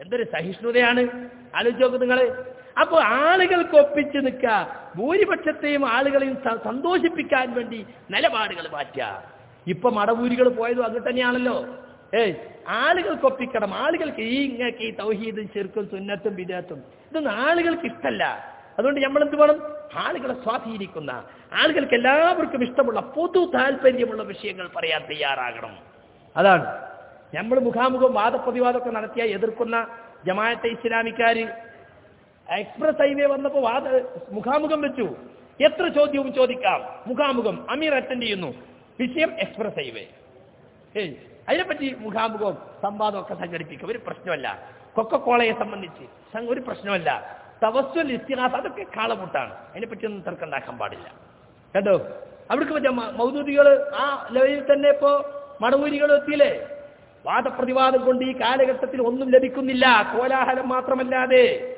എന്തൊരു സഹിഷ്ണുതയാണ്? ആലോചിച്ച് നോക്ക് നിങ്ങൾ അപ്പോൾ ആളുകൾക്ക് ഒപ്പിച്ച് നിൽക്കുക ഭൂരിപക്ഷത്തെയും ആളുകളെയും സന്തോഷിപ്പിക്കാൻ വേണ്ടി നിലപാടുകൾ മാറ്റുക. ഇപ്പം മടവൂരികൾ പോയതും അങ്ങനെ തന്നെയാണല്ലോ. ഏയ് ആളുകൾക്ക് ഒപ്പിക്കണം. ആളുകൾക്ക് ഈ ഇങ്ങക്ക് ഈ തൗഹീദും ചെറുക്കും സുന്നത്തും വിദേത്തും ഇതൊന്നും ആളുകൾക്ക് ഇഷ്ടമല്ല അതുകൊണ്ട് നമ്മൾ എന്ത് വേണം? ആളുകളെ സ്വാധീനിക്കുന്ന ആളുകൾക്ക് എല്ലാവർക്കും ഇഷ്ടമുള്ള പൊതു താല്പര്യമുള്ള വിഷയങ്ങൾ പറയാൻ തയ്യാറാകണം. അതാണ്. നമ്മൾ മുഖാമുഖം വാദപ്രതിവാദമൊക്കെ നടത്തിയ എതിർക്കുന്ന ജമാഅത്തെ ഇസ്ലാമിക്കാർ എക്സ്പ്രസ് ഹൈവേ വന്നപ്പോൾ വാദ മുഖാമുഖം വെച്ചു. എത്ര ചോദ്യവും ചോദിക്കാം. മുഖാമുഖം അമീർ അറ്റൻഡ് ചെയ്യുന്നു. വിഷയം എക്സ്പ്രസ് ഹൈവേ അതിനെപ്പറ്റി മുഖാമുഖം സംവാദമൊക്കെ സംഘടിപ്പിക്കും ഒരു പ്രശ്നമല്ല. കൊക്കക്കോളയെ സംബന്ധിച്ച് ഒരു പ്രശ്നമല്ല. തവസ്വൽ ഇസ്തിഹാസ് അതൊക്കെ കാളമുട്ടാണ്. അതിനെപ്പറ്റി ഒന്നും തർക്കമുണ്ടാക്കാൻ പാടില്ല. കേട്ടോ അവിടേക്ക് മറ്റേ മൗദൂദികൾ ആ ലെവലിൽ തന്നെ ഇപ്പോ മടവൂരികൾ എത്തിയില്ലേ? വാദപ്രതിവാദം കൊണ്ട് ഈ കാലഘട്ടത്തിൽ ഒന്നും ലഭിക്കുന്നില്ല. കോലാഹലം മാത്രമല്ലാതെ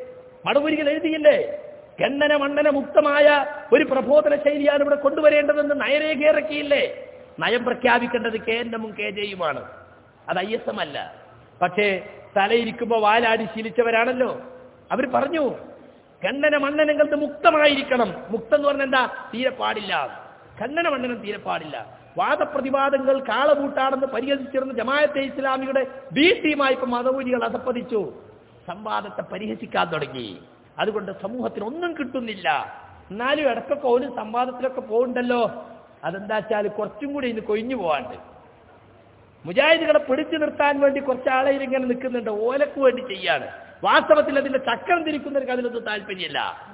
മടുപുരികൾ എഴുതിയില്ലേ? ഖണ്ഡന മണ്ഡന മുക്തമായ ഒരു പ്രബോധന ശൈലിയാണ് ഇവിടെ കൊണ്ടുവരേണ്ടതെന്ന് നയരേഖ ഇറക്കിയില്ലേ? നയം പ്രഖ്യാപിക്കേണ്ടത് കെ എൻ എമ്മും കെ ജെയുമാണ്. അത് ഐ എസ് എം അല്ല. പക്ഷേ തലയിരിക്കുമ്പോൾ വാലാടി ശീലിച്ചവരാണല്ലോ. അവർ പറഞ്ഞു ഖണ്ഡന മണ്ഡനങ്ങൾക്ക് മുക്തമായിരിക്കണം. മുക്തം എന്ന് പറഞ്ഞാൽ എന്താ? തീരെ പാടില്ല. ഖണ്ഡന മണ്ഡനം തീരെ പാടില്ല. വാദപ്രതിവാദങ്ങൾ കാളകൂട്ടാണെന്ന് പരിഹസിച്ചിരുന്ന ജമായത്തെ ഇസ്ലാമിയുടെ ബി ഇപ്പൊ മതപൂരികൾ അധപ്പതിച്ചു. സംവാദത്തെ പരിഹസിക്കാൻ തുടങ്ങി. അതുകൊണ്ട് സമൂഹത്തിന് ഒന്നും കിട്ടുന്നില്ല. എന്നാലും ഇടക്കൊക്കെ ഒരു സംവാദത്തിലൊക്കെ പോകുന്നുണ്ടല്ലോ അതെന്താ വെച്ചാൽ കുറച്ചും കൂടി ഇന്ന് കൊഴിഞ്ഞു പോവാണ്ട് മുജാഹിദുകളെ പിടിച്ചു നിർത്താൻ വേണ്ടി കുറച്ച് ആളെയിൽ ഇങ്ങനെ നിൽക്കുന്നുണ്ട്. ഓലക്ക് വേണ്ടി ചെയ്യാണ്. വാസ്തവത്തിൽ അതിന്റെ ചക്രം തിരിക്കുന്നവർക്ക് അതിലൊന്നും താല്പര്യമില്ല.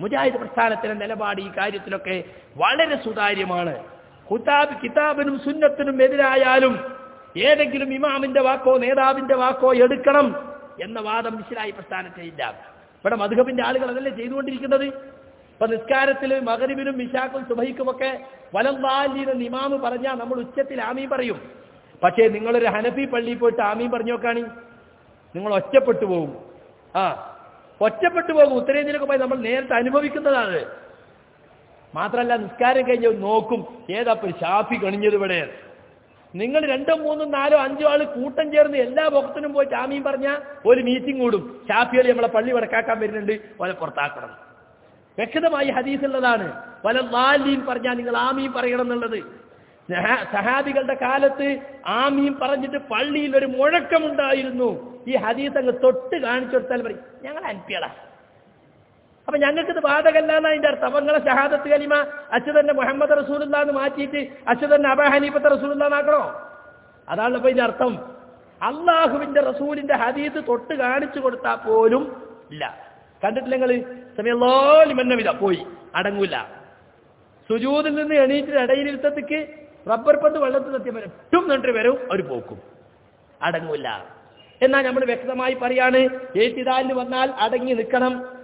മുജാഹിദ് പ്രസ്ഥാനത്തിന്റെ നിലപാട് ഈ കാര്യത്തിലൊക്കെ വളരെ സുതാര്യമാണ്. ഹുതാബ് കിതാബിനും സുന്നത്തിനും എതിരായാലും ഏതെങ്കിലും ഇമാമിന്റെ വാക്കോ നേതാവിന്റെ വാക്കോ എടുക്കണം എന്ന വാദം ഇസ്ലായി പ്രസ്ഥാനത്തിലില്ല. ഇവിടെ മധുഹബിന്റെ ആളുകൾ അതല്ലേ ചെയ്തുകൊണ്ടിരിക്കുന്നത്? ഇപ്പൊ നിസ്കാരത്തിൽ മകരിവിനും മിശാക്കും സുബഹിക്കുമൊക്കെ വലംവാലിന്ന് ഇമാമ് പറഞ്ഞാൽ നമ്മൾ ഉച്ചത്തിൽ ആമീ പറയും. പക്ഷേ നിങ്ങളൊരു ഹനഫി പള്ളിയിൽ പോയിട്ട് ആമീ പറഞ്ഞു നോക്കാണി. നിങ്ങൾ ഒറ്റപ്പെട്ടു പോകും. ആ ഒറ്റപ്പെട്ടു പോകും. ഉത്തരേന്ത്യയിലൊക്കെ പോയി നമ്മൾ നേരത്തെ അനുഭവിക്കുന്നതാണ്. മാത്രമല്ല നിസ്കാരം കഴിഞ്ഞ് നോക്കും ഏതാ ഒരു ഷാഫി കണിഞ്ഞത് ഇവിടെ? നിങ്ങൾ രണ്ടോ മൂന്നോ നാലോ അഞ്ചോ ആൾ കൂട്ടം ചേർന്ന് എല്ലാ ഭക്തനും പോയി ആമീൻ പറഞ്ഞാൽ ഒരു മീറ്റിംഗ് കൂടും. ഷാഫികൾ നമ്മളെ പള്ളി വടക്കാക്കാൻ വരുന്നുണ്ട്. ഓലെ പുറത്താക്കണം. വ്യക്തമായി ഹദീസുള്ളതാണ് പല ലാലീൻ പറഞ്ഞാൽ നിങ്ങൾ ആമീൻ പറയണം എന്നുള്ളത്. സഹാബികളുടെ കാലത്ത് ആമീൻ പറഞ്ഞിട്ട് പള്ളിയിൽ ഒരു മുഴക്കമുണ്ടായിരുന്നു. ഈ ഹദീസ് അങ്ങ് തൊട്ട് കാണിച്ചു കൊടുത്താൽ പറയും ഞങ്ങൾ അൻപിയടാ അപ്പൊ ഞങ്ങൾക്ക് ഇത് ബാധകല്ല എന്നാ അതിന്റെ അർത്ഥം. അപ്പൊ നിങ്ങളെ ഷഹാദത്ത് കലിമ അച്ഛതന്നെ മുഹമ്മദ് റസൂലുള്ള എന്ന് മാറ്റിയിട്ട് അച്ഛതന്നെ അബാ ഹനീഫത്തെ റസൂലുള്ള എന്നാക്കണോ അതാണ് ഇപ്പൊ ഇതിന്റെ അർത്ഥം. അള്ളാഹുവിന്റെ റസൂലിന്റെ ഹദീസ് തൊട്ട് കാണിച്ചു കൊടുത്താൽ പോലും ഇല്ല. കണ്ടിട്ടില്ല നിങ്ങൾ? സമയല്ലോലിമന്നവിത പോയി. അടങ്ങൂല. സുജൂതിൽ നിന്ന് എണീറ്റ് ഇടയിലിരുത്തത്തേക്ക് റബ്ബർ പന്ത് വെള്ളത്തിൽ എത്തിയ വരും ടും നിന്നിട്ട് വരും അവർ പോക്കും. അടങ്ങൂല. എന്നാൽ നമ്മൾ വ്യക്തമായി പറയാണ് ഏറ്റിതാലിന് വന്നാൽ അടങ്ങി നിൽക്കണം.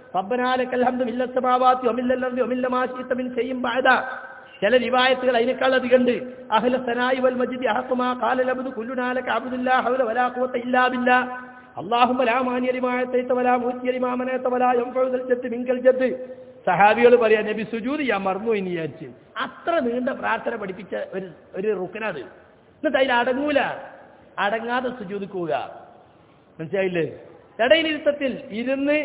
ചില റിവായത്തുകൾ അതിനേക്കാൾ അധികണ്ട് അഹ്ല സനായി വൽ മജിദി അഹസുമാ ഖാല ലബ്ദു കുല്ലുനാലക അബ്ദുല്ലാ ഹൗല വലാ ഖുവത ഇല്ലാ ബില്ലാ. ജദ്ദ് സഹാബികൾ പറയാ നബി സുജൂദ് ഞാൻ മറന്നു എന്ന് വിചാരിച്ച്. അത്ര നീണ്ട പ്രാർത്ഥന പഠിപ്പിച്ച ഒരു ഒരു റുക്കനാണ് എന്നിട്ട് അതിൽ അടങ്ങൂല. അടങ്ങാതെ സുജൂദ് മനസ്സിലായില്ലേ? ഇടയിലിരുത്തത്തിൽ ഇരുന്ന്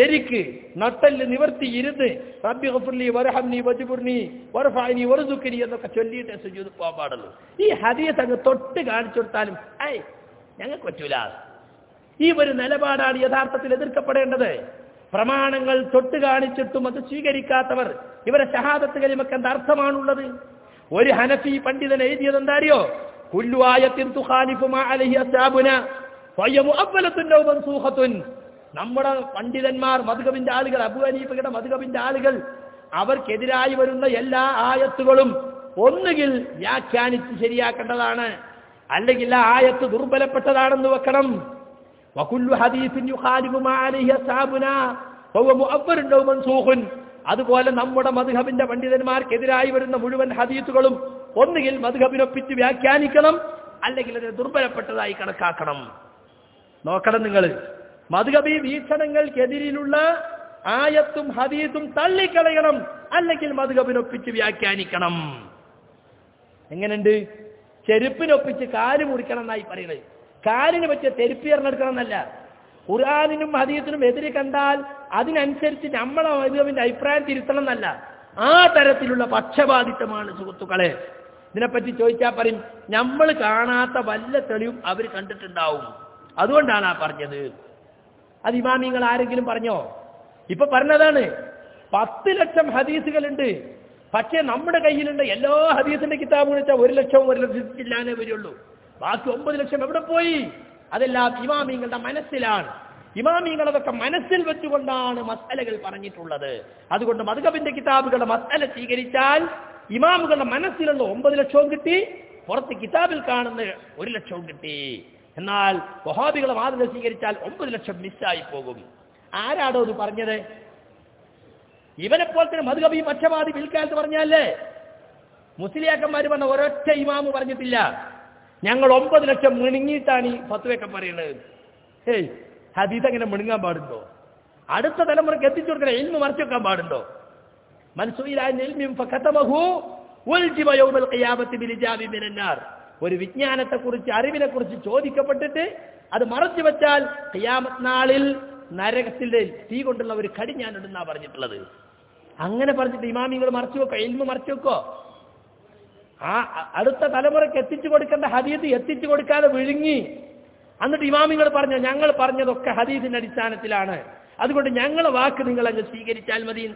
ശരിക്ക് നട്ടൽ നിവർത്തി ഇരുന്ന് റബ്ബി ഗഫുർലി വരഹംനി വജുബുർനി വറഫഅനി വറുസുഖനി എന്നൊക്കെ ചൊല്ലിയിട്ട് സുജൂദ് പോകാൻ പാടുള്ളൂ. ഈ ഹദീസ് അങ്ങ് തൊട്ട് കാണിച്ചു കൊടുത്താലും ഐ ഞങ്ങൾക്ക് പറ്റൂല. ഈ ഒരു നിലപാടാണ് യഥാർത്ഥത്തിൽ എതിർക്കപ്പെടേണ്ടത്. പ്രമാണങ്ങൾ തൊട്ട് കാണിച്ചിട്ടും അത് സ്വീകരിക്കാത്തവർ ഇവരെ ഷഹാദത്ത് കലിമക്ക് എന്താ അർത്ഥമാണുള്ളത്? ഒരു ഹനഫി പണ്ഡിതൻ എഴുതിയത് എന്താറിയോ? കുല്ലുവായ കുല്ലു ആയത്തിൻ തുഖാലിഫു മാ അലൈഹി മൻസൂഹത്തുൻ ഫയ മുഅവ്വലത്തുൻ ഔ മൻസൂഖത്തുൻ നമ്മുടെ പണ്ഡിതന്മാർ മധുഗവിന്റെ ആളുകൾ അബുഹനീഫയുടെ മധുഗവിന്റെ ആളുകൾ അവർക്കെതിരായി വരുന്ന എല്ലാ ആയത്തുകളും ഒന്നുകിൽ വ്യാഖ്യാനിച്ച് ശരിയാക്കേണ്ടതാണ്. അല്ലെങ്കിൽ ആ ആയത്ത് ദുർബലപ്പെട്ടതാണെന്ന് വെക്കണം. അതുപോലെ നമ്മുടെ മധുഹബിന്റെ പണ്ഡിതന്മാർക്കെതിരായി വരുന്ന മുഴുവൻ ഹദീസുകളും ഒന്നുകിൽ മധുഹബിനൊപ്പിച്ച് വ്യാഖ്യാനിക്കണം അല്ലെങ്കിൽ അത് ദുർബലപ്പെട്ടതായി കണക്കാക്കണം. നോക്കണം നിങ്ങൾ മധുഹബി വീക്ഷണങ്ങൾക്കെതിരിലുള്ള ആയത്തും ഹദീസും തള്ളിക്കളയണം. അല്ലെങ്കിൽ മധുകബിനൊപ്പിച്ച് വ്യാഖ്യാനിക്കണം. എങ്ങനെയുണ്ട്? ചെരുപ്പിനൊപ്പിച്ച് കാൽ മുറിക്കണം എന്നായി പറയുന്നത്. കാലിന് പറ്റിയ തെരുപ്പ് എറിഞ്ഞെടുക്കണം എന്നല്ല ഖുർആാനിനും ഹദീസിനും എതിരെ കണ്ടാൽ അതിനനുസരിച്ച് നമ്മളെ മധുകബിന്റെ അഭിപ്രായം തിരുത്തണം എന്നല്ല ആ തരത്തിലുള്ള പക്ഷപാതിത്വമാണ് സുഹൃത്തുക്കളെ. ഇതിനെപ്പറ്റി ചോദിച്ചാൽ പറയും നമ്മൾ കാണാത്ത വല്ല തെളിവും അവർ കണ്ടിട്ടുണ്ടാവും. അതുകൊണ്ടാണ് ആ പറഞ്ഞത്. അത് ഇമാമിങ്ങൾ ആരെങ്കിലും പറഞ്ഞോ? ഇപ്പൊ പറഞ്ഞതാണ് പത്ത് ലക്ഷം ഹദീസുകളുണ്ട്. പക്ഷേ നമ്മുടെ കയ്യിലുണ്ട് എല്ലാ ഹദീസിന്റെ കിതാബും വെച്ചാൽ ഒരു ലക്ഷവും ഒരു ലക്ഷത്തില്ലാനേ വരുള്ളൂ. ബാക്കി ഒമ്പത് ലക്ഷം എവിടെ പോയി? അതെല്ലാം ഇമാമിങ്ങളുടെ മനസ്സിലാണ്. ഇമാമിങ്ങൾ അതൊക്കെ മനസ്സിൽ വെച്ചുകൊണ്ടാണ് മസലകൾ പറഞ്ഞിട്ടുള്ളത്. അതുകൊണ്ട് മധുകബിന്റെ കിതാബുകളുടെ മസല സ്വീകരിച്ചാൽ ഇമാമുകളുടെ മനസ്സിലുള്ള ഒമ്പത് ലക്ഷവും കിട്ടി പുറത്ത് കിതാബിൽ കാണുന്ന ഒരു ലക്ഷവും കിട്ടി. എന്നാൽ വഹാബികളെ വാദം സ്വീകരിച്ചാൽ ഒമ്പത് ലക്ഷം മിസ്സായി പോകും. ആരാടോ ഇത് പറഞ്ഞത്? ഇവനെ പോലെ തന്നെ മധുകവി പക്ഷപാതി പിൽക്കാലത്ത് പറഞ്ഞല്ലേ? മുസ്ലിയാക്കന്മാർ പറഞ്ഞ ഒരൊറ്റ ഇമാമ് പറഞ്ഞിട്ടില്ല. ഞങ്ങൾ ഒമ്പത് ലക്ഷം മിണുങ്ങിയിട്ടാണ് ഈ ഫത്വയൊക്കെ പറയുന്നത്. ഹേയ് ഹദീസ് അങ്ങനെ മിണുങ്ങാൻ പാടുണ്ടോ? അടുത്ത തലമുറയ്ക്ക് എത്തിച്ചു കൊടുക്കണ എൽമ മറച്ചു വെക്കാൻ പാടുണ്ടോ? ഒരു വിജ്ഞാനത്തെ കുറിച്ച് അറിവിനെ കുറിച്ച് ചോദിക്കപ്പെട്ടിട്ട് അത് മറച്ചു വെച്ചാൽ ഖിയാമത്ത് നാളിൽ നരകത്തിന്റെ തീ കൊണ്ടുള്ള ഒരു കടി ഞാൻ ഇടുന്നാ പറഞ്ഞിട്ടുള്ളത്. അങ്ങനെ പറഞ്ഞിട്ട് ഇമാമിങ്ങൾ മറച്ചു വെക്കോ? എൽമ മറച്ചു വെക്കോ? ആ അടുത്ത തലമുറയ്ക്ക് എത്തിച്ചു കൊടുക്കേണ്ട ഹദീദ് എത്തിച്ചു കൊടുക്കാതെ വിഴുങ്ങി. എന്നിട്ട് ഇമാമിങ്ങൾ പറഞ്ഞു ഞങ്ങൾ പറഞ്ഞതൊക്കെ ഹദീസിന്റെ അടിസ്ഥാനത്തിലാണ്. അതുകൊണ്ട് ഞങ്ങളെ വാക്ക് നിങ്ങൾ അങ്ങ് സ്വീകരിച്ചാൽ മതി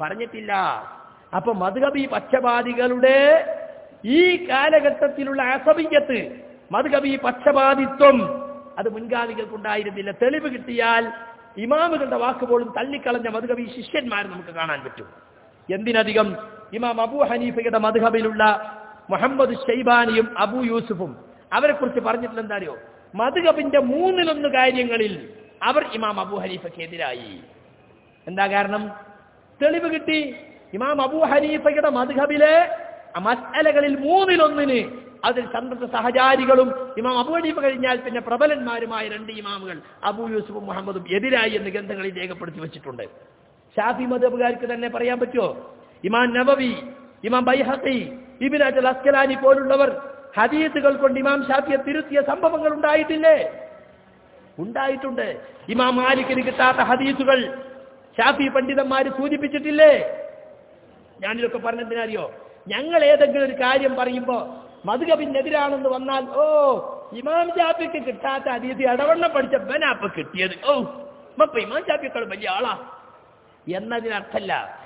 പറഞ്ഞിട്ടില്ല. അപ്പൊ മധുകബി പക്ഷപാതികളുടെ ഈ കാലഘട്ടത്തിലുള്ള അസബിയത്ത് മധുകവി പക്ഷപാതിത്വം അത് മുൻഗാമികൾക്കുണ്ടായിരുന്നില്ല. തെളിവ് കിട്ടിയാൽ ഇമാമുകളുടെ വാക്ക് പോലും തള്ളിക്കളഞ്ഞ മധുകവി ശിഷ്യന്മാർ നമുക്ക് കാണാൻ പറ്റും. എന്തിനധികം? ഇമാം അബു ഹനീഫയുടെ മധുഹബിലുള്ള മുഹമ്മദ് ഷെയ്ബാനിയും അബു യൂസുഫും അവരെ കുറിച്ച് പറഞ്ഞിട്ടുള്ള എന്താ അറിയോ? മധുഹബിന്റെ മൂന്നിലൊന്ന് കാര്യങ്ങളിൽ അവർ ഇമാം അബു ഹനീഫക്കെതിരായി എന്താ കാരണം? തെളിവ് കിട്ടി. ഇമാം അബു ഹനീഫയുടെ മധുഹബിലെ മസലകളിൽ മൂന്നിലൊന്നിന് അതിൽ സന്തത സഹചാരികളും ഇമാം അബൂ ഹനീഫ കഴിഞ്ഞാൽ പിന്നെ പ്രബലന്മാരുമായ രണ്ട് ഇമാമുകൾ അബു യൂസുഫും മുഹമ്മദും എതിരായി എന്ന് ഗ്രന്ഥങ്ങളിൽ രേഖപ്പെടുത്തി വെച്ചിട്ടുണ്ട്. ഷാഫി മതബുകാർക്ക് തന്നെ പറയാൻ പറ്റുമോ? ഇമാം നബവി ഇമാം ബൈഹത്തി ഇബിൻ അജൽ അസ്കലാനി പോലുള്ളവർ ഹദീസുകൾ കൊണ്ട് ഇമാം ഷാഫിയെ തിരുത്തിയ സംഭവങ്ങൾ ഉണ്ടായിട്ടില്ലേ? ഉണ്ടായിട്ടുണ്ട്. ഇമാം മാലിക്കിന് കിട്ടാത്ത ഹദീസുകൾ ഷാഫി പണ്ഡിതന്മാർ സൂചിപ്പിച്ചിട്ടില്ലേ? ഞാനിതൊക്കെ പറഞ്ഞതിനറിയോ ഞങ്ങൾ ഏതെങ്കിലും ഒരു കാര്യം പറയുമ്പോ മധുകബിനെതിരാണെന്ന് വന്നാൽ ഓ ഇമാം ഷാഫിക്ക് കിട്ടാത്ത ഹദീസ് അടവണ്ണം പഠിച്ച ബനാപ്പ കിട്ടിയത്. ഓ മപ്പ ഇമാം ഷാഫിയേക്കാൾ വലിയ ആളാ. എന്നതിനർത്ഥല്ല.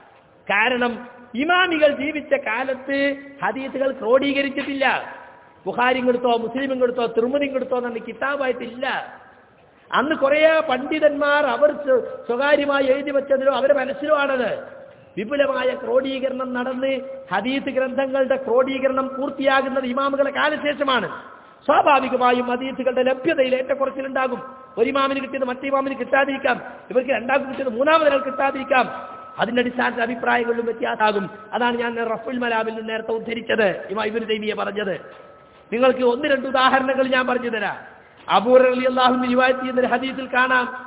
കാരണം ഇമാമികൾ ജീവിച്ച കാലത്ത് ഹദീസുകൾ ക്രോഡീകരിച്ചിട്ടില്ല. ബുഹാരിയും കൊടുത്തോ മുസ്ലിമും കൊടുത്തോ തിരുമതിയും കൊടുത്തോ എന്ന കിതാബായിട്ടില്ല. അന്ന് കുറേ പണ്ഡിതന്മാർ അവർ സ്വ- സ്വകാര്യമായി എഴുതി വെച്ചതിലോ അവരുടെ മനസ്സിലോ ആണത്. വിപുലമായ ക്രോഡീകരണം നടന്ന് ഹദീസ് ഗ്രന്ഥങ്ങളുടെ ക്രോഡീകരണം പൂർത്തിയാകുന്നത് ഇമാമുകളെ കാലശേഷമാണ്. സ്വാഭാവികമായും ഹദീസുകളുടെ ലഭ്യതയിൽ ഏറ്റക്കുറച്ചിലുണ്ടാകും. ഒരു ഇമാമിന് കിട്ടിയത് മറ്റേ ഇമാമിന് കിട്ടാതിരിക്കാം. ഇവർക്ക് രണ്ടാമത് കിട്ടിയത് മൂന്നാമതൊരാൾ കിട്ടാതിരിക്കാം. അതിന്റെ അടിസ്ഥാനത്തിൽ അഭിപ്രായങ്ങളിലും വ്യത്യാസമാകും. അതാണ് ഞാൻ റഫുൽ മലാമിൽ നിന്ന് നേരത്തെ ഉദ്ധരിച്ചത് ഇബിന് ദൈവിയെ പറഞ്ഞത്. നിങ്ങൾക്ക് ഒന്ന് രണ്ട് ഉദാഹരണങ്ങൾ ഞാൻ പറഞ്ഞു തരാം. അബൂർ അലി അള്ളാഹു ചെയ്യുന്ന ഹദീസിൽ കാണാം.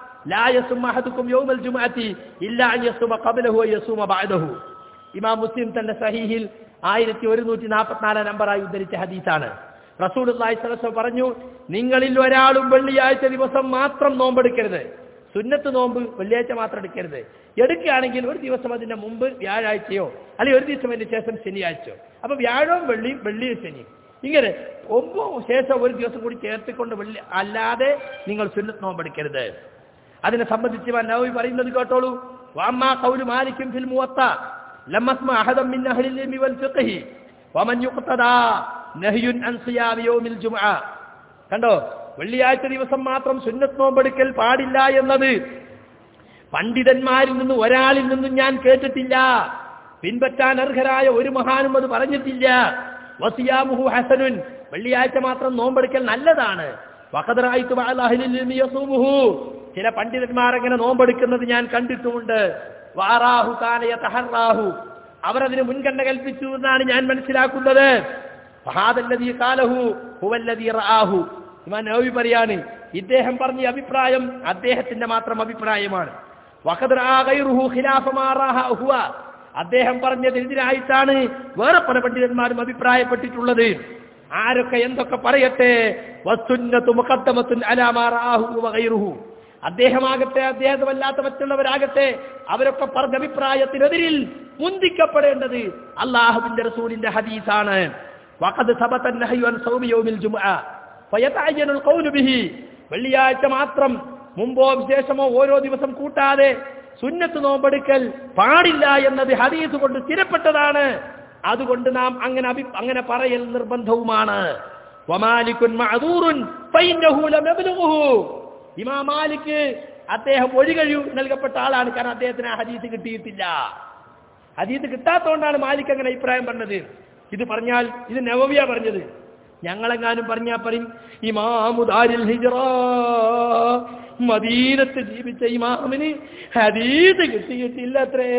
ഇമാം മുസ്ലിം തന്റെ സഹീഹിൽ ആയിരത്തി ഒരുന്നൂറ്റി നാൽപ്പത്തിനാല് നമ്പറായി ഉദ്ധരിച്ച ഹദീസാണ്. റസൂൽ പറഞ്ഞു നിങ്ങളിൽ ഒരാളും വെള്ളിയാഴ്ച ദിവസം മാത്രം നോമ്പെടുക്കരുത്. സുന്നത്ത് നോമ്പ് വെള്ളിയാഴ്ച മാത്രം എടുക്കരുത്. എടുക്കുകയാണെങ്കിൽ ഒരു ദിവസം അതിന്റെ മുമ്പ് വ്യാഴാഴ്ചയോ അല്ലെങ്കിൽ ഒരു ദിവസം അതിന്റെ ശേഷം ശനിയാഴ്ചയോ. അപ്പൊ വ്യാഴവും വെള്ളിയും വെള്ളിയും ശനിയും ഇങ്ങനെ ഒമ്പോ ശേഷം ഒരു ദിവസം കൂടി ചേർത്തിക്കൊണ്ട് വെള്ളി അല്ലാതെ നിങ്ങൾ സുന്നത്ത് നോമ്പെടുക്കരുത്. അതിനെ സംബന്ധിച്ച് നവവി പറയുന്നത് കേട്ടോളൂ. വാമാ കൗലു മാലിക്കും ഫിൽ മുവത്ത ലമ്മസ്മ അഹദം മിൻ അഹ്ലിൽ ഇൽമി വൽ والفقه വമൻ യുഖ്തദാ നഹ്യുൻ അൻ സിയാമി യൗമിൽ ജുമുഅ കണ്ടോ? വെള്ളിയാഴ്ച ദിവസം മാത്രം സുന്നത്ത് നോമ്പെടുക്കൽ പാടില്ല എന്നത് പണ്ഡിതന്മാരിൽ നിന്ന് ഒരാളിൽ നിന്നും ഞാൻ കേട്ടിട്ടില്ല. പിൻപറ്റാൻ അർഹരായ ഒരു മഹാനും അത് പറഞ്ഞിട്ടില്ല. വസിയാമുഹു ഹസനുൻ വെള്ളിയാഴ്ച മാത്രം നോമ്പെടുക്കൽ നല്ലതാണ്. വഖദറായിത്തു ചില പണ്ഡിതന്മാർ അങ്ങനെ നോമ്പെടുക്കുന്നത് ഞാൻ കണ്ടിട്ടുമുണ്ട്. വാറാഹു കാനയ തഹർറാഹു അവരതിന് മുൻഗണന കൽപ്പിച്ചു എന്നാണ് ഞാൻ മനസ്സിലാക്കുന്നത്. നവവി പറയാണ് ഇദ്ദേഹം പറഞ്ഞ അഭിപ്രായം അദ്ദേഹത്തിന്റെ മാത്രം അഭിപ്രായമാണ്. അദ്ദേഹം പറഞ്ഞതിനെതിരായിട്ടാണ് വേറെ പല പണ്ഡിതന്മാരും അഭിപ്രായപ്പെട്ടിട്ടുള്ളത്. ആരൊക്കെ എന്തൊക്കെ പറയട്ടെ? വസ്സുന്നത്തു മുഖദ്ദമത്തുൻ അലാമാറാഹു മാ റആഹു വ ഗൈറുഹു. അദ്ദേഹമാകട്ടെ അദ്ദേഹമല്ലാത്ത മറ്റുള്ളവരാകട്ടെ അവരൊക്കെ പറഞ്ഞഭിപ്രായത്തിനെതിരിൽ മുന്തിക്കപ്പെടേണ്ടത് അള്ളാഹുബിന്റെ റസൂലിന്റെ ഹദീസാണ്. വെള്ളിയാഴ്ച മാത്രം മുമ്പോ വിശേഷമോ ഓരോ ദിവസം കൂട്ടാതെ സുന്നത്ത് നോമ്പെടുക്കൽ പാടില്ല എന്നത് ഹദീസ് കൊണ്ട് സ്ഥിരപ്പെട്ടതാണ്. അതുകൊണ്ട് നാം അങ്ങനെ അങ്ങനെ പറയൽ നിർബന്ധവുമാണ്. ഇമാം അദ്ദേഹം ഒഴികഴിവ് നൽകപ്പെട്ട ആളാണ്. കാരണം അദ്ദേഹത്തിന് ആ ഹദീസ് കിട്ടിയിട്ടില്ല. ഹദീസ് കിട്ടാത്തതുകൊണ്ടാണ് മാലിക് അങ്ങനെ അഭിപ്രായം പറഞ്ഞത്. ഇത് പറഞ്ഞാൽ ഇത് നവവിയ പറഞ്ഞത്. ഞങ്ങളെങ്ങാനും പറഞ്ഞാൽ പറയും ഇമാമുദാരിൽ മദീനത്ത് ജീവിച്ച ഇമാമിന് ഹദീസ് കിട്ടിയിട്ടില്ല അത്രേ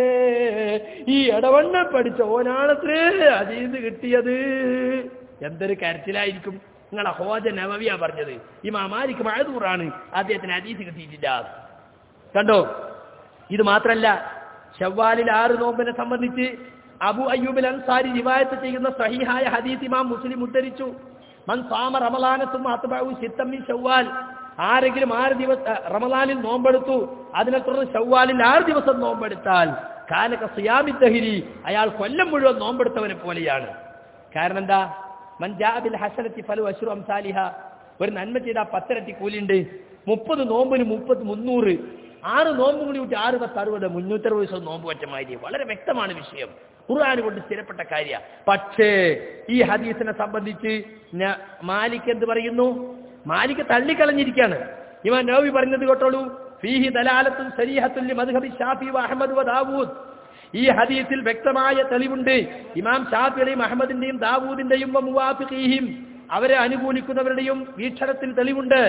ഈ ഇടവണ്ണ പഠിച്ച ഓനാണത്രേ ഹദീസ് കിട്ടിയത്. എന്തൊരു കരച്ചിലായിരിക്കും. നിങ്ങളെ ഹോജ നവവിയാ പറഞ്ഞത്. ഈ മാമാരിക്ക് മഴതൂറാണ് അദ്ദേഹത്തിന് അതീസ് കിട്ടിയിട്ടില്ല. കണ്ടോ? ഇത് മാത്രല്ല ഷവ്വാലിൽ ആറ് നോമ്പിനെ സംബന്ധിച്ച് അബു അയ്യൂബിൽ അൻസാരി റിവായത്ത് ചെയ്യുന്ന സഹിഹായ ഹദീസ് ഇമാം മുസ്ലിം ഉദ്ധരിച്ചു. മൻ സാമ റമലാനത്തും അത്ബാവു ചിത്തമ്മി ഷവ്വാൽ ആരെങ്കിലും ആറ് ദിവസം റമലാനിൽ നോമ്പെടുത്തു അതിനെ തുടർന്ന് ഷവ്വാലിൽ ആറ് ദിവസം നോമ്പെടുത്താൽ കാലക സുയാമി ദഹിരി അയാൾ കൊല്ലം മുഴുവൻ നോമ്പെടുത്തവനെ പോലെയാണ്. കാരണം എന്താ? മൻജാബിൽ ഹസനത്തി ഫലു അശ്രു അംസാലിഹ. ഒരു നന്മ ചെയ്ത പത്തിരട്ടി കൂലിണ്ട് മുപ്പത് നോമ്പിന് മുപ്പത് മുന്നൂറ്. ആറ് നോമ്പും കൂടി വിട്ട് ആറ് പത്ത് അറുപത് മുന്നൂറ്ററുപത് ദിവസം നോമ്പ് പറ്റമാതിരി വളരെ വ്യക്തമാണ് വിഷയം. ഖുർആൻ കൊണ്ട് സ്ഥിരപ്പെട്ട കാര്യ. പക്ഷേ ഈ ഹദീസിനെ സംബന്ധിച്ച് മാലിക് എന്ത് പറയുന്നു? മാലിക് തള്ളിക്കളഞ്ഞിരിക്കുകയാണ് ഇവ നോവി പറഞ്ഞത് കേട്ടോളൂ. ഫീഹി ദലാലത്തും സരീഹത്തുൽ മദ്ഹബി ഷാഫി വ ദാവൂദ്. ഈ ഹദീസിൽ വ്യക്തമായ തെളിവുണ്ട്. ഇമാം ഷാഫിയുടെയും അഹമ്മദിന്റെയും ദാവൂദിന്റെയും മുവാഫിഖീഹിം അവരെ അനുകൂലിക്കുന്നവരുടെയും വീക്ഷണത്തിൽ തെളിവുണ്ട്.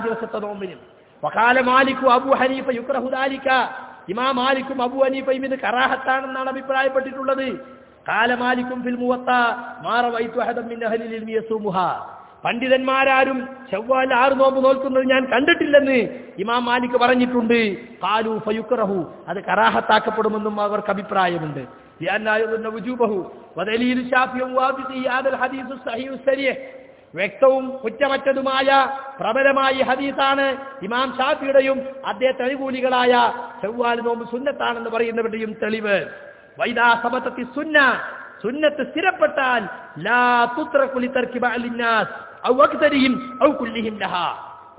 ദിവസത്തെ ഹനീഫ ഇമാം കറാഹത്താണെന്നാണ് അഭിപ്രായപ്പെട്ടിട്ടുള്ളത്. കാലമാലിക്കും ഫിൽ പണ്ഡിതന്മാരാരും ചൊവ്വാൽ ആറ് നോമ്പ് നോൽക്കുന്നത് ഞാൻ കണ്ടിട്ടില്ലെന്ന് ഇമാം മാലിക് പറഞ്ഞിട്ടുണ്ട്. കാലു ഫയുക്കറഹു അത് കറാഹത്താക്കപ്പെടുമെന്നും അവർക്ക് അഭിപ്രായമുണ്ട്. വ്യക്തവും കുറ്റമറ്റതുമായ പ്രബലമായ ഹദീസാണ് ഇമാം ഷാഫിയുടെയും അദ്ദേഹത്തെ അനുകൂലികളായ ചൊവ്വാൽ നോമ്പ് സുന്നത്താണെന്ന് പറയുന്നവരുടെയും തെളിവ്. വൈദാ സമത്തത്തി സുന്ന. സുന്നത്ത് സ്ഥിരപ്പെട്ടാൽ ലാ തുത്ര കുലിത്തർക്കി ബഅലിന്നാസ് ഔ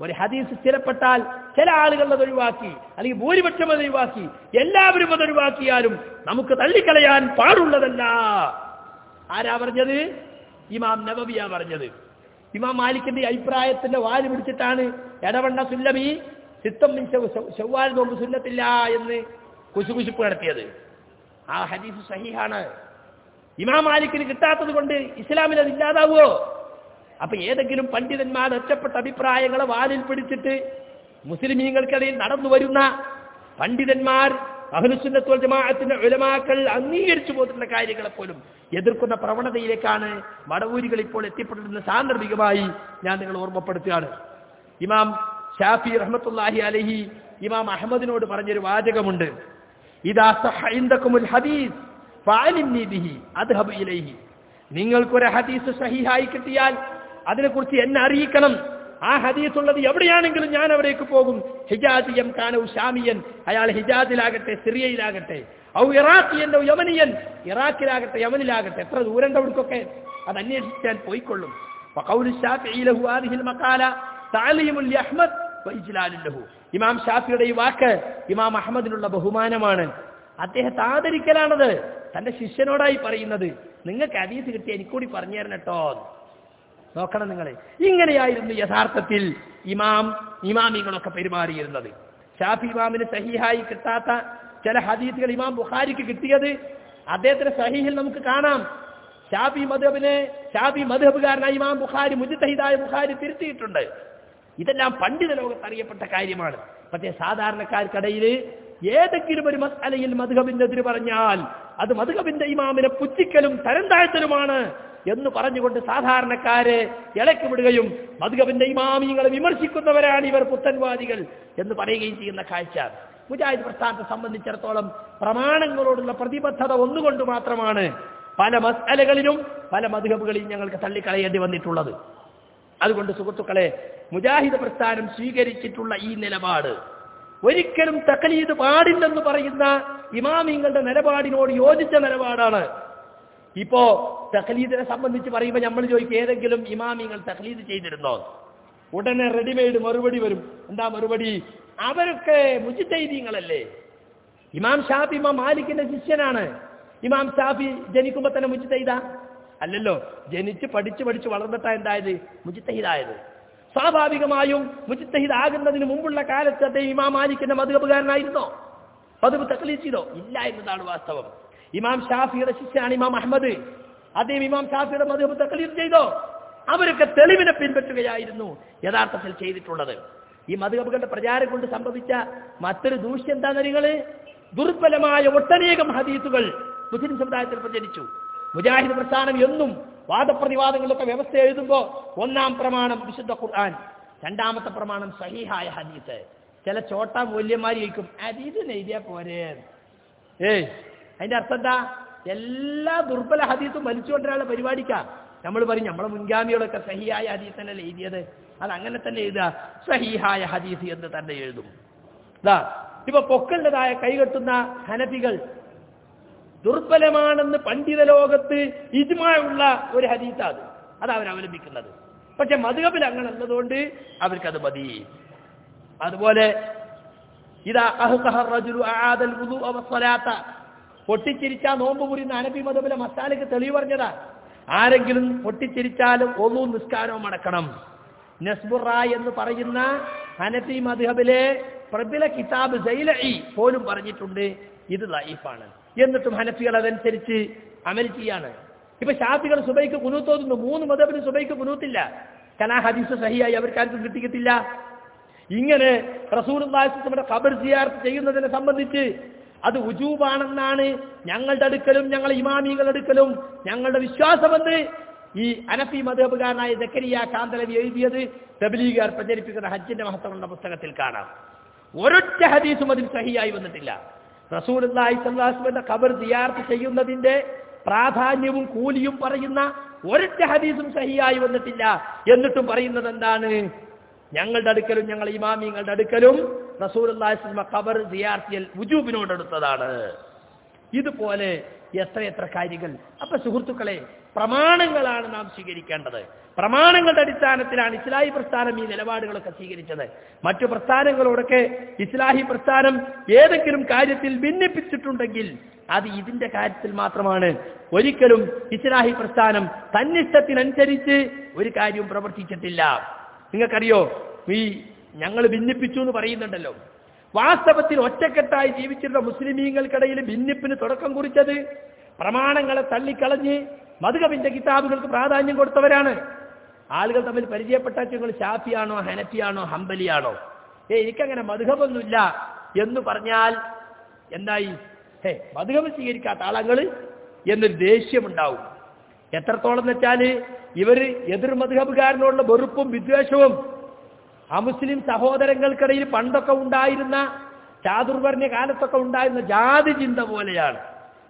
ഒരു ഹദീസ് സ്ഥിരപ്പെട്ടാൽ ചില ആളുകൾ അത് ഒഴിവാക്കി അല്ലെങ്കിൽ ഭൂരിപക്ഷം അത് ഒഴിവാക്കി എല്ലാവരും അത് ഒഴിവാക്കിയാലും നമുക്ക് തള്ളിക്കളയാൻ പാടുള്ളതല്ല. ആരാ പറഞ്ഞത്? ഇമാം നബവിയ പറഞ്ഞത്. ഇമാം മാലിക്കിന്റെ അഭിപ്രായത്തിന്റെ വാൽ പിടിച്ചിട്ടാണ് എടവണ്ണ സുല്ലമി ചിത്തം ചൊവ്വാൽ നോമ്പ് സുല്ലത്തില്ല എന്ന് കുശുകുശുപ്പ് നടത്തിയത്. ആ ഹദീസ് സഹിഹാണ്. ഇമാം മാലിക്കിന് കിട്ടാത്തത് കൊണ്ട് ഇസ്ലാമിൽ അത് ഇല്ലാതാവോ അപ്പൊ ഏതെങ്കിലും പണ്ഡിതന്മാർ ഒറ്റപ്പെട്ട അഭിപ്രായങ്ങളെ വാലിൽ പിടിച്ചിട്ട് മുസ്ലിമീങ്ങൾക്കിടയിൽ നടന്നു വരുന്ന പണ്ഡിതന്മാർ അഹ്ലുസുന്നത്തുൽ ജമാഅത്തിന്റെ ഉലമാക്കൾ അംഗീകരിച്ചു പോയിട്ടുള്ള കാര്യങ്ങളെ പോലും എതിർക്കുന്ന പ്രവണതയിലേക്കാണ് മടവൂരികൾ ഇപ്പോൾ എത്തിപ്പെട്ടിരുന്ന സാന്ദർഭികമായി ഞാൻ നിങ്ങൾ ഓർമ്മപ്പെടുത്തുകയാണ്. ഇമാം ഷാഫി റഹ്മത്തുല്ലാഹി അലഹി ഇമാം അഹമ്മദിനോട് പറഞ്ഞൊരു വാചകമുണ്ട്. ഇതാ ഹദീസ് ഇലൈഹി. നിങ്ങൾക്കൊരു ഹദീസ് സഹിഹായി കിട്ടിയാൽ അതിനെക്കുറിച്ച് എന്നെ അറിയിക്കണം. ആ ഹദീസുള്ളത് എവിടെയാണെങ്കിലും ഞാൻ അവിടേക്ക് പോകും. ഹിജാദിയം കാനവ് ഷാമിയൻ അയാൾ ഹിജാദിലാകട്ടെ സിറിയയിലാകട്ടെ. ഔ ഇറാഖി ഇറാഖിയന്റെ യമനിയൻ. ഇറാഖിലാകട്ടെ യമനിലാകട്ടെ. എത്ര ദൂരം അവിടേക്കൊക്കെ അത് അന്വേഷിക്കാൻ പോയിക്കൊള്ളും. ഇമാം ഷാഫിയുടെ ഈ വാക്ക് ഇമാം അഹമ്മദിനുള്ള ബഹുമാനമാണ്. അദ്ദേഹത്തെ ആദരിക്കലാണത്. തന്റെ ശിഷ്യനോടായി പറയുന്നത്. നിങ്ങൾക്ക് അതീത് കിട്ടിയ എനിക്കൂടി പറഞ്ഞു തരണം കേട്ടോ നോക്കണം നിങ്ങൾ ഇങ്ങനെയായിരുന്നു യഥാർത്ഥത്തിൽ ഇമാം ഇമാമികളൊക്കെ പെരുമാറിയിരുന്നത്. ഷാഫി ഇമാമിന് സഹിഹായി കിട്ടാത്ത ചില ഹദീസുകൾ ഇമാം ബുഖാരിക്ക് കിട്ടിയത് അദ്ദേഹത്തിന്റെ സഹിഹിൽ നമുക്ക് കാണാം. ഷാഫി മധബിനെ ഷാഫി മധുബുകാരനായി ഇമാം ബുഖാരി മുജിത്തഹിദായ ബുഖാരി തിരുത്തിയിട്ടുണ്ട്. ഇതെല്ലാം പണ്ഡിത ലോകത്ത് അറിയപ്പെട്ട കാര്യമാണ്. പക്ഷേ സാധാരണക്കാർക്കിടയിൽ ഏതെങ്കിലും ഒരു മസാലയിൽ മധുഹബിന്റെ എതിര് പറഞ്ഞാൽ അത് മധുഹബിന്റെ ഇമാമിനെ പുച്ഛിക്കലും തരം താഴ്ത്തലുമാണ്. എന്ന് പറഞ്ഞുകൊണ്ട് സാധാരണക്കാരെ ഇളക്കി വിടുകയും മധുഹബിന്റെ ഇമാമിങ്ങളെ വിമർശിക്കുന്നവരാണ് ഇവർ പുത്തൻവാദികൾ എന്ന് പറയുകയും ചെയ്യുന്ന കാഴ്ച. മുജാഹിദ് പ്രസ്ഥാനത്തെ സംബന്ധിച്ചിടത്തോളം പ്രമാണങ്ങളോടുള്ള പ്രതിബദ്ധത ഒന്നുകൊണ്ട് മാത്രമാണ് പല മസ്അലകളിലും പല മധുഹബുകളിലും ഞങ്ങൾക്ക് തള്ളിക്കളയേണ്ടി വന്നിട്ടുള്ളത്. അതുകൊണ്ട് സുഹൃത്തുക്കളെ മുജാഹിദ് പ്രസ്ഥാനം സ്വീകരിച്ചിട്ടുള്ള ഈ നിലപാട് ഒരിക്കലും തക്കലീത് പാടില്ലെന്ന് പറയുന്ന ഇമാമിങ്ങളുടെ നിലപാടിനോട് യോജിച്ച നിലപാടാണ് ഇപ്പോ തഹലീദിനെ സംബന്ധിച്ച് പറയുമ്പോൾ നമ്മൾ ചോദിക്കും ഏതെങ്കിലും ഇമാമിങ്ങൾ തഹലീദ് ചെയ്തിരുന്നോ? ഉടനെ റെഡിമെയ്ഡ് മറുപടി വരും. എന്താ മറുപടി? അവരൊക്കെ മുജിദ്ദൈദീങ്ങളല്ലേ ഇമാം ഷാഫി ഇമാം മാലിക്കിന്റെ ശിഷ്യനാണ്. ഇമാം ഷാഫി ജനിക്കുമ്പോ തന്നെ മുജിദ്ദൈദ അല്ലല്ലോ ജനിച്ച് പഠിച്ച് പഠിച്ച് വളർന്നിട്ടാ എന്തായത്? മുജിത്തഹിദായത് സ്വാഭാവികമായും മുജിത്തഹിദ് ആകുന്നതിന് മുമ്പുള്ള കാലത്ത് ഇമാം മാലിക്കിന്റെ മധുകബുകാരനായിരുന്നോ പതിവ് തക്ലീദ് ചെയ്തോ? ഇല്ല എന്നതാണ് വാസ്തവം. ഇമാം ഷാഫിയുടെ ശിഷ്യനാണ് ഇമാം അഹമ്മദ്. അദ്ദേഹം ഇമാം ഷാഫിയുടെ മധുബ് തക്കലീർ ചെയ്തോ? അവരൊക്കെ തെളിവിനെ പിൻപറ്റുകയായിരുന്നു യഥാർത്ഥത്തിൽ ചെയ്തിട്ടുള്ളത്. ഈ മധുഹബുകളുടെ പ്രചാരം കൊണ്ട് സംഭവിച്ച മറ്റൊരു ദൂഷ്യം എന്താ നിങ്ങൾ ദുർബലമായ ഒട്ടനേകം ഹദീസുകൾ മുസ്ലിം സമുദായത്തിൽ പ്രചരിച്ചു. മുജാഹിദ് പ്രസ്ഥാനം എന്നും വാദപ്രതിവാദങ്ങളൊക്കെ വ്യവസ്ഥ എഴുതുമ്പോൾ ഒന്നാം പ്രമാണം വിശുദ്ധ ഖുർആൻ രണ്ടാമത്തെ പ്രമാണം സഹിഹായ ഹദീസ്. ചില ചോട്ടാ മൂല്യന്മാർ ഹദീസ് ഹദീസിന് എഴുതിയാ പോരേ? ഏയ് അതിന്റെ അർത്ഥം എന്താ? എല്ലാ ദുർബല ഹദീസും വലിച്ചുകൊണ്ടിരാനുള്ള പരിപാടിക്കാ. നമ്മൾ പറയും നമ്മളെ മുൻഗാമികളൊക്കെ സഹിയായ ഹദീസ് തന്നെ എഴുതിയത്? അത് അങ്ങനെ തന്നെ എഴുതുക. സഹിഹായ ഹദീസ് എന്ന് തന്നെ എഴുതും. ഇതാ ഇപ്പൊ പൊക്കളുടേതായ കൈകെട്ടുന്ന ഹനഫികൾ ദുർബലമാണെന്ന് പണ്ഡിത ലോകത്ത് ഇതുമായുള്ള ഒരു ഹദീസാണ് അത്. അത് അവർ അവലംബിക്കുന്നത്. പക്ഷെ മധുകപ്പിൽ അങ്ങനെ ഉള്ളതുകൊണ്ട് അവർക്കത് മതി. അതുപോലെ ഇതാ അഹ്ഖഹർ റജുലു അആദൽ വുദുഅ വസ്സലാത്ത പൊട്ടിച്ചിരിച്ചാ നോമ്പ് മുറിയുന്ന അനബി മതബിലെ മസാലയ്ക്ക് തെളിവ് പറഞ്ഞതാ. ആരെങ്കിലും പൊട്ടിച്ചിരിച്ചാലും ഒന്നും നിസ്കാരവും അടക്കണം. നസ്ബുറ എന്ന് പറയുന്ന ഹനഫി മദ്ഹബിലെ പ്രബില കിതാബ് സൈലഇ പോലും പറഞ്ഞിട്ടുണ്ട്. ഇത് ലൈഫാണ് എന്നിട്ടും ഹനഫികൾ അതനുസരിച്ച് അമൽ ചെയ്യാണ്. ഇപ്പൊ ഷാഫികൾ സുബൈക്ക് കുനൂത്തോതുന്നു മൂന്ന് മതബിന് സുബൈക്ക് കുനൂത്തില്ല. കലാ ഹദീസ് സഹിയായി അവർക്കാർക്കും കിട്ടിക്കത്തില്ല. ഇങ്ങനെ റസൂർന്റെ ഖബർ സിയാർത്ത് ചെയ്യുന്നതിനെ സംബന്ധിച്ച് അത് ഉജൂബാണെന്നാണ് ഞങ്ങളുടെ അടുക്കലും ഞങ്ങളുടെ ഇമാമികളുടെ അടുക്കലും ഞങ്ങളുടെ വിശ്വാസമെന്ന് ഈ അനഫി മതബുകാരനായ ജക്കരിയ കാന്തലവി എഴുതിയത് തബലീഗാർ പ്രചരിപ്പിക്കുന്ന ഹജ്ജിന്റെ മഹത്വമുള്ള പുസ്തകത്തിൽ കാണാം. ഒരൊറ്റ ഹദീസും അതിൽ സഹിയായി വന്നിട്ടില്ല. റസൂൽ അള്ളാഹിന്റെ ഖബർ ദിയാർത്ത് ചെയ്യുന്നതിന്റെ പ്രാധാന്യവും കൂലിയും പറയുന്ന ഒരൊറ്റ ഹദീസും സഹിയായി വന്നിട്ടില്ല. എന്നിട്ടും പറയുന്നത് എന്താണ് ഞങ്ങളുടെ അടുക്കലും ഞങ്ങൾ ഇമാമിങ്ങളുടെ അടുക്കലും റസൂൽ ഖബർ സിയാർത്തിയൽ വുജൂബിനോടെടുത്തതാണ് ഇതുപോലെ എത്ര എത്ര കാര്യങ്ങൾ. അപ്പൊ സുഹൃത്തുക്കളെ പ്രമാണങ്ങളാണ് നാം സ്വീകരിക്കേണ്ടത്. പ്രമാണങ്ങളുടെ അടിസ്ഥാനത്തിലാണ് ഇസ്ലാഹി പ്രസ്ഥാനം ഈ നിലപാടുകളൊക്കെ സ്വീകരിച്ചത്. മറ്റു പ്രസ്ഥാനങ്ങളോടൊക്കെ ഇസ്ലാഹി പ്രസ്ഥാനം ഏതെങ്കിലും കാര്യത്തിൽ ഭിന്നിപ്പിച്ചിട്ടുണ്ടെങ്കിൽ അത് ഇതിന്റെ കാര്യത്തിൽ മാത്രമാണ്. ഒരിക്കലും ഇസ്ലാഹി പ്രസ്ഥാനം തന്നിഷ്ടത്തിനനുസരിച്ച് ഒരു കാര്യവും പ്രവർത്തിച്ചിട്ടില്ല. നിങ്ങൾക്കറിയോ? ഈ ഞങ്ങൾ ഭിന്നിപ്പിച്ചു എന്ന് പറയുന്നുണ്ടല്ലോ. വാസ്തവത്തിൽ ഒറ്റക്കെട്ടായി ജീവിച്ചിരുന്ന മുസ്ലിമീങ്ങൾക്കിടയിൽ ഭിന്നിപ്പിന് തുടക്കം കുറിച്ചത് പ്രമാണങ്ങളെ തള്ളിക്കളഞ്ഞ് മധുകവിന്റെ കിതാബുകൾക്ക് പ്രാധാന്യം കൊടുത്തവരാണ്. ആളുകൾ തമ്മിൽ പരിചയപ്പെട്ട നിങ്ങൾ ഷാഫിയാണോ ഹനഫിയാണോ ഹംബലിയാണോ? ഏ എനിക്കങ്ങനെ മധുഹബൊന്നുമില്ല എന്ന് പറഞ്ഞാൽ എന്തായി? ഹേ മധുഹബ് സ്വീകരിക്കാത്ത ആളങ്ങൾ എന്നൊരു ദേഷ്യമുണ്ടാവും. എത്രത്തോളം എന്ന് വെച്ചാൽ ഇവർ എതിർ മധുഹബുകാരനോടുള്ള വെറുപ്പും വിദ്വേഷവും അമുസ്ലിം സഹോദരങ്ങൾക്കിടയിൽ പണ്ടൊക്കെ ഉണ്ടായിരുന്ന ചാതുർവർണ കാലത്തൊക്കെ ഉണ്ടായിരുന്ന ജാതി ചിന്ത പോലെയാണ്.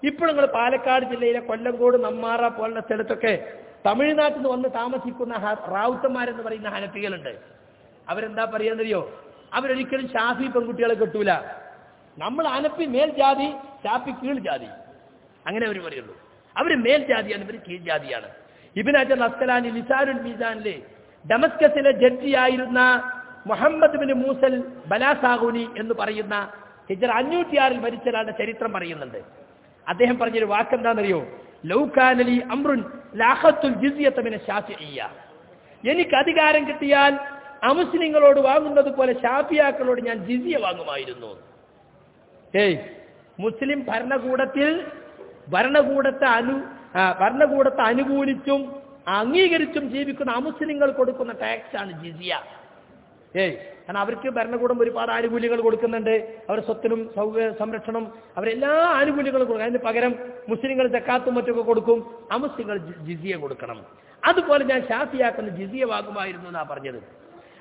ഇപ്പോൾ നിങ്ങൾ പാലക്കാട് ജില്ലയിലെ കൊല്ലങ്കോട് നമ്മാറ പോലുള്ള സ്ഥലത്തൊക്കെ തമിഴ്നാട്ടിൽ നിന്ന് വന്ന് താമസിക്കുന്ന റാവുത്തന്മാരെന്ന് പറയുന്ന ഹനഫികളുണ്ട്. അവരെന്താ പറയാന്നറിയോ? അവരൊരിക്കലും ഷാഫി പെൺകുട്ടികളെ കെട്ടൂല. നമ്മൾ അനപ്പി മേൽ ജാതി ഷാഫി കീഴ് ജാതി. അങ്ങനെ അവർ പറയുള്ളൂ. അവർ മേൽ ജാതിയാണ് ഇവർ കീഴ് ജാതിയാണ്. ഇബിൻ അജർ അസ്കലാനി ലിസാരുൽ മീസാനിലെ ഡമസ്കസിലെ ജഡ്ജിയായിരുന്ന മുഹമ്മദ് ബിൻ മൂസൽ ബലാസാഗുനി എന്ന് പറയുന്ന ഹിജർ അഞ്ഞൂറ്റിയാറിൽ മരിച്ചതാണ് ചരിത്രം പറയുന്നുണ്ട്. അദ്ദേഹം പറഞ്ഞൊരു വാക്കെന്താണെന്നറിയോ? ലൗകാനലി അമ്രുൻ ലാഹത്തുൽ ജിസിയത്തമിനെ ഷാഫിയ്യ എനിക്ക് അധികാരം കിട്ടിയാൽ അമുസ്ലിങ്ങളോട് വാങ്ങുന്നത് പോലെ ഷാഫിയാക്കളോട് ഞാൻ ജിസിയ വാങ്ങുമായിരുന്നു. ഏയ് മുസ്ലിം ഭരണകൂടത്തിൽ ഭരണകൂടത്തെ അനു ഭരണകൂടത്തെ അനുകൂലിച്ചും അംഗീകരിച്ചും ജീവിക്കുന്ന അമുസ്ലിങ്ങൾ കൊടുക്കുന്ന ടാക്സ് ആണ് ജിസിയ. ഏയ്. കാരണം അവർക്ക് ഭരണകൂടം ഒരുപാട് ആനുകൂല്യങ്ങൾ കൊടുക്കുന്നുണ്ട്. അവരുടെ സ്വത്തിനും സൗകര്യ സംരക്ഷണം അവരെല്ലാ ആനുകൂല്യങ്ങളും കൊടുക്കും. അതിന് പകരം മുസ്ലിങ്ങൾ ജക്കാത്തും മറ്റൊക്കെ കൊടുക്കും. അമുസ്ലിങ്ങൾ ജിസിയ കൊടുക്കണം. അതുപോലെ ഞാൻ ഷാഫിയാക്കുന്ന ജിസിയ വാങ്ങുമായിരുന്നു എന്നാ പറഞ്ഞത്.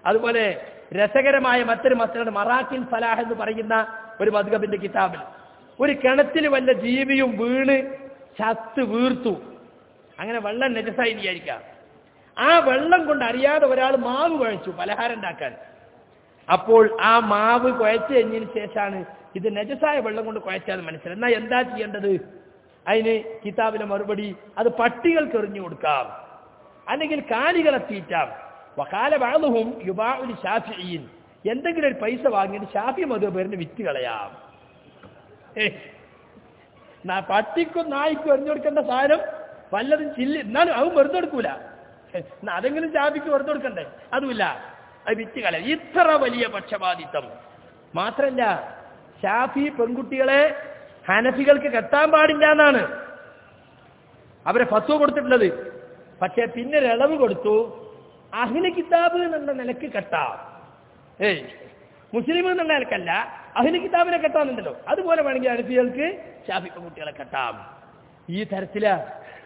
അതുപോലെ രസകരമായ മറ്റൊരു മസലാണ് മറാക്കിൻ ഫലാഹ് എന്ന് പറയുന്ന ഒരു മധുഗബിന്റെ കിതാബിൽ. ഒരു കിണറ്റിൽ വല്ല ജീവിയും വീണ് ചത്ത് വീർത്തു. അങ്ങനെ വെള്ളം നെജസായി വിചാരിക്കാം ആ വെള്ളം കൊണ്ട് അറിയാതെ ഒരാൾ മാവ് കുഴച്ചു പലഹാരം ഉണ്ടാക്കാൻ. അപ്പോൾ ആ മാവ് കുഴച്ച് കഴിഞ്ഞതിന് ശേഷമാണ് ഇത് നജസായ വെള്ളം കൊണ്ട് കുഴച്ചാൽ മനസ്സിലായി. എന്നാൽ എന്താ ചെയ്യേണ്ടത്? അതിന് കിതാബിലെ മറുപടി അത് പട്ടികൾക്ക് എറിഞ്ഞു കൊടുക്കാം. അല്ലെങ്കിൽ കാലികളെ തീറ്റാം. വകാല വാളുഹും യുബാഉൽ ഷാഫിഈൻ എന്തെങ്കിലും ഒരു പൈസ വാങ്ങിയിട്ട് ഷാഫി പേരിന് വിറ്റ് കളയാം. പട്ടിക്കും നായ്ക്കും എറിഞ്ഞു കൊടുക്കേണ്ട സാധനം വല്ലതും ചില്ല എന്നാലും അവൻ വെറുതെ കൊടുക്കൂല എന്നാ അതെങ്കിലും ഷാഫിക്ക് വെറുതെ കൊടുക്കണ്ടേ അതുമില്ല. അത് വിറ്റ് കളയാം. ഇത്ര വലിയ പക്ഷപാതിത്വം. മാത്രല്ല ഷാഫി പെൺകുട്ടികളെ ഹനഫികൾക്ക് കെട്ടാൻ പാടില്ല എന്നാണ് അവരെ ഫത്വ കൊടുത്തിട്ടുള്ളത്. പക്ഷെ പിന്നെ ഒരളവ് കൊടുത്തു. അഹ്ന കിതാബ് എന്നുള്ള നിലയ്ക്ക് കെട്ടാം. ഏയ് മുസ്ലിം എന്നുള്ള നിലക്കല്ല. അഹ്ന കിതാബിനെ കെട്ടാന്നുണ്ടല്ലോ. അതുപോലെ വേണമെങ്കിൽ ഹനഫികൾക്ക് ഷാഫി പെൺകുട്ടികളെ കെട്ടാം. ഈ തരത്തിൽ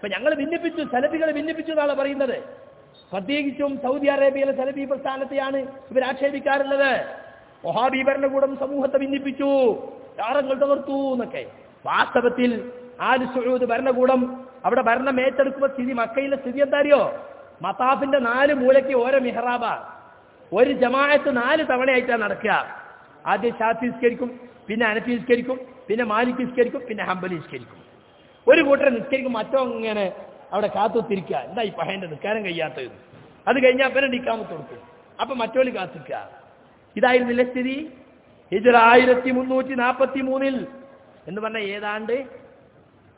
ഇപ്പൊ ഞങ്ങൾ ഭിന്നിപ്പിച്ചു സലഫികളെ ഭിന്നിപ്പിച്ചു എന്നാണ് പറയുന്നത്. പ്രത്യേകിച്ചും സൗദി അറേബ്യയിലെ സലഫി പ്രസ്ഥാനത്തെയാണ് ഇവർ ആക്ഷേപിക്കാറുള്ളത്. ഒഹാബി ഭരണകൂടം സമൂഹത്തെ ഭിന്നിപ്പിച്ചു യാറങ്ങൾ തകർത്തു എന്നൊക്കെ. വാസ്തവത്തിൽ ആര് സുഴൂദ് ഭരണകൂടം അവിടെ ഭരണം ഏറ്റെടുക്കുമ്പോൾ സ്ഥിതി മക്കയിലെ സ്ഥിതി എന്താറിയോ? മതാഫിന്റെ നാല് മൂലയ്ക്ക് ഓരോ മെഹ്റാബ. ഒരു ജമാഅത്ത് നാല് തവണയായിട്ടാണ് നടക്കുക. ആദ്യം ഷാഫി നിസ്കരിക്കും പിന്നെ അനഫി നിസ്കരിക്കും പിന്നെ മാലിക് നിസ്കരിക്കും പിന്നെ ഹംബലി നിസ്കരിക്കും. ഒരു കൂട്ടരെ നിസ്കരിക്കും മറ്റോ ഇങ്ങനെ അവിടെ കാത്തുത്തിരിക്കുക. എന്താ ഈ പഹേന്റെ നിസ്കാരം കഴിയാത്തത്? അത് കഴിഞ്ഞാൽ പിന്നെ നിക്കാമത്ത് കൊടുക്കും. അപ്പൊ മറ്റോൽ കാത്തിക്കുക ഇതായിരുന്നില്ല സ്ഥിതി? ഹിജറ ആയിരത്തി മുന്നൂറ്റി നാൽപ്പത്തി മൂന്നിൽ എന്ന് പറഞ്ഞ ഏതാണ്ട്?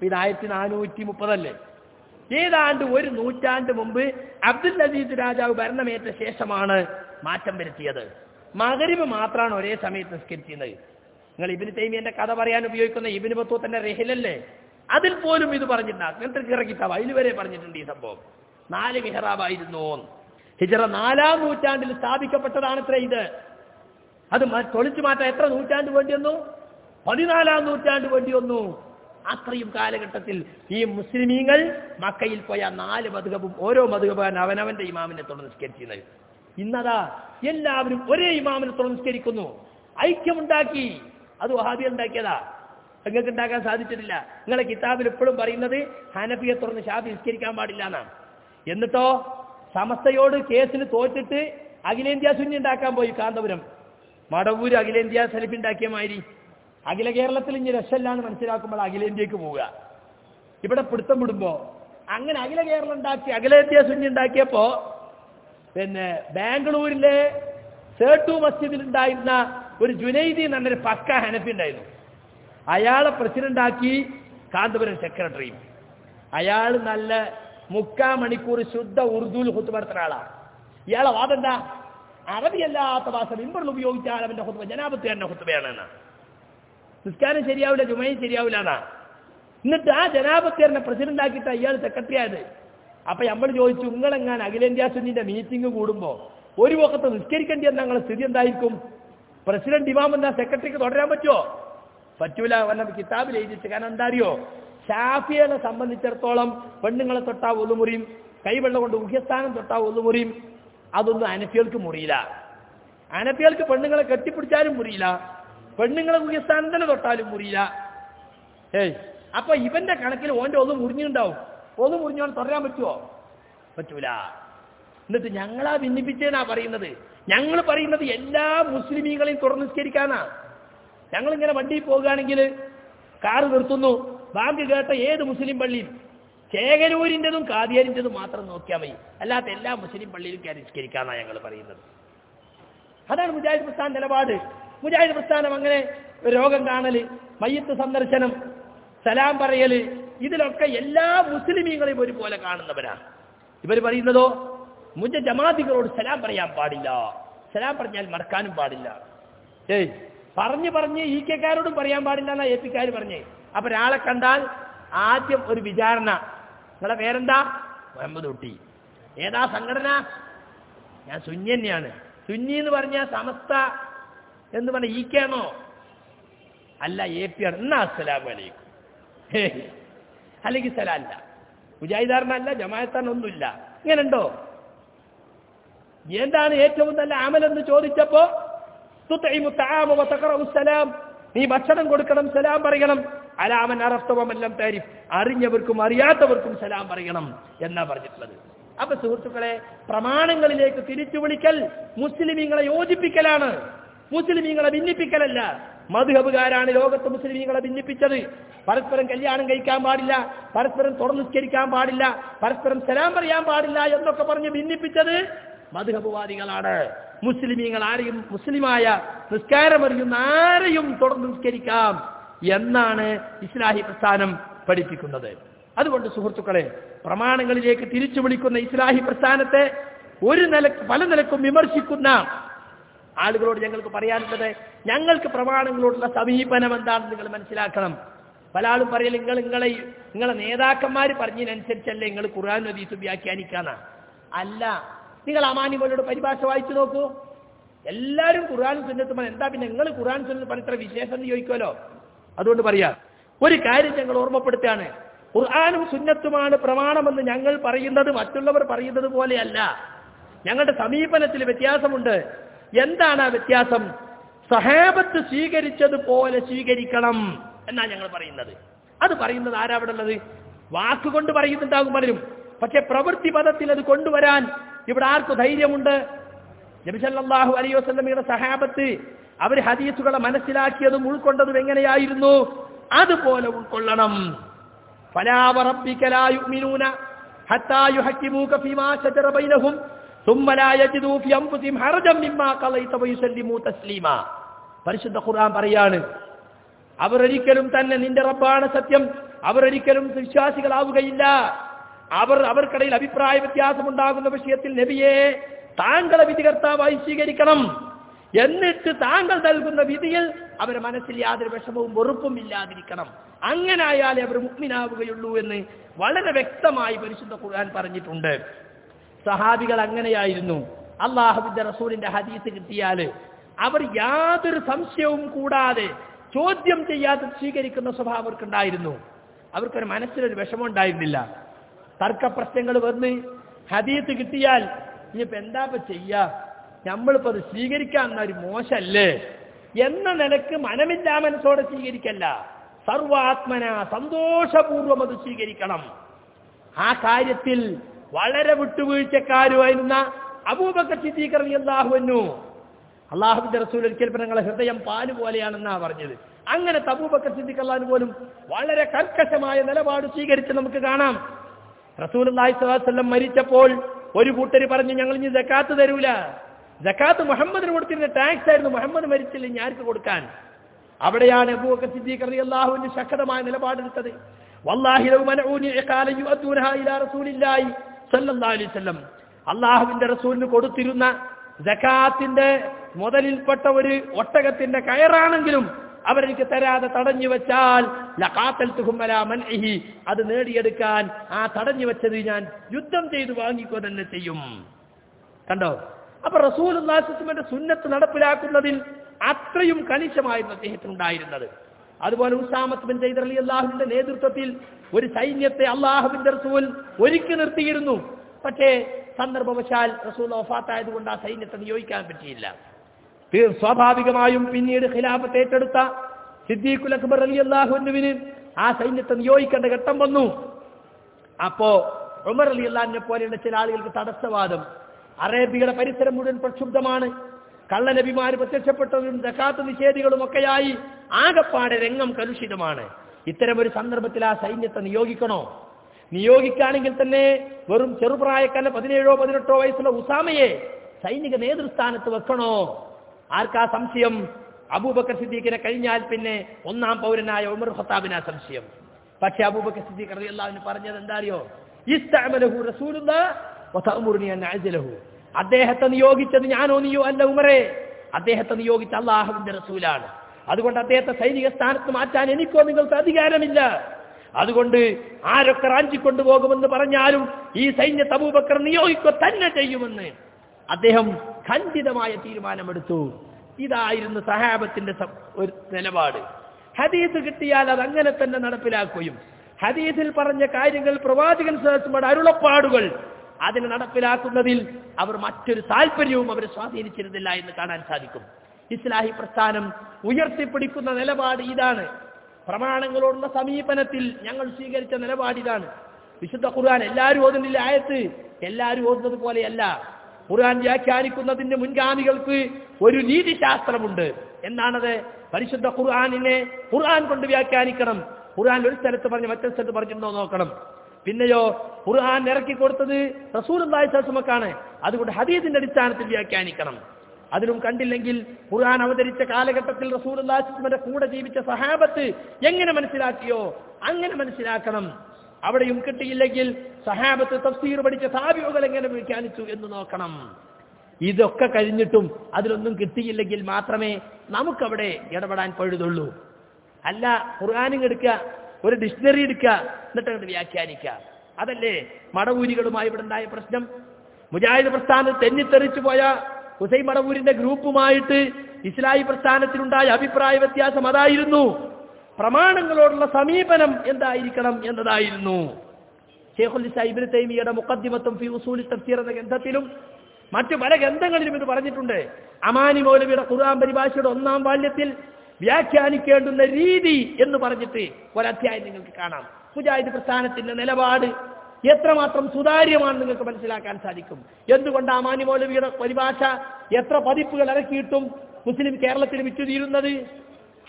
ഇത് ആയിരത്തി നാനൂറ്റി മുപ്പതല്ലേ ഏതാണ്ട് ഒരു നൂറ്റാണ്ട് മുമ്പ് അബ്ദുൽ അസീസ് രാജാവ് ഭരണമേറ്റ ശേഷമാണ് മാറ്റം വരുത്തിയത്. മകരിവ് മാത്രമാണ് ഒരേ സമയത്ത് നിസ്കരിച്ചിരുന്നത്. നിങ്ങൾ ഇബിന് തൈമിയന്റെ കഥ പറയാൻ ഉപയോഗിക്കുന്ന ഇബിന് ബത്തൂത്തിന്റെ റെഹിലല്ലേ? അതിൽ പോലും ഇത് പറഞ്ഞിട്ടുണ്ട് അങ്ങനത്തെ കിറക്കിത്താവ് അതിൽ വരെ പറഞ്ഞിട്ടുണ്ട് ഈ സംഭവം. നാല് മിഹറാബായിരുന്നു ഹിജറ നാലാം നൂറ്റാണ്ടിൽ സ്ഥാപിക്കപ്പെട്ടതാണത്രേ ഇത്. അത് തൊളിച്ചു മാറ്റാൻ എത്ര നൂറ്റാണ്ട് വേണ്ടി വന്നു? പതിനാലാം നൂറ്റാണ്ട് വേണ്ടി വന്നു. അത്രയും കാലഘട്ടത്തിൽ ഈ മുസ്ലിമീങ്ങൾ മക്കയിൽ പോയ നാല് മധുകപ്പും ഓരോ മധുകബാൻ അവനവന്റെ ഇമാമിനെ തുടർന്ന് നിസ്കരിച്ചിരുന്നത്. ഇന്നതാ എല്ലാവരും ഒരേ ഇമാമിനെ തുടർന്ന് നിസ്കരിക്കുന്നു. ഐക്യമുണ്ടാക്കി. അത് വഹാബികൾ ഉണ്ടാക്കിയതാ. നിങ്ങൾക്ക് ഉണ്ടാക്കാൻ സാധിച്ചിട്ടില്ല. നിങ്ങളെ കിതാബിൽ എപ്പോഴും പറയുന്നത് ഹനഫിയെ തുറന്ന് ഷാഫി നിസ്കരിക്കാൻ പാടില്ല എന്നാണ്. എന്നിട്ടോ സമസ്തയോട് കേസിന് തോറ്റിട്ട് അഖിലേന്ത്യാ ശൂന്യം ഉണ്ടാക്കാൻ പോയി കാന്തപുരം. മടവൂര് അഖിലേന്ത്യാ സെലിഫ് ഉണ്ടാക്കിയ മാതിരി. അഖില കേരളത്തിൽ ഇനി രക്ഷമില്ലാന്ന് മനസ്സിലാക്കുമ്പോൾ അഖിലേന്ത്യക്ക് പോവുക. ഇവിടെ പിടുത്തം വിടുമ്പോ അങ്ങനെ അഖില കേരളം ഉണ്ടാക്കി അഖിലേന്ത്യാ ശൂന്യം ഉണ്ടാക്കിയപ്പോ പിന്നെ ബാംഗ്ലൂരിലെ സേട്ടു മസ്ജിദിൽ ഉണ്ടായിരുന്ന ഒരു ജുനൈദി എന്നൊരു പക്ക ഹനഫി ഉണ്ടായിരുന്നു. അയാളെ പ്രസിഡന്റാക്കി കാന്തപുരം സെക്രട്ടറിയും അയാൾ നല്ല മുക്കാ മണിക്കൂർ ശുദ്ധ ഉറുദുവിൽ ഹുത്തുപടുത്തുന്ന ആളാണ്. ഇയാളെ വാദം എന്താ അറബിയല്ലാത്ത ഭാഷ മിമ്പറിൽ ഉപയോഗിച്ചാൽ അവന്റെ ഹുത്തുബ ജനാപത്ത് തന്നെ ഹുത്തുബയാണ് എന്നാ. നിസ്കാരം ശരിയാവില്ല ജുമയും ശരിയാവില്ല എന്നാ. എന്നിട്ട് ആ ജനാപത്തേറിനെ പ്രസിഡന്റ് ആക്കിയിട്ട് അയാൾ സെക്രട്ടറി ആയത്. അപ്പൊ നമ്മൾ ചോദിച്ചു നിങ്ങളെങ്ങാൻ അഖിലേന്ത്യാ സുന്നിന്റെ മീറ്റിംഗ് കൂടുമ്പോ ഒരു വക്കത്ത് നിസ്കരിക്കേണ്ടി എന്ന സ്ഥിതി എന്തായിരിക്കും? പ്രസിഡന്റ് ഇമാം എന്താ സെക്രട്ടറിക്ക് തുടരാൻ പറ്റുമോ പറ്റൂല വല്ല കിതാബിൽ എഴുതിച്ച് കാരണം എന്താ അറിയോ? ഷാഫിയെ സംബന്ധിച്ചിടത്തോളം പെണ്ണുങ്ങളെ തൊട്ടാ ഒതുമുറിയും കൈവെള്ളം കൊണ്ട് മുഖ്യസ്ഥാനം തൊട്ടാ ഒതുമുറിയും അതൊന്നും അനഫികൾക്ക് മുറിയില്ല. അനഫികൾക്ക് പെണ്ണുങ്ങളെ കെട്ടിപ്പിടിച്ചാലും മുറിയില്ല. പെണ്ണുങ്ങളെ മുഖ്യസ്ഥാനം തന്നെ തൊട്ടാലും മുറിയില്ല. ഏയ് അപ്പൊ ഇവന്റെ കണക്കിൽ ഓന്റെ ഒന്ന് മുറിഞ്ഞുണ്ടാവും ഒന്ന് മുറിഞ്ഞോണ്ട് തുടരാൻ പറ്റുമോ പറ്റൂല. എന്നിട്ട് ഞങ്ങളാ ഭിന്നിപ്പിച്ചേനാ പറയുന്നത്? ഞങ്ങൾ പറയുന്നത് എല്ലാ മുസ്ലിമീങ്ങളെയും തുറന്ന് ഇങ്ങനെ വണ്ടിയിൽ പോകുകയാണെങ്കിൽ കാറ് നിർത്തുന്നു. ബാങ്ക് കേട്ട ഏത് മുസ്ലിം പള്ളിയും ചേകനൂരിന്റെതും കാതിയാരിന്റെതും മാത്രം നോക്കിയാൽ മതി. അല്ലാത്ത എല്ലാ മുസ്ലിം പള്ളിയിലും കയറി ഞങ്ങൾ പറയുന്നത്. അതാണ് മുജാഹിദ് പ്രസ്ഥാന നിലപാട്. മുജാഹിദ് പ്രസ്ഥാനം അങ്ങനെ രോഗം കാണൽ മയ്യത്ത് സന്ദർശനം സലാം പറയൽ ഇതിലൊക്കെ എല്ലാ മുസ്ലിമീങ്ങളെയും ഒരുപോലെ കാണുന്നവരാണ് ഇവർ പറയുന്നതോ മുജ ജമാതികളോട് സലാം പറയാൻ പാടില്ല. സലാം പറഞ്ഞാൽ മറക്കാനും പാടില്ല. ഏയ് പറഞ്ഞു പറഞ്ഞ് ഈ കെക്കാരോടും പറയാൻ പാടില്ല എന്നാ എ പിക്കാർ പറഞ്ഞേ. അപ്പൊ ഒരാളെ കണ്ടാൽ ആദ്യം ഒരു വിചാരണ. നിങ്ങളെ പേരെന്താ? മുഹമ്മദ് കുട്ടി. ഏതാ സംഘടന? ഞാൻ സുന്നി തന്നെയാണ്. സുന്നി എന്ന് പറഞ്ഞാൽ സമസ്ത എന്ന് പറഞ്ഞ ഈ ആണോ അല്ല എ പി ആണ്. എന്നാ അസ്സലാമു അലൈക്കും. ഹേ. അല്ലെങ്കിൽ സ്ഥലമല്ല മുജാഹിദാറിനല്ല ജമായത്താനൊന്നുമില്ല ഇങ്ങനെയുണ്ടോ? എന്താണ് ഏറ്റവും നല്ല അമലെന്ന് ചോദിച്ചപ്പോ നീ ഭക്ഷണം കൊടുക്കണം സലാം പറയണം. അലാമൻ അറഫ്തവമെല്ലാം താരിഫ്. അറിഞ്ഞവർക്കും അറിയാത്തവർക്കും സലാം പറയണം എന്നാ പറഞ്ഞിട്ടുള്ളത്. അപ്പൊ സുഹൃത്തുക്കളെ പ്രമാണങ്ങളിലേക്ക് തിരിച്ചു വിളിക്കൽ മുസ്ലിമീങ്ങളെ യോജിപ്പിക്കലാണ്. മുസ്ലിമീങ്ങളെ ഭിന്നിപ്പിക്കലല്ല. മധുഹബുകാരാണ് ലോകത്ത് മുസ്ലിമീങ്ങളെ ഭിന്നിപ്പിച്ചത്. പരസ്പരം കല്യാണം കഴിക്കാൻ പാടില്ല പരസ്പരം തുറന്നുസ്കരിക്കാൻ പാടില്ല പരസ്പരം സലാം പറയാൻ പാടില്ല എന്നൊക്കെ പറഞ്ഞ് ഭിന്നിപ്പിച്ചത് മധുഹബുവാദികളാണ്. മുസ്ലിമീങ്ങൾ ആരെയും മുസ്ലിമായ നിസ്കാരം അറിയുന്ന ആരെയും തുടർന്ന് നിസ്കരിക്കാം എന്നാണ് ഇസ്ലാഹി പ്രസ്ഥാനം പഠിപ്പിക്കുന്നത്. അതുകൊണ്ട് സുഹൃത്തുക്കളെ പ്രമാണങ്ങളിലേക്ക് തിരിച്ചു വിളിക്കുന്ന ഇസ്ലാഹി പ്രസ്ഥാനത്തെ ഒരു നില പല നിലക്കും വിമർശിക്കുന്ന ആളുകളോട് ഞങ്ങൾക്ക് പറയാനുള്ളത് ഞങ്ങൾക്ക് പ്രമാണങ്ങളോടുള്ള സമീപനം എന്താണെന്ന് നിങ്ങൾ മനസ്സിലാക്കണം. പല ആളും പറയൽ നിങ്ങൾ നിങ്ങളെ നിങ്ങളെ നേതാക്കന്മാർ പറഞ്ഞതിനനുസരിച്ചല്ലേ നിങ്ങൾ ഖുർആൻ നദീസ് വ്യാഖ്യാനിക്കാന്ന? അല്ല നിങ്ങൾ അമാനിമോലോട് പരിഭാഷ വായിച്ചു നോക്കൂ. എല്ലാവരും ഖുർആൻ സുന്നത്തുമാണ് എന്താ പിന്നെ നിങ്ങൾ ഖുർആൻ സുന്നത്ത് പറഞ്ഞ ഇത്ര വിശേഷം എന്ന് ചോദിക്കുമല്ലോ? അതുകൊണ്ട് പറയാ ഒരു കാര്യം ഞങ്ങൾ ഓർമ്മപ്പെടുത്തുകയാണ്. ഖുർആാനും സുന്നത്തുമാണ് പ്രമാണമെന്ന് ഞങ്ങൾ പറയുന്നത് മറ്റുള്ളവർ പറയുന്നത് പോലെയല്ല. ഞങ്ങളുടെ സമീപനത്തിൽ വ്യത്യാസമുണ്ട്. എന്താണ് ആ വ്യത്യാസം? സഹാബത്ത് സ്വീകരിച്ചതുപോലെ സ്വീകരിക്കണം എന്നാണ് ഞങ്ങൾ പറയുന്നത്. അത് പറയുന്നത് ആരാ അവിടെ ഉള്ളത്? വാക്കുകൊണ്ട് പറയുന്നുണ്ടാകും പലരും. പക്ഷെ പ്രവൃത്തി പദത്തിൽ അത് കൊണ്ടുവരാൻ ഇവിടെ ആർക്ക് ധൈര്യമുണ്ട്? നബിസല്ലാഹു അലൈ വസ്ലമിയുടെ സഹാബത്ത് അവർ ഹദീസുകളെ മനസ്സിലാക്കിയതും ഉൾക്കൊണ്ടതും എങ്ങനെയായിരുന്നു? അതുപോലെ ഉൾക്കൊള്ളണം. പരിശുദ്ധ ഖുർആൻ പറയാണ് അവരൊരിക്കലും തന്നെ നിന്റെ റബ്ബാണ് സത്യം അവരൊരിക്കലും വിശ്വാസികളാവുകയില്ല. അവർ അവർക്കിടയിൽ അഭിപ്രായ വ്യത്യാസമുണ്ടാകുന്ന വിഷയത്തിൽ നബിയെ താങ്കളെ വിധികർത്താവായി സ്വീകരിക്കണം. എന്നിട്ട് താങ്കൾ നൽകുന്ന വിധിയിൽ അവരെ മനസ്സിൽ യാതൊരു വിഷമവും വെറുപ്പും ഇല്ലാതിരിക്കണം. അങ്ങനെ ആയാലേ അവർ മുക്മിനാവുകയുള്ളൂ എന്ന് വളരെ വ്യക്തമായി പരിശുദ്ധ ഖുർആൻ പറഞ്ഞിട്ടുണ്ട്. സഹാബികൾ അങ്ങനെയായിരുന്നു. അള്ളാഹുബിന്റെ റസൂലിന്റെ ഹദീസ് കിട്ടിയാൽ അവർ യാതൊരു സംശയവും കൂടാതെ ചോദ്യം ചെയ്യാതെ സ്വീകരിക്കുന്ന സ്വഭാവം അവർക്കുണ്ടായിരുന്നു. അവർക്കൊരു മനസ്സിലൊരു വിഷമം ഉണ്ടായിരുന്നില്ല. തർക്ക പ്രശ്നങ്ങൾ വന്ന് ഹദീസ് കിട്ടിയാൽ ഇനിയിപ്പോൾ എന്താ ഇപ്പൊ ചെയ്യാ? നമ്മളിപ്പോ അത് സ്വീകരിക്കാൻ ഒരു മോശല്ലേ? എന്ന നിലയ്ക്ക് മനമില്ലാ മനസ്സോടെ സ്വീകരിക്കല്ല. സർവാത്മന സന്തോഷപൂർവം അത് സ്വീകരിക്കണം. ആ കാര്യത്തിൽ വളരെ വിട്ടുവീഴ്ചക്കാരുമായിരുന്ന അബൂബക്കർ സിദ്ദീഖർ അള്ളാഹുവന്നു അള്ളാഹുബിന്റെ റസൂൽ ഒരിക്കൽ ഞങ്ങളെ ഹൃദയം പാൽ പോലെയാണെന്നാ പറഞ്ഞത്. അങ്ങനെ അബൂബക്കർ സിദ്ദീഖ് പോലും വളരെ കർക്കശമായ നിലപാട് സ്വീകരിച്ച് നമുക്ക് കാണാം. റസൂൽ അള്ളാഹിസ്വല്ലം മരിച്ചപ്പോൾ ഒരു കൂട്ടര് പറഞ്ഞു ഞങ്ങൾ ഇനി ജക്കാത്ത് തരൂല. ജക്കാത്ത് മുഹമ്മദിന് കൊടുത്തിരുന്ന ടാക്സ് ആയിരുന്നു. മുഹമ്മദ് മരിച്ചില്ല ഇനി ആർക്ക് കൊടുക്കാൻ? അവിടെയാണ് അബൂബക്കർ സിദ്ദീഖ് റളിയല്ലാഹുവിന്റെ ശക്തമായ നിലപാടെടുത്തത്. വല്ലാഹി ലൗ ഇലാ റസൂലില്ലാഹി അലൈഹി വസല്ലം. അള്ളാഹുവിന്റെ റസൂലിന് കൊടുത്തിരുന്ന ജക്കാത്തിന്റെ മുതലിൽപ്പെട്ട ഒരു ഒട്ടകത്തിന്റെ കയറാണെങ്കിലും അവരെനിക്ക് തരാതെ തടഞ്ഞു വെച്ചാൽ അത് നേടിയെടുക്കാൻ ആ തടഞ്ഞു വെച്ചത് ഞാൻ യുദ്ധം ചെയ്ത് വാങ്ങിക്കോ തന്നെ ചെയ്യും. കണ്ടോ? അപ്പൊ റസൂൽ ഉല്ലാസിന്റെ സുന്നത്ത് നടപ്പിലാക്കുന്നതിൽ അത്രയും കണിശമായിരുന്നു അദ്ദേഹത്തിന് ഉണ്ടായിരുന്നത്. അതുപോലെ ഉസാമത്ത് ബിൻ ജയ്ദർ അലി അള്ളാഹുവിന്റെ നേതൃത്വത്തിൽ ഒരു സൈന്യത്തെ അള്ളാഹുവിന്റെ റസൂൽ ഒരുക്കി നിർത്തിയിരുന്നു. പക്ഷേ സന്ദർഭവശാൽ റസൂൽ ഒഫാത്തായതുകൊണ്ട് ആ സൈന്യത്തെ നിയോഗിക്കാൻ പറ്റിയില്ല. സ്വാഭാവികമായും പിന്നീട് ഖിലാഫത്ത് ഏറ്റെടുത്ത സിദ്ദീഖുൽ അക്ബർ അലി അള്ളാഹുവിന് ആ സൈന്യത്തെ നിയോഗിക്കേണ്ട ഘട്ടം വന്നു. അപ്പോ ഉമർ അലി അള്ളാഹിനെ പോലെയുള്ള ചില ആളുകൾക്ക് തടസ്സവാദം. അറേബ്യയുടെ പരിസരം മുഴുവൻ പ്രക്ഷുബ്ധമാണ്. കള്ളനബിമാർ പ്രത്യക്ഷപ്പെട്ടവരും ജക്കാത്ത് നിഷേധികളും ഒക്കെയായി ആകപ്പാടെ രംഗം കലുഷിതമാണ്. ഇത്തരമൊരു സന്ദർഭത്തിൽ ആ സൈന്യത്തെ നിയോഗിക്കണോ? നിയോഗിക്കുകയാണെങ്കിൽ തന്നെ വെറും ചെറുപ്രായക്കല്ല പതിനേഴോ പതിനെട്ടോ വയസ്സുള്ള ഉസാമയെ സൈനിക നേതൃസ്ഥാനത്ത് വെക്കണോ? ആർക്കാ സംശയം? അബൂബക്കർ സിദ്ദീഖിനെ കഴിഞ്ഞാൽ പിന്നെ ഒന്നാം പൗരനായ ഉമർ ഖത്താബിനാ സംശയം. പക്ഷെ അബൂബക്കർ സിദ്ദീഖ് റളിയല്ലാഹു പറഞ്ഞത് എന്താ അറിയോ അഅ്സലഹു. അദ്ദേഹത്തെ നിയോഗിച്ചത് ഞാനോ നീയോ അല്ല ഉമറേ. അദ്ദേഹത്തെ നിയോഗിച്ച അള്ളാഹുവിന്റെ റസൂലാണ്. അതുകൊണ്ട് അദ്ദേഹത്തെ സൈനിക സ്ഥാനത്ത് മാറ്റാൻ എനിക്കോ നിങ്ങൾക്ക് അധികാരമില്ല. അതുകൊണ്ട് ആരൊക്കെ റാഞ്ചിക്കൊണ്ടുപോകുമെന്ന് പറഞ്ഞാലും ഈ സൈന്യ തബൂബക്കർ നിയോഗിക്കോ തന്നെ ചെയ്യുമെന്ന്. അദ്ദേഹം ഖണ്ഡിതമായ തീരുമാനമെടുത്തു. ഇതായിരുന്നു സഹാബത്തിന്റെ ഒരു നിലപാട്. ഹദീസ് കിട്ടിയാൽ അത് അങ്ങനെ തന്നെ നടപ്പിലാക്കുകയും ഹദീസിൽ പറഞ്ഞ കാര്യങ്ങൾ പ്രവാചകൻ സദസ്സുമാരുടെ അരുളപ്പാടുകൾ അതിനെ നടപ്പിലാക്കുന്നതിൽ അവർ മറ്റൊരു താല്പര്യവും അവരെ സ്വാധീനിച്ചിരുന്നില്ല എന്ന് കാണാൻ സാധിക്കും. ഇസ്ലാഹി പ്രസ്ഥാനം ഉയർത്തിപ്പിടിക്കുന്ന നിലപാട് ഇതാണ്. പ്രമാണങ്ങളോടുള്ള സമീപനത്തിൽ ഞങ്ങൾ സ്വീകരിച്ച നിലപാട് ഇതാണ്. വിശുദ്ധ ഖുർആൻ എല്ലാവരും ഓതുന്നില്ല ആയത്ത് എല്ലാവരും ഓതുന്നത് പോലെയല്ല. ഖുർആൻ വ്യാഖ്യാനിക്കുന്നതിന്റെ മുൻഗാമികൾക്ക് ഒരു നീതിശാസ്ത്രമുണ്ട്. എന്നാണത്? പരിശുദ്ധ ഖുർആാനിനെ ഖുർആൻ കൊണ്ട് വ്യാഖ്യാനിക്കണം. ഖുർആൻ ഒരു സ്ഥലത്ത് പറഞ്ഞ് മറ്റൊരു സ്ഥലത്ത് പറഞ്ഞിട്ടുണ്ടോ നോക്കണം. പിന്നെയോ ഖുർആൻ ഇറക്കി കൊടുത്തത് റസൂൽ സസുമക്കാണ് അതുകൊണ്ട് ഹദീദിന്റെ അടിസ്ഥാനത്തിൽ വ്യാഖ്യാനിക്കണം. അതിലും കണ്ടില്ലെങ്കിൽ ഖുർആൻ അവതരിച്ച കാലഘട്ടത്തിൽ റസൂൽ അള്ളാഹിന്റെ കൂടെ ജീവിച്ച സഹാബത്ത് എങ്ങനെ മനസ്സിലാക്കിയോ? അങ്ങനെ മനസ്സിലാക്കണം. അവിടെയും കിട്ടിയില്ലെങ്കിൽ സഹാബത്ത് തഫ്സീർ പഠിച്ച സാബിയോകൾ എങ്ങനെ വ്യാഖ്യാനിച്ചു എന്ന് നോക്കണം. ഇതൊക്കെ കഴിഞ്ഞിട്ടും അതിലൊന്നും കിട്ടിയില്ലെങ്കിൽ മാത്രമേ നമുക്കവിടെ ഇടപെടാൻ പഴുതുള്ളൂ. അല്ല ഖുർആാനും എടുക്കുക ഒരു ഡിക്ഷണറി എടുക്കുക എന്നിട്ട് അങ്ങോട്ട് വ്യാഖ്യാനിക്കുക. അതല്ലേ മടവൂരികളുമായി ഇവിടെ ഉണ്ടായ പ്രശ്നം? മുജാഹിദ് പ്രസ്ഥാനം തെന്നിത്തെറിച്ചു പോയ ഹുസൈൻ മടവൂരിന്റെ ഗ്രൂപ്പുമായിട്ട് ഇസ്ലായി പ്രസ്ഥാനത്തിലുണ്ടായ അഭിപ്രായ വ്യത്യാസം അതായിരുന്നു. പ്രമാണങ്ങളോടുള്ള സമീപനം എന്തായിരിക്കണം എന്നതായിരുന്നു. ഷേഖുൽ ഇബ്നു തൈമിയുടെ മുഖദ്ദിമത്തും ഫി ഉസൂലി തഫ്സീർ എന്ന ഗ്രന്ഥത്തിലും മറ്റു പല ഗ്രന്ഥങ്ങളിലും ഇത് പറഞ്ഞിട്ടുണ്ട്. അമാനി മൗലവിയുടെ ഖുർആൻ പരിഭാഷയുടെ ഒന്നാം ബാല്യത്തിൽ വ്യാഖ്യാനിക്കേണ്ടുന്ന രീതി എന്ന് പറഞ്ഞിട്ട് ഒരധ്യായം നിങ്ങൾക്ക് കാണാം. മുജാഹിദ് പ്രസ്ഥാനത്തിന്റെ നിലപാട് എത്രമാത്രം സുതാര്യമാണ് നിങ്ങൾക്ക് മനസ്സിലാക്കാൻ സാധിക്കും. എന്തുകൊണ്ട് അമാനി മൗലവിയുടെ പരിഭാഷ എത്ര പതിപ്പുകൾ ഇറക്കിയിട്ടും മുസ്ലിം കേരളത്തിൽ വിറ്റുതീരുന്നത്?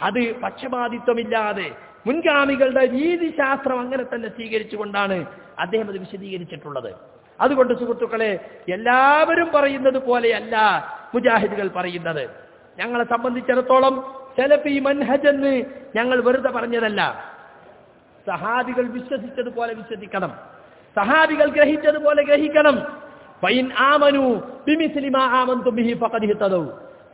അത് പക്ഷപാതിത്വമില്ലാതെ മുൻഗാമികളുടെ രീതിശാസ്ത്രം അങ്ങനെ തന്നെ സ്വീകരിച്ചുകൊണ്ടാണ് അദ്ദേഹം അത് വിശദീകരിച്ചിട്ടുള്ളത്. അതുകൊണ്ട് സുഹൃത്തുക്കളെ എല്ലാവരും പറയുന്നത് പോലെയല്ല മുജാഹിദുകൾ പറയുന്നത്. ഞങ്ങളെ സംബന്ധിച്ചിടത്തോളം സെലഫി മൻഹജ് എന്ന് ഞങ്ങൾ വെറുതെ പറഞ്ഞതല്ല. സഹാബികൾ വിശ്വസിച്ചതുപോലെ വിശ്വസിക്കണം. സഹാബികൾ ഗ്രഹിച്ചതുപോലെ ഗ്രഹിക്കണം. ഫൈൻ ആമനു ബിമിസ്ലിമാ ആമന്തു ബിഹി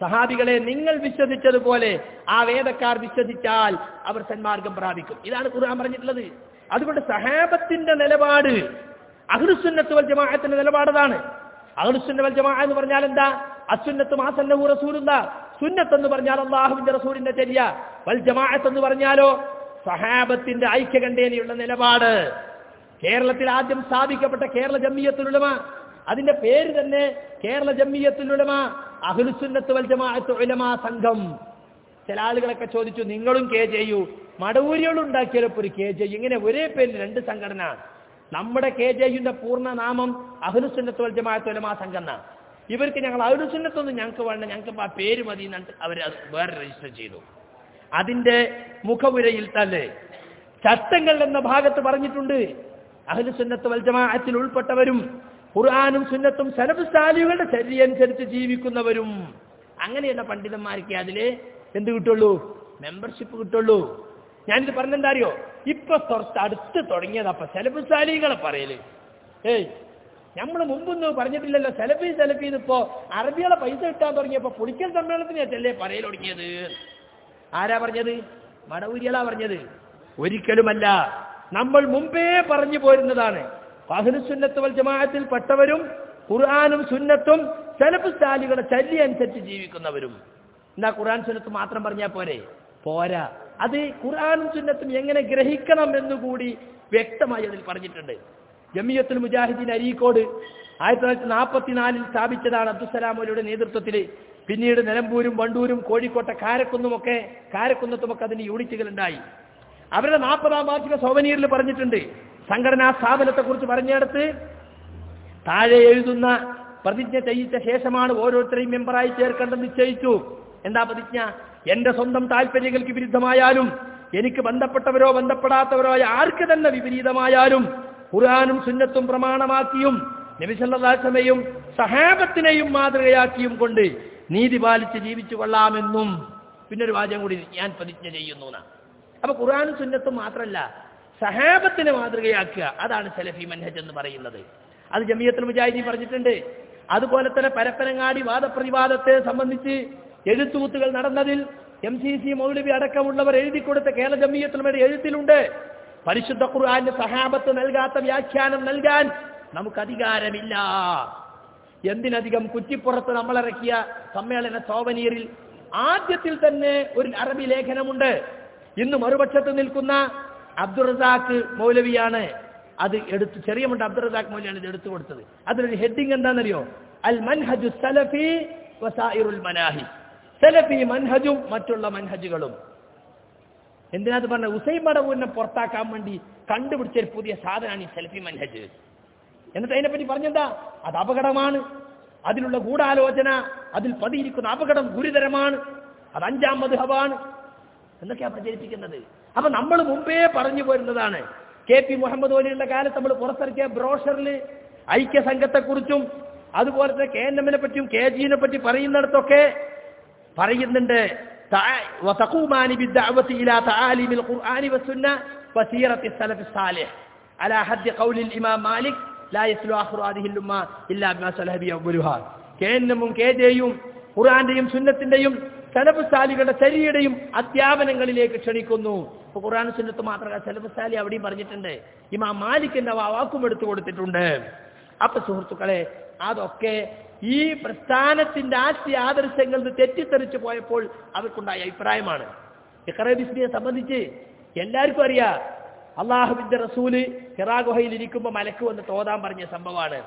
സഹാബികളെ നിങ്ങൾ വിശ്വസിച്ചതുപോലെ ആ വേദക്കാർ വിശ്വസിച്ചാൽ അവർ സന്മാർഗം പ്രാപിക്കും. ഇതാണ് ഖുർആൻ പറഞ്ഞിട്ടുള്ളത്. അതുകൊണ്ട് സഹാബത്തിന്റെ നിലപാട് അഹ്ലുസുന്നത്ത് വൽ ജമാഅത്തിന്റെ നിലപാടതാണ്. അഹ്ലുസുന്ന വൽ ജമാഅ എന്ന് പറഞ്ഞാൽ എന്താ? അസുന്നത്ത് മാസല്ലഹു റസൂലുള്ള സുന്നത്ത് എന്ന് പറഞ്ഞാൽ അള്ളാഹുവിന്റെ റസൂലിന്റെ ചര്യ. വൽ ജമാഅത്ത് എന്ന് പറഞ്ഞാലോ? സഹാബത്തിന്റെ ഐക്യകണ്ഠേനയുള്ള നിലപാട്. കേരളത്തിൽ ആദ്യം സ്ഥാപിക്കപ്പെട്ട കേരള ജമ്മിയത്തുലുലമ അതിന്റെ പേര് തന്നെ കേരള ജമ്മിയത്തിലുടമ അഹുലുസുന്നത്ത് വൽ ജമാഅത്ത് ഉലമാ സംഘം. ചില ആളുകളൊക്കെ ചോദിച്ചു നിങ്ങളും കെ ചെയ്യൂ മടവൂരികളുണ്ടാക്കിയപ്പോൾ ഒരു കെ ജെ ഇങ്ങനെ ഒരേ പേരിൽ രണ്ട് സംഘടന. നമ്മുടെ കെ ജെയുടെ പൂർണ നാമം അഹ്ലുസുന്നത്ത് വൽ ജമാഅത്ത് ഉലമാ സംഘം എന്നാ. ഇവർക്ക് ഞങ്ങൾ അഹുലുസുന്നത്തൊന്നും ഞങ്ങൾക്ക് വേണ്ട ഞങ്ങൾക്ക് ആ പേര് മതി എന്നിട്ട് അവർ വേറെ രജിസ്റ്റർ ചെയ്തു. അതിന്റെ മുഖപുരയിൽ തന്നെ ചട്ടങ്ങൾ എന്ന ഭാഗത്ത് പറഞ്ഞിട്ടുണ്ട്. അഹ്ലുസുന്നത്ത് വൽ ജമാഅത്തിൽ ഉൾപ്പെട്ടവരും ഖുർആാനും സുന്നത്തും സലഫ് സാലികളുടെ ചര്യനുസരിച്ച് ജീവിക്കുന്നവരും. അങ്ങനെയുള്ള പണ്ഡിതന്മാർക്ക് അതിൽ എന്ത് കിട്ടുള്ളൂ? മെമ്പർഷിപ്പ് കിട്ടുള്ളൂ. ഞാനിത് പറഞ്ഞെന്താ അറിയോ ഇപ്പൊ കുറച്ച് അടുത്ത് തുടങ്ങിയതപ്പ സെലഫ് സാലികളെ പറയൽ. ഏയ് നമ്മൾ മുമ്പൊന്നും പറഞ്ഞിട്ടില്ലല്ലോ. സെലഫി സെലഫി ഇപ്പോ അറബികളെ പൈസ കിട്ടാൻ തുടങ്ങിയപ്പോ പുളിക്കൽ സമ്മേളനത്തിനല്ലേ പറയൽ തുടങ്ങിയത്? ആരാ പറഞ്ഞത്? മടവൂരികളാ പറഞ്ഞത്. ഒരിക്കലുമല്ല. നമ്മൾ മുമ്പേ പറഞ്ഞു പോരുന്നതാണ്. അഹ്ലുസുന്നത്ത് ജമാഅത്തിൽ പെട്ടവരും ഖുർആാനും സുന്നത്തും സലഫ് സാലികളുടെ ചല്ലി അനുസരിച്ച് ജീവിക്കുന്നവരും. എന്നാ ഖുർആൻ സുന്നത്ത് മാത്രം പറഞ്ഞാൽ പോരെ? പോരാ. അത് ഖുർആാനും സുന്നത്തും എങ്ങനെ ഗ്രഹിക്കണം എന്നുകൂടി വ്യക്തമായി അതിൽ പറഞ്ഞിട്ടുണ്ട്. ജമിയത്തുൽ മുജാഹിദ്ദീൻ അരീക്കോട് ആയിരത്തി തൊള്ളായിരത്തി നാൽപ്പത്തിനാലിൽ സ്ഥാപിച്ചതാണ് അബ്ദുസലാമോലിയുടെ നേതൃത്വത്തിൽ പിന്നീട് നിലമ്പൂരും വണ്ടൂരും കോഴിക്കോട്ടെ കാരക്കുന്നുമൊക്കെ കാരക്കുന്നത്തുമൊക്കെ അതിന് യൂണിറ്റുകൾ ഉണ്ടായി അവരുടെ നാൽപ്പതാം വാർഷിക സോവനീറിൽ പറഞ്ഞിട്ടുണ്ട്. സംഘടനാ സ്ഥാപനത്തെ കുറിച്ച് പറഞ്ഞെടുത്ത് താഴെ എഴുതുന്ന പ്രതിജ്ഞ ചെയ്യിച്ച ശേഷമാണ് ഓരോരുത്തരെയും മെമ്പറായി ചേർക്കേണ്ടെന്ന് നിശ്ചയിച്ചു എന്താ പ്രതിജ്ഞ എന്റെ സ്വന്തം താല്പര്യങ്ങൾക്ക് വിരുദ്ധമായാലും എനിക്ക് ബന്ധപ്പെട്ടവരോ ബന്ധപ്പെടാത്തവരോ ആയ ആർക്ക് തന്നെ വിപരീതമായാലും ഖുർആാനും സുന്നത്തും പ്രമാണമാക്കിയും നബിസല്ലാസമയും സഹാബത്തിനെയും മാതൃകയാക്കിയും കൊണ്ട് നീതി പാലിച്ച് ജീവിച്ചു കൊള്ളാമെന്നും പിന്നൊരു വാചകം കൂടി ഞാൻ പ്രതിജ്ഞ ചെയ്യുന്നു. അപ്പൊ ഖുർആാനും സുന്നത്തും മാത്രമല്ല സഹാബത്തിനെ മാതൃകയാക്കുക. അതാണ് സലഫി മൻഹജ് എന്ന് പറയുന്നത്. അത് ജമിയത്തുൽ മുജാഹിദി പറഞ്ഞിട്ടുണ്ട്. അതുപോലെ തന്നെ പരപ്പനങ്ങാടി വാദപ്രതിവാദത്തെ സംബന്ധിച്ച് എഴുത്തുകൂത്തുകൾ നടന്നതിൽ എം സി സി മൗലവി അടക്കമുള്ളവർ എഴുതിക്കൊടുത്ത കേരള ജമിയത്തുലമയുടെ എഴുത്തിലുണ്ട്. പരിശുദ്ധ ഖുർആാന്റെ സഹാബത്ത് നൽകാത്ത വ്യാഖ്യാനം നൽകാൻ നമുക്ക് അധികാരമില്ല. എന്തിനധികം കുറ്റിപ്പുറത്ത് നമ്മളിറക്കിയ സമ്മേളന സോവനീറിൽ ആദ്യത്തിൽ തന്നെ ഒരു അറബി ലേഖനമുണ്ട്. ഇന്ന് മറുപക്ഷത്ത് നിൽക്കുന്ന അബ്ദുൾ റസാഖ് മൗലവിയാണ് അത് എടുത്ത് ചെറിയ മുണ്ട് അബ്ദുൾ റസാഖ് മൗലവിയാണ് ഇത് എടുത്തു കൊടുത്തത്. അതിലൊരു ഹെഡിങ് എന്താണെന്നറിയോ? അൽ മൻഹജു സലഫി വസായിറുൽ മനാഹി. സലഫി മൻഹജും മറ്റുള്ള മൻഹജുകളും. എന്തിനാത് പറഞ്ഞ? ഉസൈൻ മടവൂരിനെ പുറത്താക്കാൻ വേണ്ടി കണ്ടുപിടിച്ച ഒരു പുതിയ സാധനമാണ് ഈ സെൽഫി മൻഹജ്. എന്നിട്ട് അതിനെപ്പറ്റി പറഞ്ഞെന്താ? അത് അപകടമാണ്. അതിലുള്ള ഗൂഢാലോചന അതിൽ പതിയിരിക്കുന്ന അപകടം ഗുരുതരമാണ്. അത് അഞ്ചാം മധുഹവാണ് എന്നൊക്കെയാണ് പ്രചരിപ്പിക്കുന്നത്? അപ്പൊ നമ്മൾ മുമ്പേ പറഞ്ഞു പോരുന്നതാണ്. കെ പി മുഹമ്മദ് ഓലിയുടെ കാലത്ത് നമ്മൾ പുറത്തിറക്കിയ ബ്രോഷറിൽ ഐക്യസംഘത്തെക്കുറിച്ചും അതുപോലെ തന്നെ കെ എൻ എമ്മിനെ പറ്റിയും കെ ജിനെ പറ്റി പറയുന്നിടത്തൊക്കെ പറയുന്നുണ്ട്. കെ ഖുർആാന്റെയും സുന്നത്തിന്റെയും സലഫ് സാലികളുടെ ചരിയുടെയും അധ്യാപനങ്ങളിലേക്ക് ക്ഷണിക്കുന്നു. ഇപ്പൊ ഖുർആൻ സുന്നത്ത് മാത്രമല്ല സലഫ് സാലി അവിടെയും പറഞ്ഞിട്ടുണ്ട്. ഇമാം മാലിക്കിന്റെ വാക്കും എടുത്തു കൊടുത്തിട്ടുണ്ട്. അപ്പൊ സുഹൃത്തുക്കളെ അതൊക്കെ ഈ പ്രസ്ഥാനത്തിന്റെ ആശയ ആദർശങ്ങളിൽ തെറ്റിദ്ധരിച്ചു പോയപ്പോൾ അവർക്കുണ്ടായ അഭിപ്രായമാണ്. ബിസ്മിയെ സംബന്ധിച്ച് എല്ലാവർക്കും അറിയാം അള്ളാഹുബിന്റെ റസൂൽ ഹിറാഗുഹയിൽ ഇരിക്കുമ്പോൾ മലക്ക് വന്ന് തോതാൻ പറഞ്ഞ സംഭവമാണ്.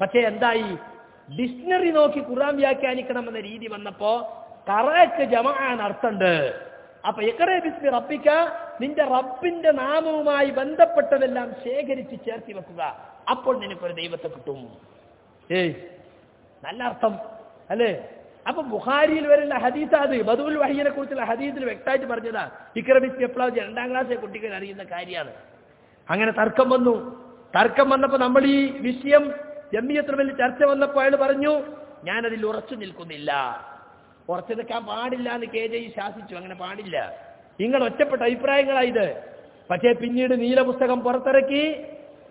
പക്ഷേ എന്തായി? ഡിക്ഷണറി നോക്കി ഖുർആൻ വ്യാഖ്യാനിക്കണമെന്ന രീതി വന്നപ്പോ കറക്ക് ജമാൻ അർത്ഥമുണ്ട് അപ്പൊ എക്കറേ ബിസ്മി റബ്ബിക്ക നിന്റെ റബ്ബിന്റെ നാമവുമായി ബന്ധപ്പെട്ടതെല്ലാം ശേഖരിച്ച് ചേർത്തി വെക്കുക. അപ്പോൾ നിനക്കൊരു ദൈവത്തെ കിട്ടും. ഏയ് നല്ല അർത്ഥം അല്ലേ? അപ്പൊ ബുഹാരിയിൽ വരുന്ന ഹദീസ് അത്. ബദുൽ വഹീനെ കുറിച്ചുള്ള ഹദീസിൽ വ്യക്തമായിട്ട് പറഞ്ഞതാ. ബിസ്മി എപ്പോഴും രണ്ടാം ക്ലാസ്സിലെ കുട്ടികൾ അറിയുന്ന കാര്യമാണ്. അങ്ങനെ തർക്കം വന്നു. തർക്കം വന്നപ്പോ നമ്മൾ ഈ വിഷയം ജമ്മിയത്ര വലിയ ചർച്ച വന്നപ്പോൾ അയാൾ പറഞ്ഞു ഞാനതിൽ ഉറച്ചു നിൽക്കുന്നില്ല. ഉറച്ചു നിൽക്കാൻ പാടില്ല എന്ന് കെ ജെ ശാസിച്ചു. അങ്ങനെ പാടില്ല. നിങ്ങൾ ഒറ്റപ്പെട്ട അഭിപ്രായങ്ങളായത് പക്ഷേ പിന്നീട് നീലപുസ്തകം പുറത്തിറക്കി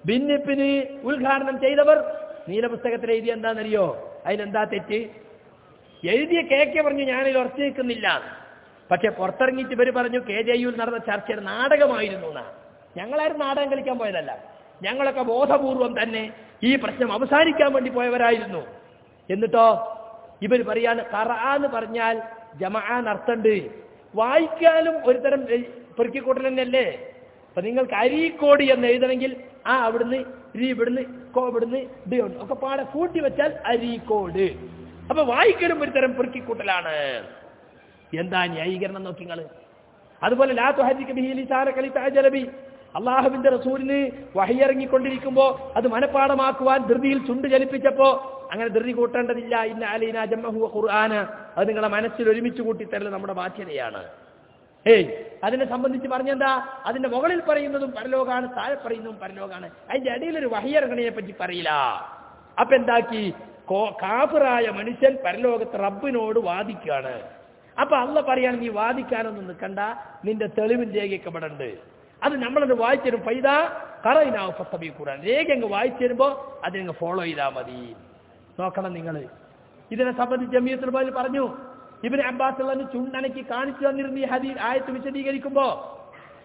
ഭിന്നിപ്പിന് ഉദ്ഘാടനം ചെയ്തവർ നീലപുസ്തകത്തിൽ എഴുതി എന്താണെന്നറിയോ? അതിനെന്താ തെറ്റ്? എഴുതിയ കെ കെ പറഞ്ഞു ഞാനിൽ ഉറച്ചു നിൽക്കുന്നില്ല. പക്ഷെ പുറത്തിറങ്ങിയിട്ട് ഇവർ പറഞ്ഞു കെ ജെ യുവിൽ നടന്ന ചർച്ചയുടെ നാടകമായിരുന്നു എന്നാണ് ഞങ്ങളാരും നാടകം കളിക്കാൻ പോയതല്ല. ഞങ്ങളൊക്കെ ബോധപൂർവം തന്നെ ഈ പ്രശ്നം അവസാനിക്കാൻ വേണ്ടി പോയവരായിരുന്നു. എന്നിട്ടോ ഇവർ പറയാണ് കറ എന്ന് പറഞ്ഞാൽ ജമാൻ അർത്ഥമുണ്ട് വായിക്കാനും ഒരുതരം പെറുക്കിക്കൂട്ടൽ തന്നെയല്ലേ അപ്പൊ നിങ്ങൾക്ക് അരീക്കോട് എന്ന് എഴുതണമെങ്കിൽ ആ അവിടുന്ന് രീ ഇവിടുന്ന് കോ ഇവിടുന്ന് ഡി ഒക്കെ പാടെ കൂട്ടി വെച്ചാൽ അരീക്കോട്. അപ്പൊ വായിക്കലും ഒരുതരം പെറുക്കിക്കൂട്ടലാണ്. എന്താ ന്യായീകരണം നോക്കി നിങ്ങൾ. അതുപോലെ ലാ തുഹരിക ബിഹി ലിസാനക ലിതഅജലബി അള്ളാഹുവിന്റെ റസൂലിന് വഹിയിറങ്ങിക്കൊണ്ടിരിക്കുമ്പോൾ അത് മനഃപ്പാടമാക്കുവാൻ ധൃതിയിൽ ചുണ്ട് ചലിപ്പിച്ചപ്പോ അങ്ങനെ ധൃതി കൂട്ടേണ്ടതില്ല. ഇന്ന അലീന ജമ്മഹു ഖുർആാന്. അത് നിങ്ങളെ മനസ്സിൽ ഒരുമിച്ച് കൂട്ടിത്തരൽ നമ്മുടെ ബാധ്യതയാണ്. ഏയ് അതിനെ സംബന്ധിച്ച് പറഞ്ഞെന്താ? അതിന്റെ മുകളിൽ പറയുന്നതും പരലോകാണ് താഴെ പറയുന്നതും പരലോകാണ്. അതിന്റെ ഇടയിൽ ഒരു വഹിയിറങ്ങണിയെ പറ്റി പറയില്ല. അപ്പൊ എന്താക്കി? കാഫറായ മനുഷ്യൻ പരലോകത്ത് റബ്ബിനോട് വാദിക്കുകയാണ് അപ്പൊ അള്ള പറയാൻ നീ വാദിക്കാനൊന്നും നിൽക്കണ്ട. നിന്റെ തെളിവിൽ രേഖയ്ക്കപ്പെടണ്ട് അത് നമ്മളത് വായിച്ചു തരും ഫൈദ കറയിനാവും കൂടാൻ രേഖ അങ്ങ് വായിച്ചു തരുമ്പോൾ അതിനങ്ങ് ഫോളോ ചെയ്താൽ മതി. നോക്കണം നിങ്ങൾ ഇതിനെ സംബന്ധിച്ച് ജമിയത്തുൽ ബാലിൽ പറഞ്ഞു ഇബിന് അബ്ബാസ് ചുണ്ടനക്കി കാണിച്ചു തന്നിരുന്ന ഈ ഹദീ ആയത്ത് വിശദീകരിക്കുമ്പോ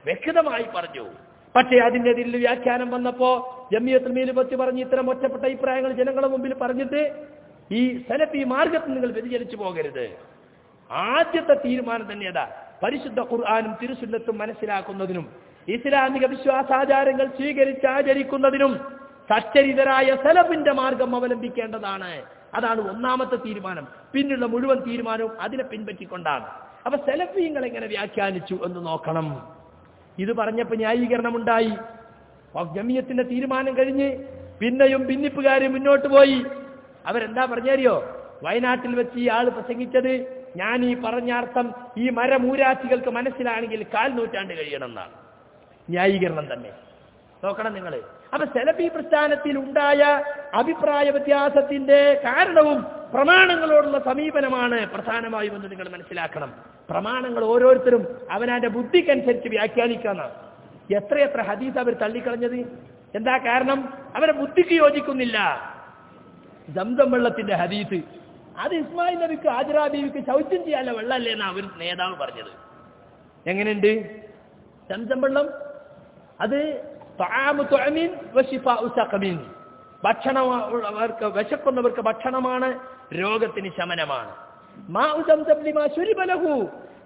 വ്യക്തമായി പറഞ്ഞു. പക്ഷേ അതിന്റെ ഇതിൽ വ്യാഖ്യാനം വന്നപ്പോൾ ജമിയത്തുൽ മീൽ വെച്ച് പറഞ്ഞ് ഇത്തരം ഒറ്റപ്പെട്ട അഭിപ്രായങ്ങൾ ജനങ്ങളുടെ മുമ്പിൽ പറഞ്ഞിട്ട് ഈ സലഫി മാർഗത്തിൽ നിങ്ങൾ വ്യതിചലിച്ചു പോകരുത്. ആദ്യത്തെ തീരുമാനം തന്നെ അതാ. പരിശുദ്ധ ഖുർആാനും തിരുസുന്നത്തും മനസ്സിലാക്കുന്നതിനും ഇസ്ലാമിക വിശ്വാസാചാരങ്ങൾ സ്വീകരിച്ച് ആചരിക്കുന്നതിനും സച്ചരിതരായ സലഫിന്റെ മാർഗം അവലംബിക്കേണ്ടതാണ്. അതാണ് ഒന്നാമത്തെ തീരുമാനം. പിന്നുള്ള മുഴുവൻ തീരുമാനവും അതിനെ പിൻപറ്റിക്കൊണ്ടാണ്. അപ്പൊ സെലഫീങ്ങൾ എങ്ങനെ വ്യാഖ്യാനിച്ചു എന്ന് നോക്കണം. ഇത് പറഞ്ഞപ്പോ ന്യായീകരണമുണ്ടായി. ജമിയത്തിന്റെ തീരുമാനം കഴിഞ്ഞ് പിന്നെയും ഭിന്നിപ്പുകാർ മുന്നോട്ട് പോയി. അവരെന്താ പറഞ്ഞറിയോ വയനാട്ടിൽ വെച്ച് ഈ ആൾ പ്രസംഗിച്ചത് ഞാൻ ഈ പറഞ്ഞാർത്ഥം ഈ മരമൂരാറ്റികൾക്ക് മനസ്സിലാണെങ്കിൽ കാൽ നൂറ്റാണ്ട് കഴിയണം എന്നാണ്. ന്യായീകരണം തന്നെ. നോക്കണം നിങ്ങൾ അപ്പൊ സെലഫി പ്രസ്ഥാനത്തിൽ ഉണ്ടായ അഭിപ്രായ വ്യത്യാസത്തിന്റെ കാരണവും പ്രമാണങ്ങളോടുള്ള സമീപനമാണ് പ്രധാനമായും എന്ന് നിങ്ങൾ മനസ്സിലാക്കണം. പ്രമാണങ്ങൾ ഓരോരുത്തരും അവനവന്റെ ബുദ്ധിക്കനുസരിച്ച് വ്യാഖ്യാനിക്കാന്നാണ് എത്രയെത്ര ഹദീസ് അവർ തള്ളിക്കളഞ്ഞത്? എന്താ കാരണം? അവരെ ബുദ്ധിക്ക് യോജിക്കുന്നില്ല. ദന്തം വെള്ളത്തിന്റെ ഹദീസ്. അത് ഇസ്മായിൽ നബിക്ക് ആജറാ ബീവിക്ക് ചെയ്യാനുള്ള വെള്ളമല്ലേ എന്നാണ് അവർ നേതാവ് പറഞ്ഞത്. എങ്ങനെയുണ്ട്? ദന്തം വെള്ളം അത് ഭക്ഷണവർക്ക് വിശക്കുന്നവർക്ക് ഭക്ഷണമാണ് രോഗത്തിന് ശമനമാണ്.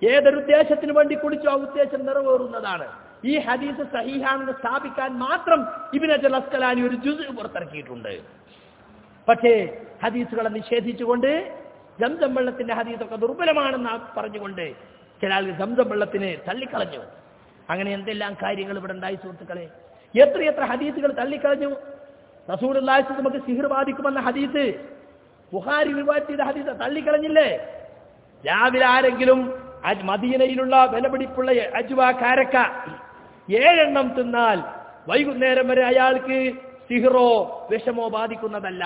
ഏതൊരു ഉദ്ദേശത്തിന് വേണ്ടി കുടിച്ചു ആ ഉദ്ദേശം നിറവേറുന്നതാണ്. ഈ ഹദീസ് സഹീഹാണെന്ന് സ്ഥാപിക്കാൻ മാത്രം ഇബിൻ അജൽ അസ്കലാനി ഒരു ജുസ് പുറത്തിറക്കിയിട്ടുണ്ട്. പക്ഷേ ഹദീസുകളെ നിഷേധിച്ചുകൊണ്ട് ജംസം വെള്ളത്തിന്റെ ഹദീസൊക്കെ ദുർബലമാണെന്ന് പറഞ്ഞുകൊണ്ട് ചില ആളുകൾ ജംസം വെള്ളത്തിന് തള്ളിക്കളഞ്ഞു. അങ്ങനെ എന്തെല്ലാം കാര്യങ്ങൾ ഇവിടെ ഉണ്ടായി സുഹൃത്തുക്കളെ? എത്രയെത്ര ഹദീസുകൾ തള്ളിക്കളഞ്ഞു. റസൂൽ നമുക്ക് സിഹിർ ബാധിക്കുമെന്ന ഹദീസ്. ബുഹാരി റിവായത്ത് ചെയ്ത ഹദീസ് തള്ളിക്കളഞ്ഞില്ലേ? രാവിലെ ആരെങ്കിലും മദീനയിലുള്ള വിലപിടിപ്പുള്ള അജുവ കാരക്ക ഏഴെണ്ണം തിന്നാൽ വൈകുന്നേരം വരെ അയാൾക്ക് സിഹിറോ വിഷമോ ബാധിക്കുന്നതല്ല.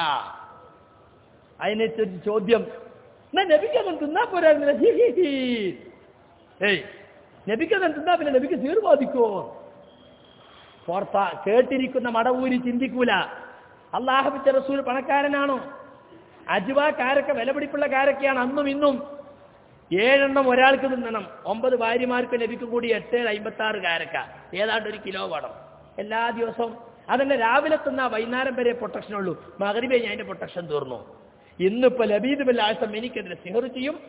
അതിനെ ചോദ്യം തിന്നാ പോരായിരുന്നില്ല? ഏയ് നബിക്കതൻ എന്താ പിന്നെ നബിക്ക് തീർ ബാധിക്കോ പുറത്ത കേട്ടിരിക്കുന്ന മടവൂരി ചിന്തിക്കൂല. അള്ളാഹബിച്ച റസൂൽ പണക്കാരനാണോ? അജുവാക്കാരൊക്കെ കാരക്ക വിലപിടിപ്പുള്ള കാരൊക്കെയാണ് അന്നും ഇന്നും. ഏഴെണ്ണം ഒരാൾക്ക് തിന്നണം. ഒമ്പത് ഭാര്യമാർക്ക് ലഭിക്കും കൂടി എട്ട് അമ്പത്തി ആറ് കാരക്ക. ഏതാണ്ട് ഒരു കിലോ വടം. എല്ലാ ദിവസവും അതന്നെ രാവിലെ തിന്ന വൈകുന്നേരം വരെ പ്രൊട്ടക്ഷൻ ഉള്ളൂ. മകരിബേ ഞാൻ അതിന്റെ പ്രൊട്ടക്ഷൻ തീർന്നു. ഇന്നിപ്പോ ലബീദ് ബിൽ ആസം എനിക്കെതിരെ സിഹർ ചെയ്യും.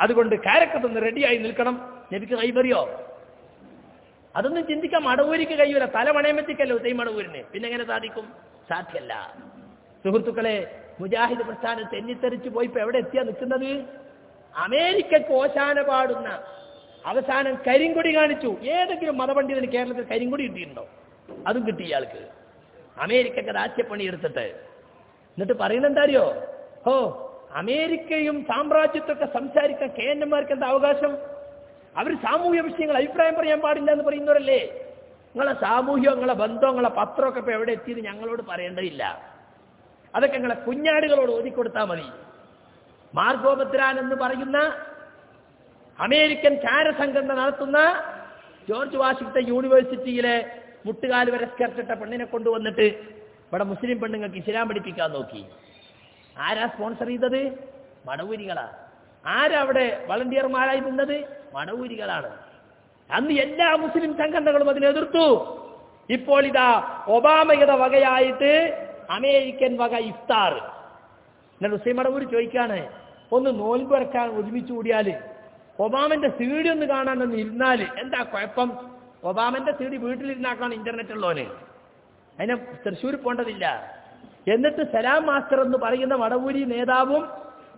അതുകൊണ്ട് കാരക്ക തിന്ന് റെഡിയായി നിൽക്കണം. നബിക്ക് കൈവറിയോ അതൊന്നും ചിന്തിക്കാൻ മടവൂരിക്ക് കഴിയൂല. തല മടവൂരിനെ മടവൂരിന്. പിന്നെ എങ്ങനെ സാധിക്കും? സാധ്യല്ല. സുഹൃത്തുക്കളെ മുജാഹിദ് പ്രസ്ഥാനം തെന്നിത്തെറിച്ച് പോയി എവിടെ എത്തിയാ നിൽക്കുന്നത്? അമേരിക്കക്ക് ഓശാന പാടുന്ന അവസാനം കരിങ്കൊടി കാണിച്ചു. ഏതെങ്കിലും മതപണ്ഡിതന് കേരളത്തിൽ കരിങ്കൊടി കിട്ടിയിട്ടുണ്ടോ? അതും കിട്ടി ഇയാൾക്ക്. അമേരിക്കക്ക് രാജ്യപ്പണി എടുത്തിട്ട്. എന്നിട്ട് പറയുന്നത് എന്താ അറിയോ ഓ അമേരിക്കയും സാമ്രാജ്യത്തൊക്കെ സംസാരിക്കാൻ കെ എൻ എന്താ അവകാശം? അവർ സാമൂഹ്യ വിഷയങ്ങൾ അഭിപ്രായം പറയാൻ പാടില്ല എന്ന് പറയുന്നവരല്ലേ? നിങ്ങളെ സാമൂഹ്യം നിങ്ങളെ ബന്ധം നിങ്ങളെ പത്രമൊക്കെ ഇപ്പോൾ എവിടെ എത്തിയത് ഞങ്ങളോട് പറയേണ്ടതില്ല. അതൊക്കെ നിങ്ങളെ കുഞ്ഞാടുകളോട് ഓതിക്കൊടുത്താൽ മതി. മാർഗോപത്രാൻ എന്ന് പറയുന്ന അമേരിക്കൻ ചാരസംഘടന നടത്തുന്ന ജോർജ് വാഷിംഗ്ടൺ യൂണിവേഴ്സിറ്റിയിലെ മുട്ടുകാൽ വരെ സ്കർട്ടിട്ട പെണ്ണിനെ കൊണ്ടുവന്നിട്ട് ഇവിടെ മുസ്ലിം പെണ്ണുങ്ങൾക്ക് ഇസ്ലാം പഠിപ്പിക്കാൻ നോക്കി. ആരാ സ്പോൺസർ ചെയ്തത്? മടവൂരികളാ. ആരാ അവിടെ വളണ്ടിയർമാരായി നിന്നത്? മടവൂരികളാണ് അന്ന് എല്ലാ മുസ്ലിം സംഘടനകളും അതിനെ എതിർത്തു. ഇപ്പോൾ ഇതാ ഒബാമയുടെ വകയായിട്ട് അമേരിക്കൻ വക ഇഫ്താർ. എന്നാൽ ഹുസൈൻ മടവൂര് ചോദിക്കാണ് ഒന്ന് നോൽപ്പ് ഇറക്കാൻ ഒരുമിച്ച് കൂടിയാൽ ഒബാമന്റെ സീഡി ഒന്ന് കാണാൻ ഒന്ന് ഇരുന്നാൽ എന്താ കുഴപ്പം? ഒബാമന്റെ സീഡി വീട്ടിലിരുന്നാക്കാണ് ഇന്റർനെറ്റ് ഉള്ളവന്. അതിനെ തൃശ്ശൂർ പോണ്ടതില്ല. എന്നിട്ട് സലാം മാസ്റ്റർ എന്ന് പറയുന്ന മടവൂരി നേതാവും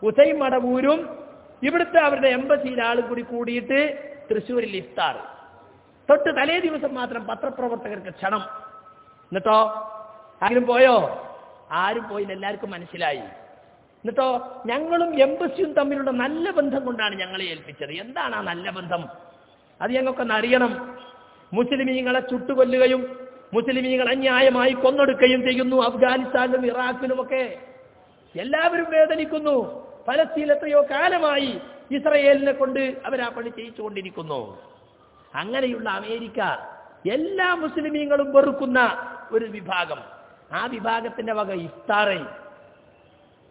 ഉസൈൻ മടവൂരും ഇവിടുത്തെ അവരുടെ എംബസിയിൽ ആൾ കൂടി കൂടിയിട്ട് തൃശ്ശൂരിൽ ഇഫ്താർ. തൊട്ട് തലേ ദിവസം മാത്രം പത്രപ്രവർത്തകർക്ക് ക്ഷണം. എന്നിട്ടോ? ആരും പോയോ? ആരും പോയില്ല. എല്ലാവർക്കും മനസ്സിലായി. എന്നിട്ടോ? ഞങ്ങളും എംബസിയും തമ്മിലുള്ള നല്ല ബന്ധം കൊണ്ടാണ് ഞങ്ങളെ ഏൽപ്പിച്ചത്. എന്താണ് ആ നല്ല ബന്ധം? അത് ഞങ്ങൾക്കൊന്ന് അറിയണം. മുസ്ലിമീങ്ങളെ ചുട്ടുകൊല്ലുകയും മുസ്ലിമീങ്ങൾ അന്യായമായി കൊന്നൊടുക്കുകയും ചെയ്യുന്നു. അഫ്ഗാനിസ്ഥാനിലും ഇറാഖിലുമൊക്കെ. എല്ലാവരും വേദനിക്കുന്നു. ഫലസ്തീൻ എത്രയോ കാലമായി ഇസ്രയേലിനെ കൊണ്ട് അവരാ പണി ചെയ്യിച്ചുകൊണ്ടിരിക്കുന്നു. അങ്ങനെയുള്ള അമേരിക്ക എല്ലാ മുസ്ലിമീങ്ങളും വെറുക്കുന്ന ഒരു വിഭാഗം. ആ വിഭാഗത്തിന്റെ വക ഇഫ്താറൈ.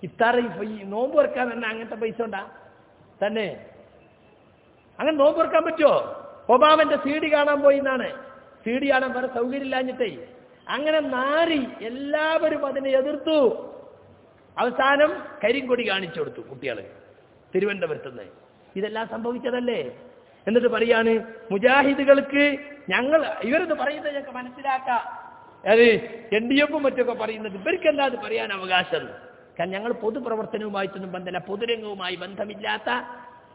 ഇഫ്താറൈ നോമ്പ് വെക്കാൻ തന്നെ അങ്ങനത്തെ പൈസ ഉണ്ടാ? തന്നെ. അങ്ങനെ നോമ്പ് വെക്കാൻ പറ്റുമോ ഒബാമന്റെ സി ഡി കാണാൻ പോയി എന്നാണ്. സി ഡി കാണാൻ വേറെ സൗകര്യമില്ലാഞ്ഞിട്ടേ. അങ്ങനെ നാരി എല്ലാവരും അതിനെ എതിർത്തു. അവസാനം കരിങ്കൊടി കാണിച്ചു കൊടുത്തു കുട്ടികൾ തിരുവനന്തപുരത്ത് നിന്ന്. ഇതെല്ലാം സംഭവിച്ചതല്ലേ? എന്നിട്ട് പറയാണ് മുജാഹിദുകൾക്ക് ഞങ്ങൾ ഇവരത് പറയുന്നത് ഞങ്ങൾക്ക് മനസ്സിലാക്കാം. അത് എൻ ഡി എഫും മറ്റൊക്കെ പറയുന്നത് ഇവർക്കെന്താ അത് പറയാൻ അവകാശം? കാരണം ഞങ്ങൾ പൊതുപ്രവർത്തനവുമായിട്ടൊന്നും ബന്ധമില്ല പൊതുരംഗവുമായി ബന്ധമില്ലാത്ത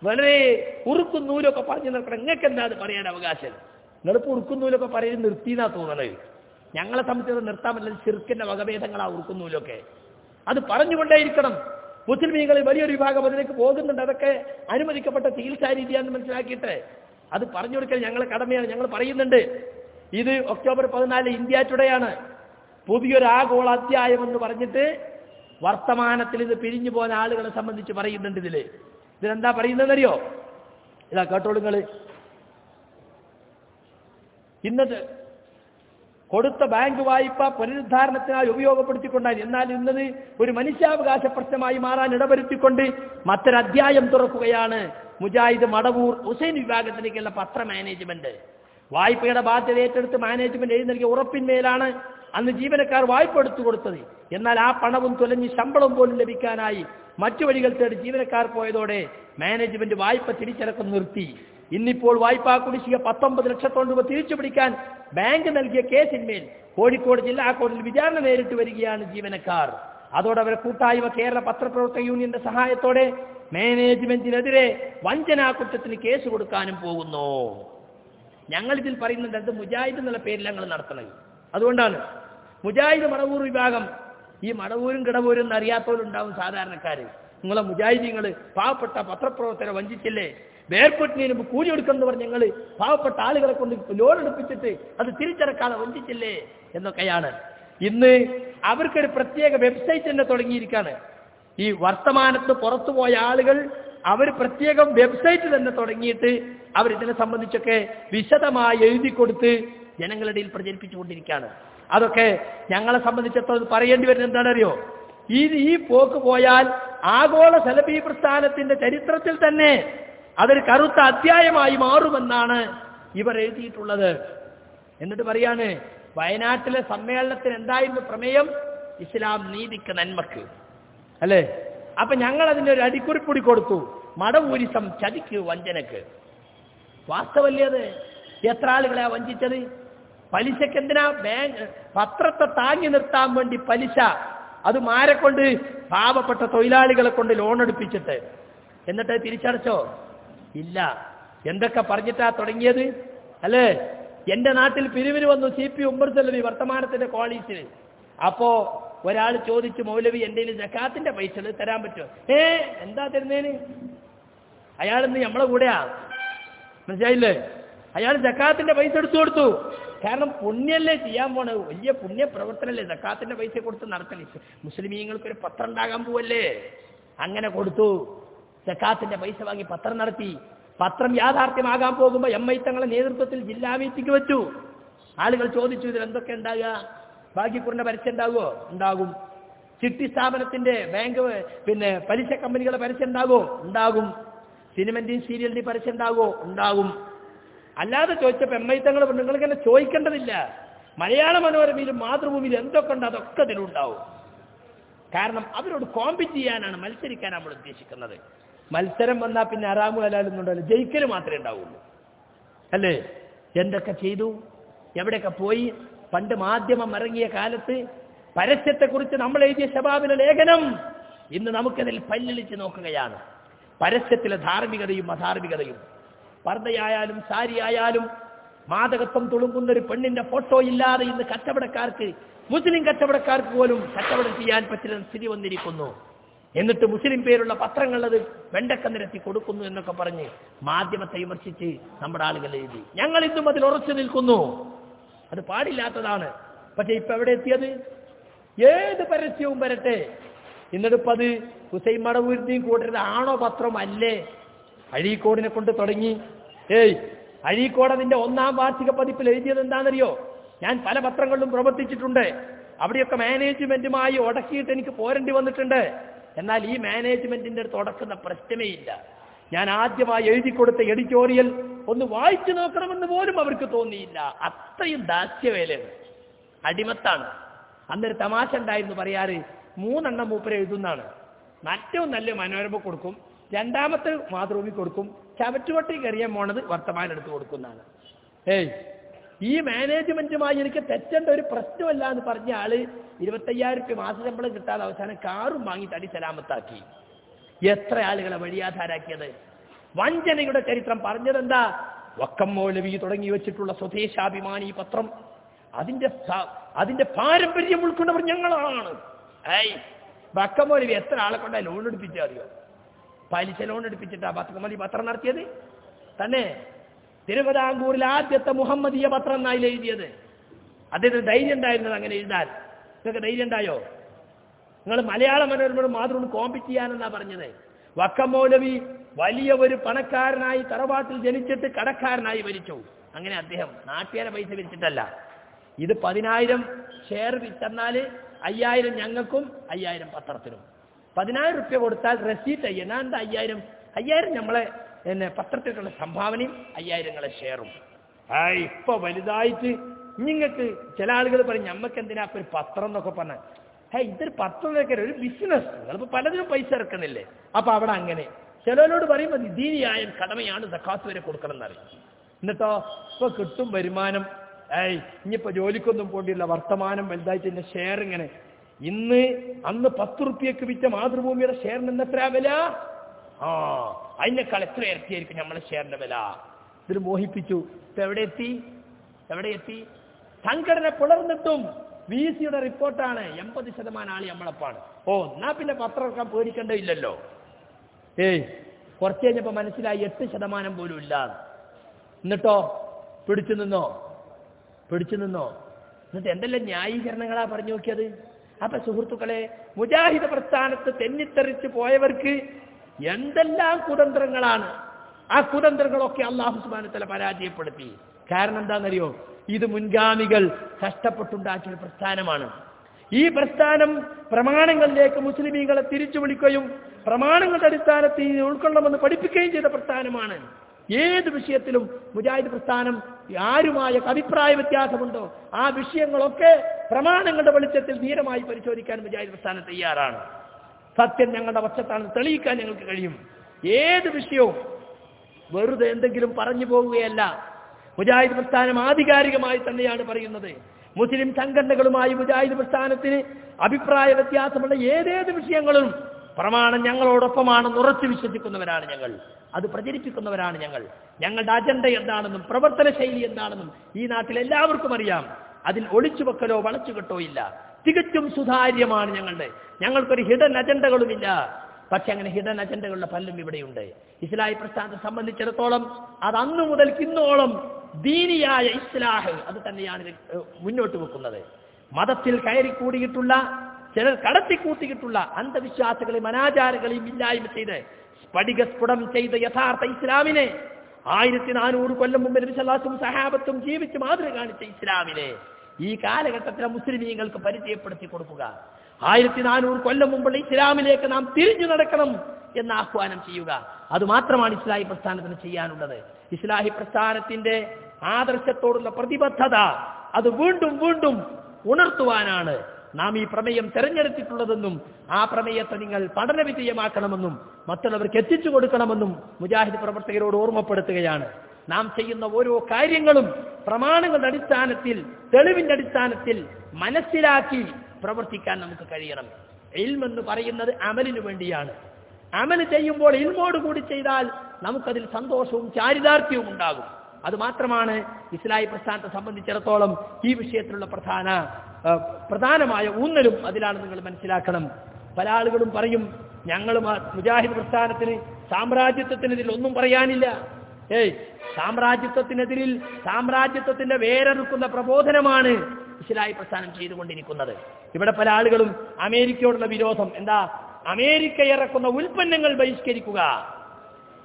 വളരെ ഉറുക്കും നൂലൊക്കെ പറഞ്ഞു നിൽക്കണം നിങ്ങൾക്ക് എന്താ അത് പറയാൻ അവകാശം? നിങ്ങളിപ്പോൾ ഉറുക്കും നൂലൊക്കെ പറയുന്നത് നിർത്തിയെന്നാ തോന്നണത്. ഞങ്ങളെ സംബന്ധിച്ചത് നിർത്താൻ പറ്റില്ല ചെറുക്കിന്റെ വകഭേദങ്ങളാ ഉറുക്കും നൂലൊക്കെ. അത് പറഞ്ഞുകൊണ്ടേയിരിക്കണം. മുസ്ലിമീങ്ങളിൽ വലിയൊരു വിഭാഗം അതിലേക്ക് പോകുന്നുണ്ട്. അതൊക്കെ അനുവദിക്കപ്പെട്ട ചികിത്സാ രീതിയാണെന്ന് മനസ്സിലാക്കിയിട്ട്. അത് പറഞ്ഞു കൊടുക്കൽ ഞങ്ങളെ കടമയാണ്. ഞങ്ങൾ പറയുന്നുണ്ട്. ഇത് ഒക്ടോബർ പതിനാല് ഇന്ത്യ ടുഡേയാണ് പുതിയൊരു ആഗോള അധ്യായം എന്ന് പറഞ്ഞിട്ട് വർത്തമാനത്തിൽ ഇത് പിരിഞ്ഞു പോകുന്ന ആളുകളെ സംബന്ധിച്ച് പറയുന്നുണ്ട് ഇതിൽ. ഇതിലെന്താ പറയുന്നതെന്നറിയോ? ഇതാ കേട്ടോളുങ്ങൾ ഇന്നത് കൊടുത്ത ബാങ്ക് വായ്പ പുനരുദ്ധാരണത്തിനായി ഉപയോഗപ്പെടുത്തിക്കൊണ്ടാൽ എന്നാൽ ഇന്നത് ഒരു മനുഷ്യാവകാശ പ്രശ്നമായി മാറാൻ ഇടവരുത്തിക്കൊണ്ട് മറ്റൊരധ്യായം തുറക്കുകയാണ്. മുജാഹിദ് മടവൂർ ഹുസൈൻ വിഭാഗത്തിലേക്കുള്ള പത്ര മാനേജ്മെന്റ്. വായ്പയുടെ ബാധ്യത ഏറ്റെടുത്ത് മാനേജ്മെന്റ് എഴുതി നൽകിയ ഉറപ്പിന്മേലാണ് അന്ന് ജീവനക്കാർ വായ്പ എടുത്തു കൊടുത്തത്. എന്നാൽ ആ പണവും തുലഞ്ഞ് ശമ്പളം പോലും ലഭിക്കാനായി മറ്റു വഴികൾ തേടി ജീവനക്കാർ പോയതോടെ മാനേജ്മെന്റ് വായ്പ തിരിച്ചടക്കം നിർത്തി. ഇന്നിപ്പോൾ വായ്പാ കുടിശ്ശിക പത്തൊമ്പത് ലക്ഷത്തോളം രൂപ തിരിച്ചു പിടിക്കാൻ ബാങ്ക് നൽകിയ കേസിന്മേൽ കോഴിക്കോട് ജില്ലാ കോടതിയിൽ വിചാരണ നേരിട്ട് വരികയാണ് ജീവനക്കാർ. അതോടെ കൂട്ടായ്മ കേരള പത്രപ്രവർത്തക യൂണിയന്റെ സഹായത്തോടെ മാനേജ്മെന്റിനെതിരെ വഞ്ചനാ കുറ്റത്തിന് കേസ് കൊടുക്കാനും പോകുന്നു. ഞങ്ങൾ ഇതിൽ പറയുന്നുണ്ട് മുജാഹിദ് എന്നുള്ള പേരിൽ ഞങ്ങൾ നടത്തണത് അതുകൊണ്ടാണ് മുജാഹിദ് മടവൂർ വിഭാഗം ഈ മടവൂരും കിടവൂരും എന്ന് അറിയാത്തവരുണ്ടാവും സാധാരണക്കാർ നിങ്ങളെ മുജാഹിദീങ്ങൾ പാവപ്പെട്ട പത്രപ്രവർത്തകരെ വഞ്ചിച്ചില്ലേ? വേർപെട്ടിന് മുമ്പ് കൂലി കൊടുക്കുമെന്ന് പറഞ്ഞ് ഞങ്ങൾ പാവപ്പെട്ട ആളുകളെ കൊണ്ട് ലോൺ എടുപ്പിച്ചിട്ട് അത് തിരിച്ചടക്കാതെ വഞ്ചിച്ചില്ലേ എന്നൊക്കെയാണ്. ഇന്ന് അവർക്കൊരു പ്രത്യേക വെബ്സൈറ്റ് തന്നെ തുടങ്ങിയിരിക്കുകയാണ് ഈ വർത്തമാനത്ത് പുറത്തുപോയ ആളുകൾ അവർ പ്രത്യേകം വെബ്സൈറ്റ് തന്നെ തുടങ്ങിയിട്ട് അവർ ഇതിനെ സംബന്ധിച്ചൊക്കെ വിശദമായി എഴുതി കൊടുത്ത് ജനങ്ങളുടെ പ്രചരിപ്പിച്ചുകൊണ്ടിരിക്കുകയാണ്. അതൊക്കെ ഞങ്ങളെ സംബന്ധിച്ചിടത്തോളം പറയേണ്ടി വരുന്നത് എന്താണെന്നറിയോ? ഈ ഈ പോക്ക് പോയാൽ ആഗോള സലഫി പ്രസ്ഥാനത്തിന്റെ ചരിത്രത്തിൽ തന്നെ അതൊരു കറുത്ത അധ്യായമായി മാറുമെന്നാണ് ഇവർ എഴുതിയിട്ടുള്ളത്. എന്നിട്ട് പറയാണ് വയനാട്ടിലെ സമ്മേളനത്തിന് എന്തായിരുന്നു പ്രമേയം? ഇസ്ലാം നീതിക്ക് നന്മക്ക്. അല്ലേ? അപ്പൊ ഞങ്ങൾ അതിന്റെ ഒരു അടിക്കുറിപ്പൊടി കൊടുത്തു. മടവൂരിസം ചതിക്ക് വഞ്ചനക്ക്. വാസ്തവല്ലേ അത്? എത്ര ആളുകളെ വഞ്ചിച്ചത്? പലിശക്ക് എന്തിനാ ബാങ്ക് പത്രത്തെ താങ്ങി നിർത്താൻ വേണ്ടി പലിശ? അത് മാരെ കൊണ്ട് പാവപ്പെട്ട തൊഴിലാളികളെ കൊണ്ട് ലോൺ എടുപ്പിച്ചിട്ട്. എന്നിട്ട് തിരിച്ചടച്ചോ? ഇല്ല. എന്തൊക്കെ പറഞ്ഞിട്ടാ തുടങ്ങിയത്? അല്ലേ? എന്റെ നാട്ടിൽ പിരിവിന് വന്നു സി പി ഉമ്മർ ചെലവി വർത്തമാനത്തിന്റെ കോളേജിൽ അപ്പോ ഒരാൾ ചോദിച്ചു മൗലവി എന്റെ ജക്കാത്തിന്റെ പൈസ തരാൻ പറ്റുമോ? ഏ എന്താ തരുന്നേന്? അയാളിന്ന് നമ്മളെ കൂടെയാ. മനസ്സിലായില്ലേ? അയാൾ ജക്കാത്തിന്റെ പൈസ എടുത്തു കൊടുത്തു. കാരണം പുണ്യല്ലേ ചെയ്യാൻ പോണത്. വലിയ പുണ്യ പ്രവർത്തനല്ലേ ജക്കാത്തിന്റെ പൈസ കൊടുത്ത് നടത്തണേ മുസ്ലിമീങ്ങൾക്ക് ഒരു പത്രം ഉണ്ടാകാൻ പോവല്ലേ? അങ്ങനെ കൊടുത്തു. ജക്കാത്തിന്റെ പൈസ വാങ്ങി പത്രം നടത്തി. പത്രം യാഥാർത്ഥ്യമാകാൻ പോകുമ്പോൾ എം ഐ തങ്ങളെ നേതൃത്വത്തിൽ ജില്ലാ മീറ്റിംഗ് വെച്ചു. ആളുകൾ ചോദിച്ചു ഇതിൽ എന്തൊക്കെ ഉണ്ടാകുക ഭാഗ്യക്കുറിന്റെ പരസ്യം ഉണ്ടാകുമോ ഉണ്ടാകും. ചിട്ടി സ്ഥാപനത്തിന്റെ ബാങ്ക് പിന്നെ പലിശ കമ്പനികളുടെ പരസ്യം ഉണ്ടാകുമോ? ഉണ്ടാകും. സിനിമന്റെയും സീരിയലിന്റെയും പരസ്യം ഉണ്ടാകുമോ? ഉണ്ടാകും. അല്ലാതെ ചോദിച്ചപ്പോൾ എം ഐ തങ്ങൾ നിങ്ങൾക്ക് തന്നെ ചോദിക്കേണ്ടതില്ല. മലയാള മനോരമയിലും മാതൃഭൂമിയിലും എന്തൊക്കെ ഉണ്ട് അതൊക്കെ അതിലുണ്ടാവും. കാരണം അവരോട് കോമ്പറ്റ് ചെയ്യാനാണ് മത്സരിക്കാൻ നമ്മൾ ഉദ്ദേശിക്കുന്നത്. മത്സരം വന്നാൽ പിന്നെ അറാമു ഉണ്ടല്ലോ ജയിക്കൽ മാത്രമേ ഉണ്ടാവുള്ളൂ. അല്ലേ? എന്തൊക്കെ ചെയ്തു? എവിടെയൊക്കെ പോയി? പണ്ട് മാധ്യമം ഇറങ്ങിയ കാലത്ത് പരസ്യത്തെക്കുറിച്ച് നമ്മൾ എഴുതിയ ശബാബിലെ ലേഖനം ഇന്ന് നമുക്കതിൽ പല്ലിളിച്ച് നോക്കുകയാണ്. പരസ്യത്തിലെ ധാർമ്മികതയും അധാർമികതയും. പർദ്ദയായാലും സാരി ആയാലും മാതകത്വം തുളുമ്പുന്ന ഒരു പെണ്ണിന്റെ ഫോട്ടോ ഇല്ലാതെ ഇന്ന് കച്ചവടക്കാർക്ക് മുസ്ലിം കച്ചവടക്കാർക്ക് പോലും കച്ചവടം ചെയ്യാൻ പറ്റുന്ന സ്ഥിതി വന്നിരിക്കുന്നു. എന്നിട്ട് മുസ്ലിം പേരുള്ള പത്രങ്ങൾ അത് വെണ്ടക്ക നിരത്തി കൊടുക്കുന്നു എന്നൊക്കെ പറഞ്ഞ് മാധ്യമത്തെ വിമർശിച്ച് നമ്മുടെ ആളുകൾ എഴുതി. ഞങ്ങൾ ഇന്നും അതിൽ ഉറച്ചു നിൽക്കുന്നു. അത് പാടില്ലാത്തതാണ്. പക്ഷെ ഇപ്പൊ എവിടെ എത്തിയത്? ഏത് പരസ്യവും വരട്ടെ. എന്നിട്ടിപ്പോ അത് ഹുസൈൻ മടവൂരിന്റെയും കൂട്ടരുത് ആണോ പത്രം അല്ലേ? അഴീക്കോടിനെ കൊണ്ട് തുടങ്ങി. ഏയ് അഴീക്കോട് അതിന്റെ ഒന്നാം വാർഷിക പതിപ്പിൽ എഴുതിയത് എന്താണെന്നറിയോ? ഞാൻ പല പത്രങ്ങളിലും പ്രവർത്തിച്ചിട്ടുണ്ട്. അവിടെയൊക്കെ മാനേജ്മെന്റുമായി ഉടക്കിയിട്ട് എനിക്ക് പോരേണ്ടി വന്നിട്ടുണ്ട്. എന്നാൽ ഈ മാനേജ്മെന്റിന്റെ അടുത്ത് പ്രശ്നമേ ഇല്ല ഞാൻ ആദ്യമായി എഴുതി കൊടുത്ത എഡിറ്റോറിയൽ ഒന്ന് വായിച്ചു നോക്കണമെന്ന് പോലും അവർക്ക് തോന്നിയില്ല. അത്രയും ദാസ്യവേലയാണ്. അടിമത്താണ്. അന്നൊരു തമാശ ഉണ്ടായിരുന്നു പറയാറ് മൂന്നെണ്ണം മൂപ്പരെ എഴുതുന്നതാണ് ഏറ്റവും നല്ല മനോരമ കൊടുക്കും രണ്ടാമത്തെ മാതൃഭൂമി കൊടുക്കും ചവറ്റുകൊട്ടി കയറിയാൻ പോണത് വർത്തമാനം എടുത്ത് കൊടുക്കുന്നതാണ്. ഏയ് ഈ മാനേജ്മെന്റുമായി എനിക്ക് തെറ്റേണ്ട ഒരു പ്രശ്നമല്ല എന്ന് പറഞ്ഞ ആൾ ഇരുപത്തയ്യായിരം രൂപ മാസ ശമ്പളം കിട്ടാതെ അവസാനം കാറും വാങ്ങി തടി സലാമത്താക്കി എത്ര ആളുകളെ വഴിയാധാരാക്കിയത്? വഞ്ചനയുടെ ചരിത്രം പറഞ്ഞതെന്താ? വക്കം മൗലവി തുടങ്ങി വെച്ചിട്ടുള്ള സ്വദേശാഭിമാനി പത്രം. അതിന്റെ അതിന്റെ പാരമ്പര്യം ഉൾക്കൊണ്ടവർ ഞങ്ങളാണ്. ഏയ് വക്കം മൗലവി എത്ര ആളെ കൊണ്ടാ ലോൺ എടുപ്പിച്ചറിയോ പലിശ ലോൺ എടുപ്പിച്ചിട്ടാ പത്രമതി പത്രം നടത്തിയത്? തന്നെ തിരുവിതാംകൂറിൽ ആദ്യത്തെ മുഹമ്മദീയ പത്രം എന്നായി എഴുതിയത്. അദ്ദേഹത്തിന് ധൈര്യം ഉണ്ടായിരുന്നത് അങ്ങനെ എഴുതാൻ. നിങ്ങൾക്ക് ധൈര്യം ഉണ്ടായോ? നിങ്ങൾ മലയാള മനോരമയോട് മാത്രം കോമ്പറ്റ് ചെയ്യാനെന്നാ പറഞ്ഞത്. വക്കമൗലവി വലിയ ഒരു പണക്കാരനായി തറവാട്ടിൽ ജനിച്ചിട്ട് കടക്കാരനായി മരിച്ചു. അങ്ങനെ അദ്ദേഹം നാട്ടുകാരെ പൈസ വിരിച്ചിട്ടല്ല ഇത് പതിനായിരം ഷെയർ വിറ്റെന്നാൽ അയ്യായിരം ഞങ്ങൾക്കും അയ്യായിരം പത്രത്തിനും. പതിനായിരം റുപ്യ കൊടുത്താൽ റെസീറ്റ് അയ്യ എന്താ അയ്യായിരം? അയ്യായിരം നമ്മളെ പിന്നെ പത്രത്തിലുള്ള സംഭാവനയും അയ്യായിരങ്ങളെ ഷെയറും. ആ ഇപ്പൊ വലുതായിട്ട് നിങ്ങൾക്ക് ചില ആളുകൾ പറയും ഞമ്മക്ക് എന്തിനാ ഒരു പത്രം എന്നൊക്കെ പറഞ്ഞ? ഹേ ഇതൊരു പത്രം എന്നൊക്കെ ഒരു ബിസിനസ് നിങ്ങളിപ്പോ പലതിനും പൈസ ഇറക്കുന്നില്ലേ? അപ്പൊ അവിടെ അങ്ങനെ. ചിലവരോട് പറയുമ്പോൾ ദീനിയായ കടമയാണ് സക്കാത്ത് വരെ കൊടുക്കണം എന്നറിയും എന്നിട്ടോ ഇപ്പൊ കിട്ടും വരുമാനം. ഏയ് ഇനിയിപ്പോ ജോലിക്കൊന്നും പോണ്ടില്ല വർത്തമാനം വലുതായിട്ട് എന്റെ ഷെയർ ഇങ്ങനെ. ഇന്ന് അന്ന് പത്ത് റുപ്യക്ക് വിറ്റ മാതൃഭൂമിയുടെ ഷെയറിന് എന്നെത്രയാ വില? ആ അതിനേക്കാൾ എത്ര ഇരട്ടിയായിരിക്കും നമ്മളെ ഷെയറിന്റെ വില? ഇതിൽ മോഹിപ്പിച്ചു. എവിടെ എത്തി? എവിടെ എത്തി? സംഘടന പുലർന്നിട്ടും വി സിയുടെ റിപ്പോർട്ടാണ് എൺപത് ശതമാനം ആളി നമ്മളപ്പാണ്. ഓ എന്നാ പിന്നെ പത്രം പേടിക്കേണ്ട പേടിക്കേണ്ടതില്ലല്ലോ. ഏയ് കുറച്ച് കഴിഞ്ഞപ്പോ മനസ്സിലായി എട്ട് ശതമാനം പോലും ഇല്ല. എന്നിട്ടോ? പിടിച്ചു നിന്നോ? പിടിച്ചു നിന്നോ? എന്നിട്ട് എന്തെല്ലാം ന്യായീകരണങ്ങളാ പറഞ്ഞു നോക്കിയത്? അപ്പൊ സുഹൃത്തുക്കളെ മുജാഹിദ പ്രസ്ഥാനത്ത് തെന്നിത്തെറിച്ച് പോയവർക്ക് എന്തെല്ലാം കുതന്ത്രങ്ങളാണ് ആ കുതന്ത്രങ്ങളൊക്കെ അള്ളാഹു സുബാനത്തല പരാജയപ്പെടുത്തി. കാരണം എന്താണെന്നറിയോ? ഇത് മുൻഗാമികൾ കഷ്ടപ്പെട്ടുണ്ടാക്കിയ പ്രസ്ഥാനമാണ്. ഈ പ്രസ്ഥാനം പ്രമാണങ്ങളിലേക്ക് മുസ്ലിമീങ്ങളെ തിരിച്ചു വിളിക്കുകയും പ്രമാണങ്ങളുടെ അടിസ്ഥാനത്തിൽ ഉൾക്കൊള്ളണമെന്ന് പഠിപ്പിക്കുകയും ചെയ്ത പ്രസ്ഥാനമാണ്. ഏത് വിഷയത്തിലും മുജാഹിദ് പ്രസ്ഥാനം ആരുമായ അഭിപ്രായ വ്യത്യാസമുണ്ടോ ആ വിഷയങ്ങളൊക്കെ പ്രമാണങ്ങളുടെ വെളിച്ചത്തിൽ ധീരമായി പരിശോധിക്കാൻ മുജാഹിദ് പ്രസ്ഥാനം തയ്യാറാണ്. സത്യം ഞങ്ങളുടെ പക്ഷത്താണെന്ന് തെളിയിക്കാൻ ഞങ്ങൾക്ക് കഴിയും. ഏത് വിഷയവും വെറുതെ എന്തെങ്കിലും പറഞ്ഞു പോവുകയല്ല. മുജാഹിദ് പ്രസ്ഥാനം ആധികാരികമായി തന്നെയാണ് പറയുന്നത്. മുസ്ലിം സംഘടനകളുമായി മുജാഹിദ് പ്രസ്ഥാനത്തിന് അഭിപ്രായ വ്യത്യാസമുള്ള ഏതേത് വിഷയങ്ങളും പ്രമാണം ഞങ്ങളോടൊപ്പമാണെന്ന് ഉറച്ചു വിശ്വസിക്കുന്നവരാണ് ഞങ്ങൾ. അത് പ്രചരിപ്പിക്കുന്നവരാണ് ഞങ്ങൾ. ഞങ്ങളുടെ അജണ്ട എന്താണെന്നും പ്രവർത്തന ശൈലി എന്താണെന്നും ഈ നാട്ടിൽ എല്ലാവർക്കും അറിയാം. അതിൽ ഒളിച്ചുവെക്കലോ വളച്ചുകെട്ടോ ഇല്ല. തികച്ചും സുതാര്യമാണ് ഞങ്ങളുടെ. ഞങ്ങൾക്കൊരു ഹിഡൻ അജണ്ടകളുമില്ല പക്ഷെ അങ്ങനെ ഹിഡൻ അജണ്ടകളുടെ പലരും ഇവിടെയുണ്ട്. ഇസ്ലാഹി പ്രസ്ഥാനത്തെ സംബന്ധിച്ചിടത്തോളം അത് അന്നു മുതൽ ഇന്നോളം ദീനിയായ ഇസ്ലാഹ് അത് തന്നെയാണ് മുന്നോട്ട് വെക്കുന്നത്. മതത്തിൽ കയറി കയറിക്കൂടിയിട്ടുള്ള ചിലർ കടത്തിക്കൂട്ടിയിട്ടുള്ള അന്ധവിശ്വാസികളെയും അനാചാരങ്ങളെയും ഇല്ലായ്മ ചെയ്ത് സ്ഫടികസ്ഫുടം ചെയ്ത യഥാർത്ഥ ഇസ്ലാമിനെ ആയിരത്തി നാനൂറ് കൊല്ലം മുമ്പ് നബിസല്ലാസും സഹാബത്തും ജീവിച്ച് മാതൃക കാണിച്ച ഇസ്ലാമിനെ ഈ കാലഘട്ടത്തിലെ മുസ്ലിമീങ്ങൾക്ക് പരിചയപ്പെടുത്തി കൊടുക്കുക. ആയിരത്തി നാനൂറ് കൊല്ലം മുമ്പുള്ള ഇസ്ലാമിലേക്ക് നാം തിരിഞ്ഞു നടക്കണം എന്ന് ആഹ്വാനം ചെയ്യുക. അത് മാത്രമാണ് ഇസ്ലാഹി പ്രസ്ഥാനത്തിന് ചെയ്യാനുള്ളത്. ഇസ്ലാഹി പ്രസ്ഥാനത്തിന്റെ ആദർശത്തോടുള്ള പ്രതിബദ്ധത അത് വീണ്ടും വീണ്ടും ഉണർത്തുവാനാണ് നാം ഈ പ്രമേയം തെരഞ്ഞെടുത്തിട്ടുള്ളതെന്നും ആ പ്രമേയത്തെ നിങ്ങൾ പഠന വിധേയമാക്കണമെന്നും മറ്റുള്ളവർക്ക് എത്തിച്ചു കൊടുക്കണമെന്നും മുജാഹിദ് പ്രവർത്തകരോട് ഓർമ്മപ്പെടുത്തുകയാണ്. നാം ചെയ്യുന്ന ഓരോ കാര്യങ്ങളും പ്രമാണങ്ങളുടെ അടിസ്ഥാനത്തിൽ തെളിവിന്റെ അടിസ്ഥാനത്തിൽ മനസ്സിലാക്കി പ്രവർത്തിക്കാൻ നമുക്ക് കഴിയണം. ഇൽമെന്ന് പറയുന്നത് അമലിനു വേണ്ടിയാണ്. അമൽ ചെയ്യുമ്പോൾ ഇൽമോട് കൂടി ചെയ്താൽ നമുക്കതിൽ സന്തോഷവും ചാരിതാർത്ഥ്യവും ഉണ്ടാകും. അത് മാത്രമാണ് ഇസ്ലായി പ്രസ്ഥാനത്തെ സംബന്ധിച്ചിടത്തോളം ഈ വിഷയത്തിലുള്ള പ്രധാന പ്രധാനമായ ഊന്നലും അതിലാണ് നിങ്ങൾ മനസ്സിലാക്കണം. പല ആളുകളും പറയും ഞങ്ങളും മുജാഹിദ് പ്രസ്ഥാനത്തിന് സാമ്രാജ്യത്വത്തിന് ഇതിൽ ഒന്നും പറയാനില്ല. ഏയ് സാമ്രാജ്യത്വത്തിനെതിരിൽ സാമ്രാജ്യത്വത്തിന്റെ വേരറുക്കുന്ന പ്രബോധനമാണ് ഇസ്ലായി പ്രസ്ഥാനം ചെയ്തുകൊണ്ടിരിക്കുന്നത്. ഇവിടെ പല ആളുകളും അമേരിക്കയോടുള്ള വിരോധം. എന്താ? അമേരിക്ക ഇറക്കുന്ന ഉൽപ്പന്നങ്ങൾ ബഹിഷ്കരിക്കുക.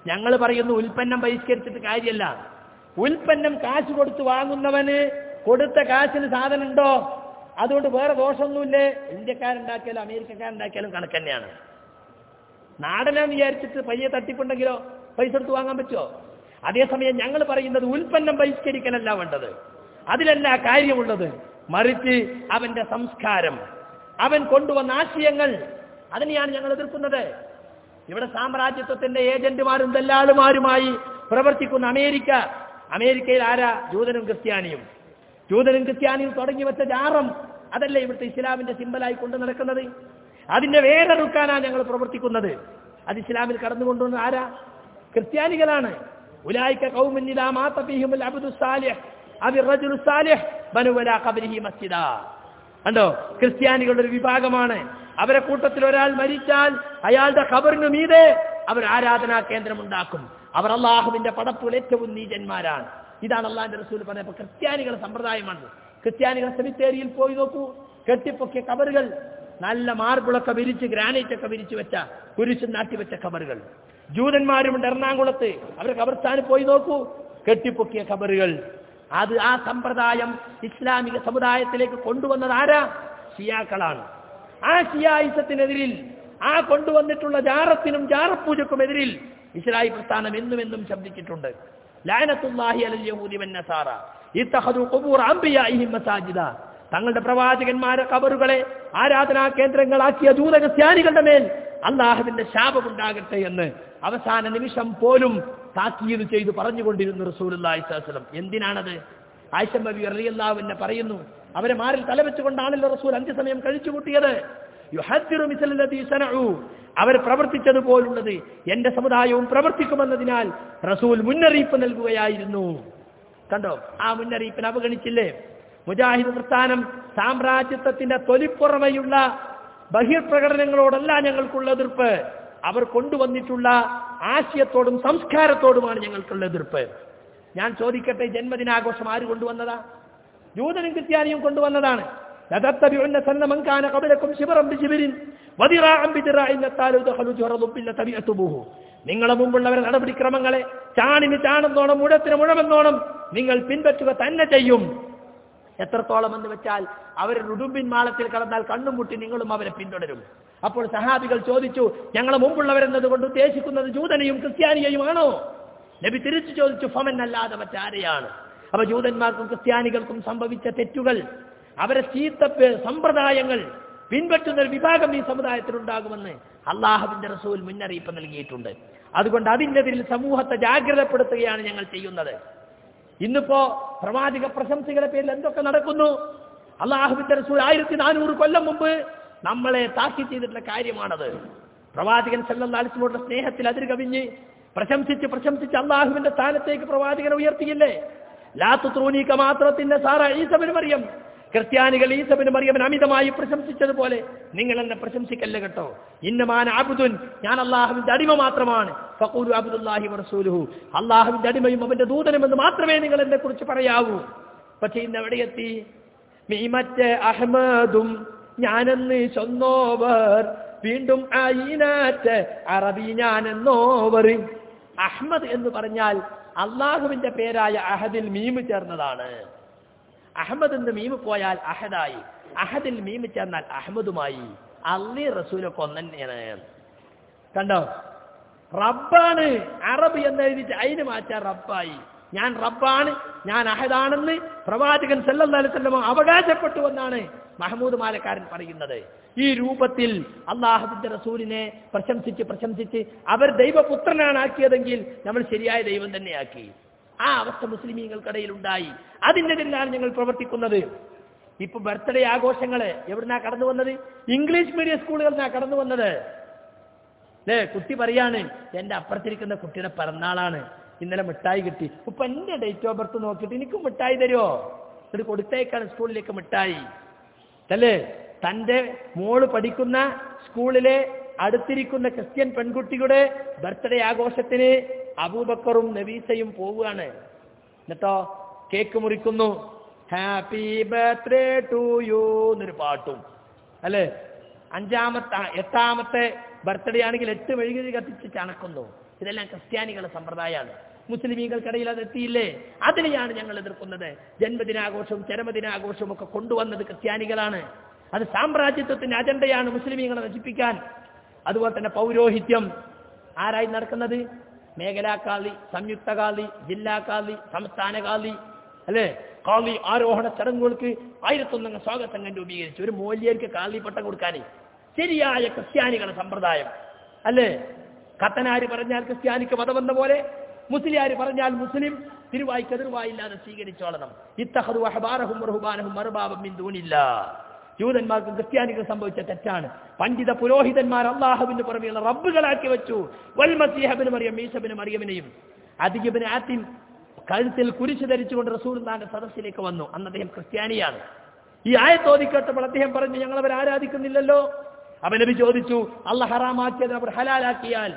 ഞങ്ങൾ പറയുന്നു ഉൽപ്പന്നം ബഹിഷ്കരിച്ചിട്ട് കാര്യമല്ല ഉൽപ്പന്നം കാശ് കൊടുത്ത് വാങ്ങുന്നവന് കൊടുത്ത കാശിന് സാധനം ഉണ്ടോ അതുകൊണ്ട് വേറെ ദോഷമൊന്നുമില്ലേ? ഇന്ത്യക്കാരുണ്ടാക്കിയാലും അമേരിക്കക്കാരുണ്ടാക്കിയാലും കണക്ക് തന്നെയാണ്. നാടനാന്ന് വിചാരിച്ചിട്ട് പയ്യെ തട്ടിപ്പുണ്ടെങ്കിലോ? പൈസ എടുത്ത് വാങ്ങാൻ പറ്റുമോ അതേസമയം ഞങ്ങൾ പറയുന്നത് ഉൽപ്പന്നം ബഹിഷ്കരിക്കലല്ല വേണ്ടത്. അതിലല്ല കാര്യമുള്ളത്. മറിച്ച് അവന്റെ സംസ്കാരം. അവൻ കൊണ്ടുവന്ന ആശയങ്ങൾ. അതിനെയാണ് ഞങ്ങൾ എതിർക്കുന്നത്. ഇവിടെ സാമ്രാജ്യത്വത്തിന്റെ ഏജന്റുമാരും ദല്ലാളുമാരുമായി പ്രവർത്തിക്കുന്ന അമേരിക്ക. അമേരിക്കയിൽ ആരാ? ജൂതനും ക്രിസ്ത്യാനിയും. ജൂതനും ക്രിസ്ത്യാനിയും തുടങ്ങി വെച്ച ജാറം. അതല്ലേ ഇവിടുത്തെ ഇസ്ലാമിന്റെ സിമ്പലായി കൊണ്ടു നടക്കുന്നത്? അതിന്റെ വേരെറുക്കാനാണ് ഞങ്ങൾ പ്രവർത്തിക്കുന്നത്. അത് ഇസ്ലാമിൽ കടന്നുകൊണ്ടുവന്ന ആരാ? ക്രിസ്ത്യാനികളാണ്. ഉലായിക്ക കൗമിൻ കണ്ടോ? ക്രിസ്ത്യാനികളുടെ ഒരു വിഭാഗമാണ്. അവരെ കൂട്ടത്തിൽ ഒരാൾ മരിച്ചാൽ അയാളുടെ ഖബറിനു മീതെ അവർ ആരാധനാ കേന്ദ്രം ഉണ്ടാക്കും. അവർ അള്ളാഹുവിന്റെ പടപ്പുകൾ ഏറ്റവും നീചന്മാരാണ്. ഇതാണ് അള്ളാഹിന്റെ റസൂൽ പറഞ്ഞപ്പോ ക്രിസ്ത്യാനികളുടെ സമ്പ്രദായമാണ്. ക്രിസ്ത്യാനികൾ സെമിത്തേരിയിൽ പോയി നോക്കൂ. കെട്ടിപ്പൊക്കിയ കബറുകൾ നല്ല മാർബിളൊക്കെ വിരിച്ച് ഗ്രാനൈറ്റ് ഒക്കെ വിരിച്ചു വെച്ച കുരിശ് നാട്ടിവെച്ച കബറുകൾ. ജൂതന്മാരുമുണ്ട് എറണാകുളത്ത്. അവർ കബർസ്ഥാനിൽ പോയി നോക്കൂ. കെട്ടിപ്പൊക്കിയ കബറുകൾ. അത് ആ സമ്പ്രദായം ഇസ്ലാമിക സമുദായത്തിലേക്ക് കൊണ്ടുവന്നത് ആരാ? ഷിയാക്കളാണ്. ആ ഷിയായുസത്തിനെതിരിൽ ആ കൊണ്ടുവന്നിട്ടുള്ള ജാറത്തിനും ജാറപ്പൂജക്കുമെതിരിൽ ഇസ്ലാഹി പ്രസ്ഥാനം എന്നും എന്നും ശബ്ദിച്ചിട്ടുണ്ട്. ലാനത്തുല്ലാഹി അലൽ യഹൂദി വൻ നസാറ. ഇത്തഖദു ഖുബൂർ അംബിയാഇഹിം മസാജിദ. തങ്ങളുടെ പ്രവാചകന്മാരെ കബറുകളെ ആരാധനാ കേന്ദ്രങ്ങളാക്കിയ ദൂതക്രിസ്ത്യാനികളുടെ മേൽ അള്ളാഹുവിന്റെ ശാപമുണ്ടാകട്ടെ എന്ന് അവസാന നിമിഷം പോലും താക്കീത് ചെയ്തു പറഞ്ഞുകൊണ്ടിരുന്നു അലൈഹി വസല്ലം. എന്തിനാണത്? ആയിഷ നബി റളിയല്ലാഹു അൻഹ പറയുന്നു അവരെ മാറിൽ തലവെച്ചുകൊണ്ടാണല്ലോ റസൂൽ അന്ത്യസമയം കഴിച്ചുകൂട്ടിയത്. കഴിച്ചു കൂട്ടിയത് അവർ പ്രവർത്തിച്ചതുപോലുള്ളത് എന്റെ സമുദായവും പ്രവർത്തിക്കുമെന്നതിനാൽ റസൂൽ മുന്നറിയിപ്പ് നൽകുകയായിരുന്നു. കണ്ടോ? ആ മുന്നറിയിപ്പിന് അവഗണിച്ചില്ലേ? മുജാഹിദ് പ്രസ്ഥാനം സാമ്രാജ്യത്വത്തിന്റെ തൊലിപ്പുറമയുള്ള ബഹിർപ്രകടനങ്ങളോടല്ല ഞങ്ങൾക്കുള്ള എതിർപ്പ്. അവർ കൊണ്ടുവന്നിട്ടുള്ള ആശയത്തോടും സംസ്കാരത്തോടുമാണ് ഞങ്ങൾക്കുള്ള എതിർപ്പ്. ഞാൻ ചോദിക്കട്ടെ ജന്മദിനാഘോഷം ആര് കൊണ്ടുവന്നതാ? ജൂതനും ക്രിസ്ത്യാനിയും കൊണ്ടുവന്നതാണ്. നിങ്ങളെ മുമ്പുള്ളവരെ നടപടിക്രമങ്ങളെ ചാണിന് ചാണെന്നോണം മുഴത്തിന് മുഴമെന്നോണം നിങ്ങൾ പിൻപറ്റുക തന്നെ ചെയ്യും. എത്രത്തോളം എന്ന് വെച്ചാൽ അവർ റുടുമ്പിൻ മാളത്തിൽ കടന്നാൽ കണ്ണും മുട്ടി നിങ്ങളും അവരെ പിന്തുടരും. അപ്പോൾ സഹാബികൾ ചോദിച്ചു ഞങ്ങളെ മുമ്പുള്ളവരെന്നത് കൊണ്ട് ഉദ്ദേശിക്കുന്നത് ജൂതനെയും ക്രിസ്ത്യാനിയെയുമാണോ? നബി തിരിച്ചു ചോദിച്ചു ഫമൻ അല്ലാതെ മറ്റാരെയാണ്? അപ്പൊ ജൂതന്മാർക്കും ക്രിസ്ത്യാനികൾക്കും സംഭവിച്ച തെറ്റുകൾ അവരെ ചീത്ത സമ്പ്രദായങ്ങൾ പിൻപറ്റുന്ന ഒരു വിഭാഗം ഈ സമുദായത്തിലുണ്ടാകുമെന്ന് അള്ളാഹുവിന്റെ റസൂൽ മുന്നറിയിപ്പ് നൽകിയിട്ടുണ്ട്. അതുകൊണ്ട് അതിനെതിരിൽ സമൂഹത്തെ ജാഗ്രതപ്പെടുത്തുകയാണ് ഞങ്ങൾ ചെയ്യുന്നത്. ഇന്നിപ്പോ പ്രവാചക പ്രശംസകളുടെ പേരിൽ എന്തൊക്കെ നടക്കുന്നു? അള്ളാഹുബിന്റെ റസൂൽ ആയിരത്തി നാനൂറ് കൊല്ലം മുമ്പ് നമ്മളെ താക്കി ചെയ്തിട്ടുള്ള കാര്യമാണത്. പ്രവാചകൻ സല്ലാസ്മോയുടെ സ്നേഹത്തിൽ അതിര് കവിഞ്ഞ് പ്രശംസിച്ച് പ്രശംസിച്ച് അള്ളാഹുവിന്റെ സ്ഥാനത്തേക്ക് പ്രവാചകനെ ഉയർത്തിയില്ലേ? ലാത്തുത്രൂനീക്ക മാത്രത്തിന്റെ സാറ ഈസബിന് മറിയം. ക്രിസ്ത്യാനികൾ ഈസബിന് മറിയവൻ അമിതമായി പ്രശംസിച്ചതുപോലെ നിങ്ങൾ എന്നെ പ്രശംസിക്കല്ല കേട്ടോ. ഇന്നമാൻ അബുദുൻ ഞാൻ അള്ളാഹുവിന്റെ അടിമ മാത്രമാണ്. ഫഖൂലു അബ്ദുല്ലാഹി വറസൂലുഹു. അള്ളാഹുവിന്റെ അടിമയും അവന്റെ ദൂതനും എന്ന് മാത്രമേ നിങ്ങൾ എന്നെ കുറിച്ച് പറയാവൂ. പക്ഷെ ഇന്ന് എവിടെയെത്തി മറ്റേ അഹമ്മദും ഞാനെന്ന് ചൊന്നോവർ വീണ്ടും അയിനാറ്റ് അറബി ഞാനെന്നോവർ. അഹമ്മദ് എന്ന് പറഞ്ഞാൽ അള്ളാഹുവിന്റെ പേരായ അഹദിൽ മീമ് ചേർന്നതാണ്. അഹമ്മദ് എന്ന് മീമ് പോയാൽ അഹദായി. അഹദിൽ മീമ് ചേർന്നാൽ അഹമ്മദുമായി. അള്ളി റസൂലൊക്കെ ഒന്നെയാണ് കണ്ടോ? റബ്ബാണ് അറബ് എന്ന് എഴുതിയിട്ട് അതിന് മാറ്റാൻ റബ്ബായി. ഞാൻ റബ്ബാണ് ഞാൻ അഹദാണെന്ന് പ്രവാചകൻ സല്ലല്ലാഹു അവകാശപ്പെട്ടു എന്നാണ് മഹമ്മൂദ് മാലക്കാരൻ പറയുന്നത്. ഈ രൂപത്തിൽ അള്ളാഹുബിന്റെ റസൂലിനെ പ്രശംസിച്ച് പ്രശംസിച്ച് അവർ ദൈവപുത്രനാണ് ആക്കിയതെങ്കിൽ നമ്മൾ ശരിയായ ദൈവം തന്നെയാക്കി. ആ അവസ്ഥ മുസ്ലിമീങ്ങൾക്കിടയിൽ ഉണ്ടായി അതിനെതിരെയാണ് ഞങ്ങൾ പ്രവർത്തിക്കുന്നത്. ഇപ്പൊ ബർത്ത്ഡേ ആഘോഷങ്ങൾ എവിടുന്നാ കടന്നു വന്നത്? ഇംഗ്ലീഷ് മീഡിയം സ്കൂളുകളിൽ നിന്നാ കടന്നു വന്നത്. അല്ലേ കുട്ടി പറയാണ് എന്റെ അപ്പുറത്തിരിക്കുന്ന കുട്ടിയുടെ പിറന്നാളാണ്. ഇന്നലെ മിഠായി കിട്ടി. ഇപ്പൊ എന്റെ ഡേറ്റ് ഓഫ് ബർത്ത് നോക്കിയിട്ട് എനിക്കും മിഠായി തരുമോ ഇത് കൊടുത്തേക്കാണ് സ്കൂളിലേക്ക് മിഠായി. അല്ലേ? തന്റെ മോൾ പഠിക്കുന്ന സ്കൂളിലെ അടുത്തിരിക്കുന്ന ക്രിസ്ത്യൻ പെൺകുട്ടിയുടെ ബർത്ത്ഡേ ആഘോഷത്തിന് അബൂബക്കറും നബീസയും പോവുകയാണ്. എന്നിട്ടോ കേക്ക് മുറിക്കുന്നു. ഹാപ്പി ബർത്ത്ഡേ ടു യു എന്നൊരു പാട്ടും. അല്ലേ? അഞ്ചാമത്തെ എട്ടാമത്തെ ബർത്ത്ഡേ ആണെങ്കിൽ എട്ട് മെഴുകുതി കത്തിച്ച് ചണക്കുന്നു. ഇതെല്ലാം ക്രിസ്ത്യാനികളുടെ സമ്പ്രദായമാണ്. മുസ്ലിമീങ്ങൾക്കിടയിൽ അത് എത്തിയില്ലേ? അതിനെയാണ് ഞങ്ങൾ എതിർക്കുന്നത്. ജന്മദിനാഘോഷവും ചരമദിനാഘോഷവും ഒക്കെ കൊണ്ടുവന്നത് ക്രിസ്ത്യാനികളാണ്. അത് സാമ്രാജ്യത്വത്തിന്റെ അജണ്ടയാണ് മുസ്ലിമീങ്ങളെ നശിപ്പിക്കാൻ. അതുപോലെ തന്നെ പൗരോഹിത്യം. ആരായി നടക്കുന്നത്? മേഖലാ കാളി സംയുക്ത കാളി ജില്ലാ കാളി സംസ്ഥാന കാളി അല്ലേ? കാളി ആരോഹണ ചടങ്ങുകൾക്ക് ആയിരത്തൊന്നംഗ സ്വാഗതം സംഘം രൂപീകരിച്ചു. ഒരു മൂല്യർക്ക് കാളി പട്ടം കൊടുക്കാനേ. ശരിയായ ക്രിസ്ത്യാനികളുടെ സമ്പ്രദായം. അല്ലേ? കത്തനാര് പറഞ്ഞാൽ ക്രിസ്ത്യാനിക്ക് മതമെന്ന പോലെ മുസ്ലിയാർ പറഞ്ഞാൽ മുസ്ലിം തിരുവായ്ക്ക് എതിർവായില്ലാതെ സ്വീകരിച്ചോളണം. ഇത്തഹദു അഹബാറഹും റഹുബാനഹും മറുബാബം മിന്ദൂനില്ല ജൂതന്മാർക്കും ക്രിസ്ത്യാനികൾ സംഭവിച്ച തെറ്റാണ്. പണ്ഡിത പുരോഹിതന്മാർ അള്ളാഹുവിന് പുറമെയുള്ള റബ്ബുകളാക്കി വെച്ചു. വൽമസിഹബിനും മറിയം മീസബിന് അറിയമിനെയും അതിജബിന് ആത്തിൻ കഴുത്തിൽ കുരിശ് ധരിച്ചുകൊണ്ട് റസൂൽദാന്റെ സദസ്സിലേക്ക് വന്നു. അന്ന് അദ്ദേഹം ക്രിസ്ത്യാനിയാണ്. ഈ ആയത്തോതി കേട്ടപ്പോൾ അദ്ദേഹം പറഞ്ഞു ഞങ്ങൾ അവർ ആരാധിക്കുന്നില്ലല്ലോ അവനബി ചോദിച്ചു അല്ല ഹറാമാക്കിയത് അവർ ഹലാലാക്കിയാൽ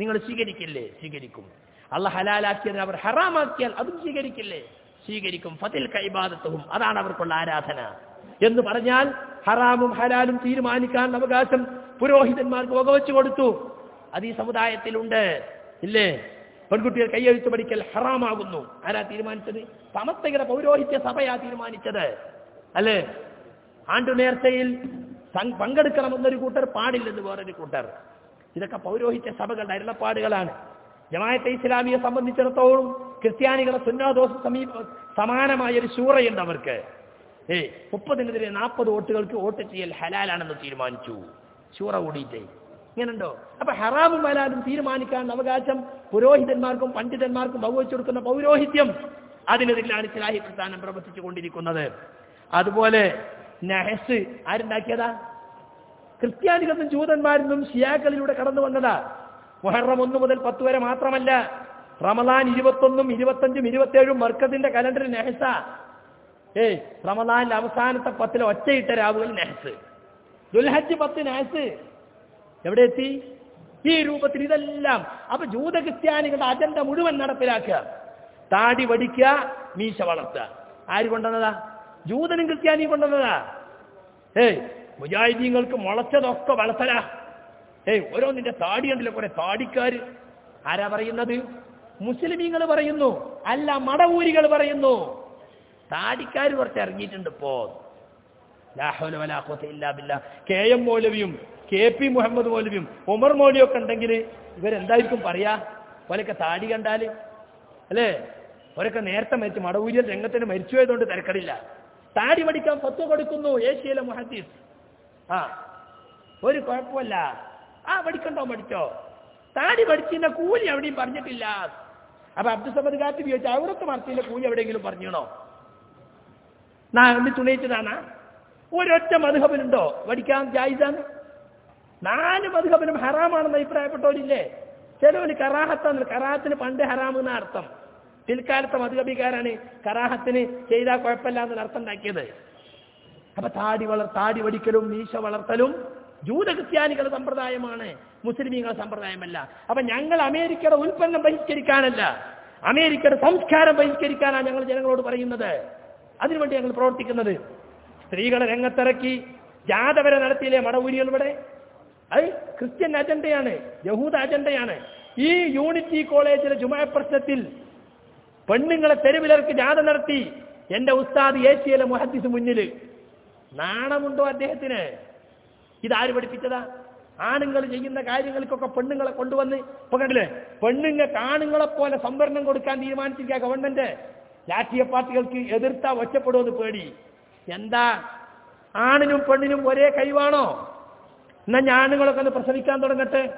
നിങ്ങൾ സ്വീകരിക്കില്ലേ? സ്വീകരിക്കും. അല്ല ഹലാലാക്കിയത് അവർ ഹറാമാക്കിയാൽ അതും സ്വീകരിക്കില്ലേ? സ്വീകരിക്കും. ഫതിൽ കൈബാദത്വവും അതാണ് അവർക്കുള്ള ആരാധന. എന്ന് പറഞ്ഞാൽ ഹറാമും ഹലാലും തീരുമാനിക്കാൻ അവകാശം പുരോഹിതന്മാർക്ക് വകവെച്ചു കൊടുത്തു. അത് ഈ സമുദായത്തിലുണ്ട്. ഇല്ലേ? പെൺകുട്ടികൾ കൈയെഴുത്ത് പഠിക്കൽ ഹറാമാകുന്നു. ആരാ തീരുമാനിച്ചത്? സമസ്തയുടെ പൗരോഹിത്യ സഭയാ തീരുമാനിച്ചത്. അല്ലേ? ആണ്ടു നേർച്ചയിൽ പങ്കെടുക്കണമെന്നൊരു കൂട്ടർ പാടില്ലെന്ന് വേറൊരു കൂട്ടർ. ഇതൊക്കെ പൗരോഹിത്യ സഭകളുടെ അരുളപ്പാടുകളാണ്. ജമായത്തെ ഇസ്ലാമിയെ സംബന്ധിച്ചിടത്തോളം ക്രിസ്ത്യാനികളെ സുന്നാദോഷ സമീപ സമാനമായ ഒരു ശൂറയുണ്ട് അവർക്ക്. ഏ മുപ്പതിനെതിരെ നാൽപ്പത് വോട്ടുകൾക്ക് വോട്ട് ചെയ്യൽ ഹലാലാണെന്ന് തീരുമാനിച്ചു. ചൂറ കൂടിയിട്ടേ. ഇങ്ങനെയുണ്ടോ അപ്പൊ ഹറാമും ഹലാലും തീരുമാനിക്കാൻ അവകാശം പുരോഹിതന്മാർക്കും പണ്ഡിതന്മാർക്കും ബഹുവച്ചു കൊടുക്കുന്ന പൗരോഹിത്യം അതിനെതിരെയാണ് ഇസ്ലാഹി പ്രസ്ഥാനം പ്രവർത്തിച്ചു കൊണ്ടിരിക്കുന്നത്. അതുപോലെ നഹസ് ആരുണ്ടാക്കിയതാ? ക്രിസ്ത്യാനികളും ജൂതന്മാരിലും ഷിയാക്കളിലൂടെ കടന്നു വന്നതാ. മുഹറം ഒന്ന് മുതൽ പത്ത് വരെ മാത്രമല്ല റമദാൻ ഇരുപത്തൊന്നും ഇരുപത്തഞ്ചും ഇരുപത്തേഴും മർക്കത്തിന്റെ കലണ്ടറിൽ നെഹസ. ഏയ് റമദാനിലെ അവസാനത്തെ പത്തിലെ ഒറ്റയിട്ട രാവുകൾ നാസ് ദുൽഹജ് പത്ത് നാസ് എവിടെ എത്തി? ഈ രൂപത്തിൽ ഇതെല്ലാം. അപ്പൊ ജൂത ക്രിസ്ത്യാനികളുടെ അജണ്ട മുഴുവൻ നടപ്പിലാക്കുക. താടി വടിക്കുക മീശ വളർത്തുക. ആര് കൊണ്ടുവന്നതാ? ജൂതനും ക്രിസ്ത്യാനിയും കൊണ്ടുവന്നതാ. ഏയ് മുജാഹിദീങ്ങൾക്ക് മുളച്ചതൊക്കെ വളർത്തല. ഏയ് ഓരോന്നിന്റെ താടി ഉണ്ടല്ലോ കുറെ താടിക്കാര്. ആരാ പറയുന്നത്? മുസ്ലിമീങ്ങൾ പറയുന്നു. അല്ല മടവൂരികൾ പറയുന്നു. താടിക്കാർ കുറച്ച് ഇറങ്ങിയിട്ടുണ്ട് ഇപ്പോ. കെ എം മൗലവിയും കെ പി മുഹമ്മദ് മൗലവിയും ഉമർ മൗലിയൊക്കെ ഉണ്ടെങ്കിൽ ഇവരെന്തായിരിക്കും പറയാ? ഓലൊക്കെ താടി കണ്ടാൽ അല്ലേ? ഒരൊക്കെ നേരത്തെ മരിച്ചു മടവൂരിയൽ രംഗത്തിന് മരിച്ചു പോയതുകൊണ്ട് തിരക്കടില്ല. താടി പഠിക്കാൻ പത്തു കൊടുക്കുന്നു ഏഷ്യയിലെ മുഹദ്ദീസ്. ആ ഒരു കുഴപ്പമല്ല. ആ പഠിക്കണ്ടോ? പഠിച്ചോ. താടി പഠിച്ചിന്റെ കൂലി എവിടെയും പറഞ്ഞിട്ടില്ല. അപ്പൊ അബ്ദുസമദ് കാറ്റ് ചോദിച്ചാൽ അവിടുത്തെ മറച്ചിന്റെ കൂലി എവിടെയെങ്കിലും പറഞ്ഞോ നാ എന്ത് തുണയിച്ചതാണ് ഒരൊറ്റ മധുഹബനുണ്ടോ? പഠിക്കാൻ ജായിസാണ്. നാല് മധുഹബനും ഹറാമാണെന്ന് അഭിപ്രായപ്പെട്ടവരില്ലേ? ചിലവന് കറാഹത്താണ്. കറാഹത്തിന് പണ്ട് ഹറാം എന്ന അർത്ഥം. പിൽക്കാലത്തെ മധുഹബിക്കാരാണ് കറാഹത്തിന് ചെയ്താൽ കുഴപ്പമില്ല എന്നൊരു അർത്ഥം ഉണ്ടാക്കിയത്. അപ്പൊ താടി വളർ താടി വടിക്കലും മീശ വളർത്തലും ജൂത ക്രിസ്ത്യാനികളുടെ സമ്പ്രദായമാണ്. മുസ്ലിമീങ്ങളുടെ സമ്പ്രദായമല്ല. അപ്പൊ ഞങ്ങൾ അമേരിക്കയുടെ ഉൽപ്പന്നം ബഹിഷ്കരിക്കാനല്ല. അമേരിക്കയുടെ സംസ്കാരം ബഹിഷ്കരിക്കാനാണ് ഞങ്ങൾ ജനങ്ങളോട് പറയുന്നത്. അതിനുവേണ്ടി ഞങ്ങൾ പ്രവർത്തിക്കുന്നത്. സ്ത്രീകളെ രംഗത്തിറക്കി ജാതവരെ നടത്തിയില്ലേ മടവൂരികൾ ഇവിടെ അത് ക്രിസ്ത്യൻ അജണ്ടയാണ് യഹൂദ അജണ്ടയാണ്. ഈ യൂണിറ്റി കോളേജിലെ ജുമാ പ്രശ്നത്തിൽ പെണ്ണുങ്ങളെ തെരുവിലിറക്കി ജാഥ നടത്തി. എന്റെ ഉസ്താദ് ഏഷ്യയിലെ മുഹദ്ദിസ് മുന്നിൽ. നാണമുണ്ടോ അദ്ദേഹത്തിന്? ഇതാര് പഠിപ്പിച്ചതാ? ആണുങ്ങൾ ചെയ്യുന്ന കാര്യങ്ങൾക്കൊക്കെ പെണ്ണുങ്ങളെ കൊണ്ടുവന്ന് ഇപ്പൊ കണ്ടില്ലേ? പെണ്ണുങ്ങൾക്ക് ആണുങ്ങളെ പോലെ സംവരണം കൊടുക്കാൻ തീരുമാനിച്ചിരിക്കുക ഗവൺമെന്റ് രാഷ്ട്രീയ പാർട്ടികൾക്ക് എതിർത്താ ഒറ്റപ്പെടുമെന്ന് പേടി. എന്താ? ആണിനും പെണ്ണിനും ഒരേ കഴിവാണോ? എന്നാ ഞാൻ ആണുങ്ങളൊക്കെ ഒന്ന് പ്രസവിക്കാൻ തുടങ്ങട്ടെ.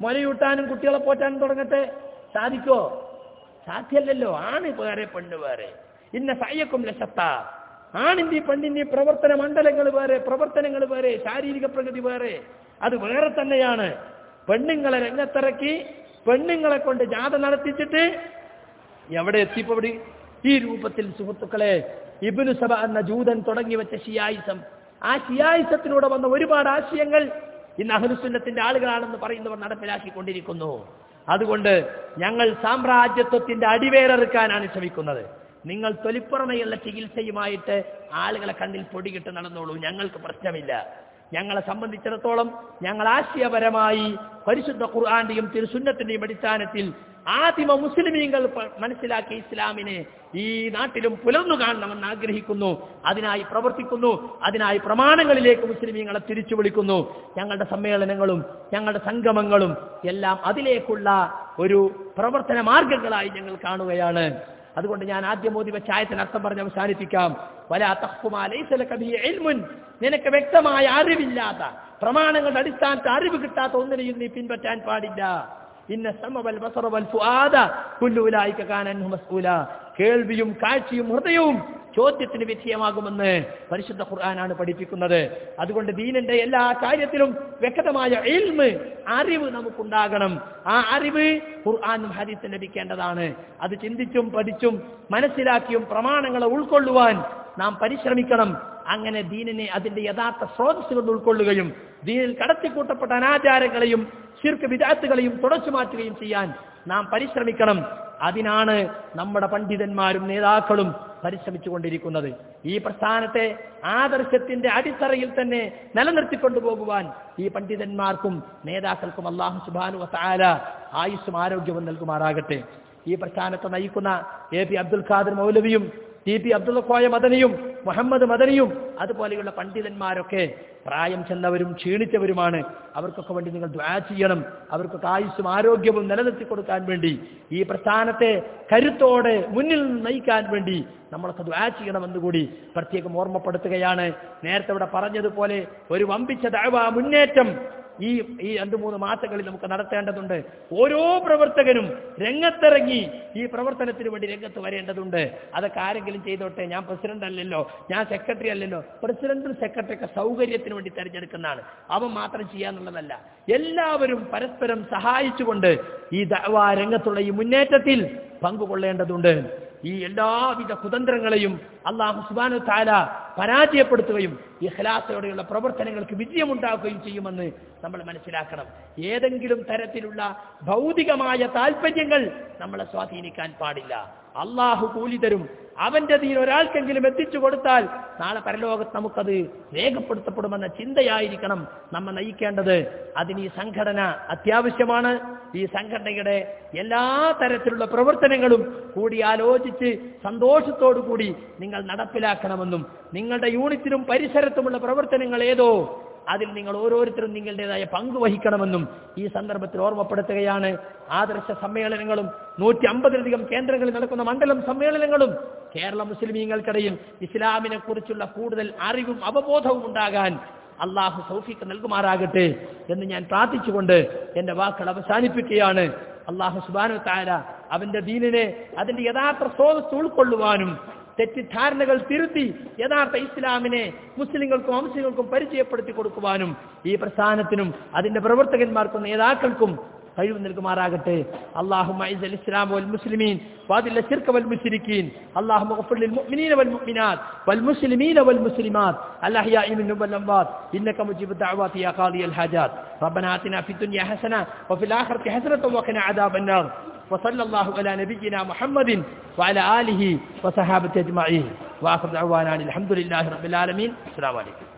മുലയൂട്ടാനും കുട്ടികളെ പോറ്റാനും തുടങ്ങട്ടെ. സാധിക്കോ? സാധ്യല്ലല്ലോ. ആണ് വേറെ പെണ്ണ് വേറെ. ഇന്ന സയ്യക്കും ലശത്ത. ആണിന്റെ പെണ്ണിന്റെ പ്രവർത്തന മണ്ഡലങ്ങൾ വേറെ പ്രവർത്തനങ്ങൾ വേറെ ശാരീരിക പ്രകൃതി വേറെ. അത് വേറെ തന്നെയാണ്. പെണ്ണുങ്ങളെ രംഗത്തിറക്കി പെണ്ണുങ്ങളെ കൊണ്ട് ജാഥ നടത്തിച്ചിട്ട് എവിടെ എത്തിപ്പോടി ഈ രൂപത്തിൽ സുഹൃത്തുക്കളെ ഇബിനു സഭ എന്ന ജൂതൻ തുടങ്ങി വെച്ച ഷിയായിസം ആ ഷിയായിസത്തിലൂടെ വന്ന ഒരുപാട് ആശയങ്ങൾ ഇന്ന് അഹ്ലുസുന്നത്തിന്റെ ആളുകളാണെന്ന് പറയുന്നവർ നടപ്പിലാക്കിക്കൊണ്ടിരിക്കുന്നു. അതുകൊണ്ട് ഞങ്ങൾ സാമ്രാജ്യത്വത്തിന്റെ അടിവേറെറുക്കാനാണ് ശ്രമിക്കുന്നത്. നിങ്ങൾ തൊലിപ്പുറമയുള്ള ചികിത്സയുമായിട്ട് ആളുകളെ കണ്ണിൽ പൊടികിട്ട് നടന്നോളൂ. ഞങ്ങൾക്ക് പ്രശ്നമില്ല. ഞങ്ങളെ സംബന്ധിച്ചിടത്തോളം ഞങ്ങൾ ആശയപരമായി പരിശുദ്ധ ഖുർആാന്റെയും തിരുസുന്നത്തിന്റെയും അടിസ്ഥാനത്തിൽ ആദിമ മുസ്ലിമീങ്ങൾ മനസ്സിലാക്കി ഇസ്ലാമിനെ ഈ നാട്ടിലും പുലർന്നു കാണണമെന്ന് ആഗ്രഹിക്കുന്നു. അതിനായി പ്രവർത്തിക്കുന്നു. അതിനായി പ്രമാണങ്ങളിലേക്ക് മുസ്ലിമീങ്ങളെ തിരിച്ചു വിളിക്കുന്നു. ഞങ്ങളുടെ സമ്മേളനങ്ങളും ഞങ്ങളുടെ സംഗമങ്ങളും എല്ലാം അതിലേക്കുള്ള ഒരു പ്രവർത്തന മാർഗങ്ങളായി ഞങ്ങൾ കാണുകയാണ്. അതുകൊണ്ട് ഞാൻ ആദ്യം മോദി വെച്ച ആയത്തിന് അർത്ഥം പറഞ്ഞ് അവസാനിപ്പിക്കാം. വല ഇൽമുൻ. നിനക്ക് വ്യക്തമായ അറിവില്ലാത്ത പ്രമാണങ്ങളുടെ അടിസ്ഥാനത്തിൽ അറിവ് കിട്ടാത്ത ഒന്നിനെയും നീ പിൻപറ്റാൻ പാടില്ല. ഇന്ന സമവൽ മസ്ഊല. കേൾവിയും കാഴ്ചയും ഹൃദയവും ചോദ്യത്തിന് വിധേയമാകുമെന്ന് പരിശുദ്ധ ഖുർആനാണ് പഠിപ്പിക്കുന്നത്. അതുകൊണ്ട് ദീനിന്റെ എല്ലാ കാര്യത്തിലും വ്യക്തമായ എൽമ് അറിവ് നമുക്കുണ്ടാകണം. ആ അറിവ് ഖുർആാനും ഹദീസും ലഭിക്കേണ്ടതാണ്. അത് ചിന്തിച്ചും പഠിച്ചും മനസ്സിലാക്കിയും പ്രമാണങ്ങളെ ഉൾക്കൊള്ളുവാൻ നാം പരിശ്രമിക്കണം. അങ്ങനെ ദീനിനെ അതിന്റെ യഥാർത്ഥ സ്രോതസ്സുകൾ ഉൾക്കൊള്ളുകയും ദീനിൽ കടത്തിക്കൂട്ടപ്പെട്ട അനാചാരങ്ങളെയും ശിർക്ക് വിദാത്തുകളെയും തുടച്ചു മാറ്റുകയും ചെയ്യാൻ നാം പരിശ്രമിക്കണം. അതിനാണ് നമ്മുടെ പണ്ഡിതന്മാരും നേതാക്കളും പരിശ്രമിച്ചുകൊണ്ടിരിക്കുന്നത്. ഈ പ്രസ്ഥാനത്തെ ആദർശത്തിന്റെ അടിത്തറയിൽ തന്നെ നിലനിർത്തിക്കൊണ്ടുപോകുവാൻ ഈ പണ്ഡിതന്മാർക്കും നേതാക്കൾക്കും അള്ളാഹു സുബാനു വസാല ആയുസ്സും ആരോഗ്യവും നൽകുമാറാകട്ടെ. ഈ പ്രസ്ഥാനത്തെ നയിക്കുന്ന എ പി അബ്ദുൽ ഖാദർ മൗലവിയും ടി പി അബ്ദുൽ കോയ മദനിയും മുഹമ്മദ് മദനിയും അതുപോലെയുള്ള പണ്ഡിതന്മാരൊക്കെ പ്രായം ചെന്നവരും ക്ഷീണിച്ചവരുമാണ്. അവർക്കൊക്കെ വേണ്ടി നിങ്ങൾ ദ്വാ ചെയ്യണം. അവർക്കൊക്കെ ആയുസ്സും ആരോഗ്യവും നിലനിർത്തി കൊടുക്കാൻ വേണ്ടി ഈ പ്രസ്ഥാനത്തെ കരുത്തോടെ മുന്നിൽ നയിക്കാൻ വേണ്ടി നമ്മളൊക്കെ ദ്വാ ചെയ്യണമെന്ന് കൂടി പ്രത്യേകം ഓർമ്മപ്പെടുത്തുകയാണ്. നേരത്തെ ഇവിടെ പറഞ്ഞതുപോലെ ഒരു വമ്പിച്ച ദഅവ മുന്നേറ്റം ഈ ഈ രണ്ട് മൂന്ന് മാസങ്ങളിൽ നമുക്ക് നടത്തേണ്ടതുണ്ട്. ഓരോ പ്രവർത്തകനും രംഗത്തിറങ്ങി ഈ പ്രവർത്തനത്തിന് വേണ്ടി രംഗത്ത് വരേണ്ടതുണ്ട്. അതൊക്കെ ആരെങ്കിലും ചെയ്തോട്ടെ? ഞാൻ പ്രസിഡന്റ് അല്ലല്ലോ. ഞാൻ സെക്രട്ടറി അല്ലല്ലോ. പ്രസിഡന്റും സെക്രട്ടറി ഒക്കെ സൗകര്യത്തിന് വേണ്ടി തെരഞ്ഞെടുക്കുന്നതാണ്. അവൻ മാത്രം ചെയ്യാന്നുള്ളതല്ല. എല്ലാവരും പരസ്പരം സഹായിച്ചുകൊണ്ട് ഈ രംഗത്തുള്ള ഈ മുന്നേറ്റത്തിൽ പങ്കുകൊള്ളേണ്ടതുണ്ട്. ഈ എല്ലാവിധ കുതന്ത്രങ്ങളെയും അള്ളാഹു സുബാനു താല പരാജയപ്പെടുത്തുകയും ഈ ഖലാസയോടെയുള്ള പ്രവർത്തനങ്ങൾക്ക് വിജയമുണ്ടാക്കുകയും ചെയ്യുമെന്ന് നമ്മൾ മനസ്സിലാക്കണം. ഏതെങ്കിലും തരത്തിലുള്ള ഭൗതികമായ താല്പര്യങ്ങൾ നമ്മളെ സ്വാധീനിക്കാൻ പാടില്ല. അള്ളാഹു കൂലി തരും. അവന്റെ ദീൻ ഒരാൾക്കെങ്കിലും എത്തിച്ചു കൊടുത്താൽ നാളെ പരലോകത്ത് നമുക്കത് രേഖപ്പെടുത്തപ്പെടുമെന്ന ചിന്തയായിരിക്കണം നമ്മെ നയിക്കേണ്ടത്. അതിന് ഈ സംഘടന അത്യാവശ്യമാണ്. ഈ സംഘടനയുടെ എല്ലാ തരത്തിലുള്ള പ്രവർത്തനങ്ങളും കൂടി ആലോചിച്ച് സന്തോഷത്തോടു കൂടി നിങ്ങൾ നടപ്പിലാക്കണമെന്നും നിങ്ങളുടെ യൂണിറ്റിലും പരിസരത്തുമുള്ള പ്രവർത്തനങ്ങൾ ഏതോ അതിൽ നിങ്ങൾ ഓരോരുത്തരും നിങ്ങളുടേതായ പങ്ക് വഹിക്കണമെന്നും ഈ സന്ദർഭത്തിൽ ഓർമ്മപ്പെടുത്തുകയാണ്. ആദർശ സമ്മേളനങ്ങളും നൂറ്റി അമ്പതിലധികം കേന്ദ്രങ്ങളിൽ നടക്കുന്ന മണ്ഡലം സമ്മേളനങ്ങളും കേരള മുസ്ലിമീങ്ങൾക്കിടയിൽ ഇസ്ലാമിനെ കുറിച്ചുള്ള കൂടുതൽ അറിവും അവബോധവും ഉണ്ടാകാൻ അള്ളാഹു സൗഫിക്ക് നൽകുമാറാകട്ടെ എന്ന് ഞാൻ പ്രാർത്ഥിച്ചുകൊണ്ട് എന്റെ വാക്കുകൾ അവസാനിപ്പിക്കുകയാണ്. അള്ളാഹു സുബാനു താര അവന്റെ ദീനിനെ അതിന്റെ യഥാർത്ഥ സ്രോതസ് ഉൾക്കൊള്ളുവാനും തെറ്റിദ്ധാരണകൾ തിരുത്തി യഥാർത്ഥ ഇസ്ലാമിനെ മുസ്ലിങ്ങൾക്കും അംശങ്ങൾക്കും പരിചയപ്പെടുത്തി കൊടുക്കുവാനും ഈ പ്രസ്ഥാനത്തിനും അതിന്റെ പ്രവർത്തകന്മാർക്കും നേതാക്കൾക്കും കഴിവ് നൽകുമാറാകട്ടെ. അള്ളാഹും ഇസ്ലാം വൽ മുസ്ലിമീൻ വാതില്ല ശിർക്ക് വൽ മുസ്ലിഖീൻ അള്ളാഹും വൽ മുഅ്മിനാത് വൽ മുസ്ലിമീന വൽ ഇന്നക മുജീബ് യാ റബ്ബനാ ആതിനാ ഹസന വഫിൽ വഖിനാ അദാബന്നാർ وصلى الله على نبينا محمد وعلى آله وصحابته أجمعين. وآخر دعوانا الحمد لله رب العالمين. السلام عليكم.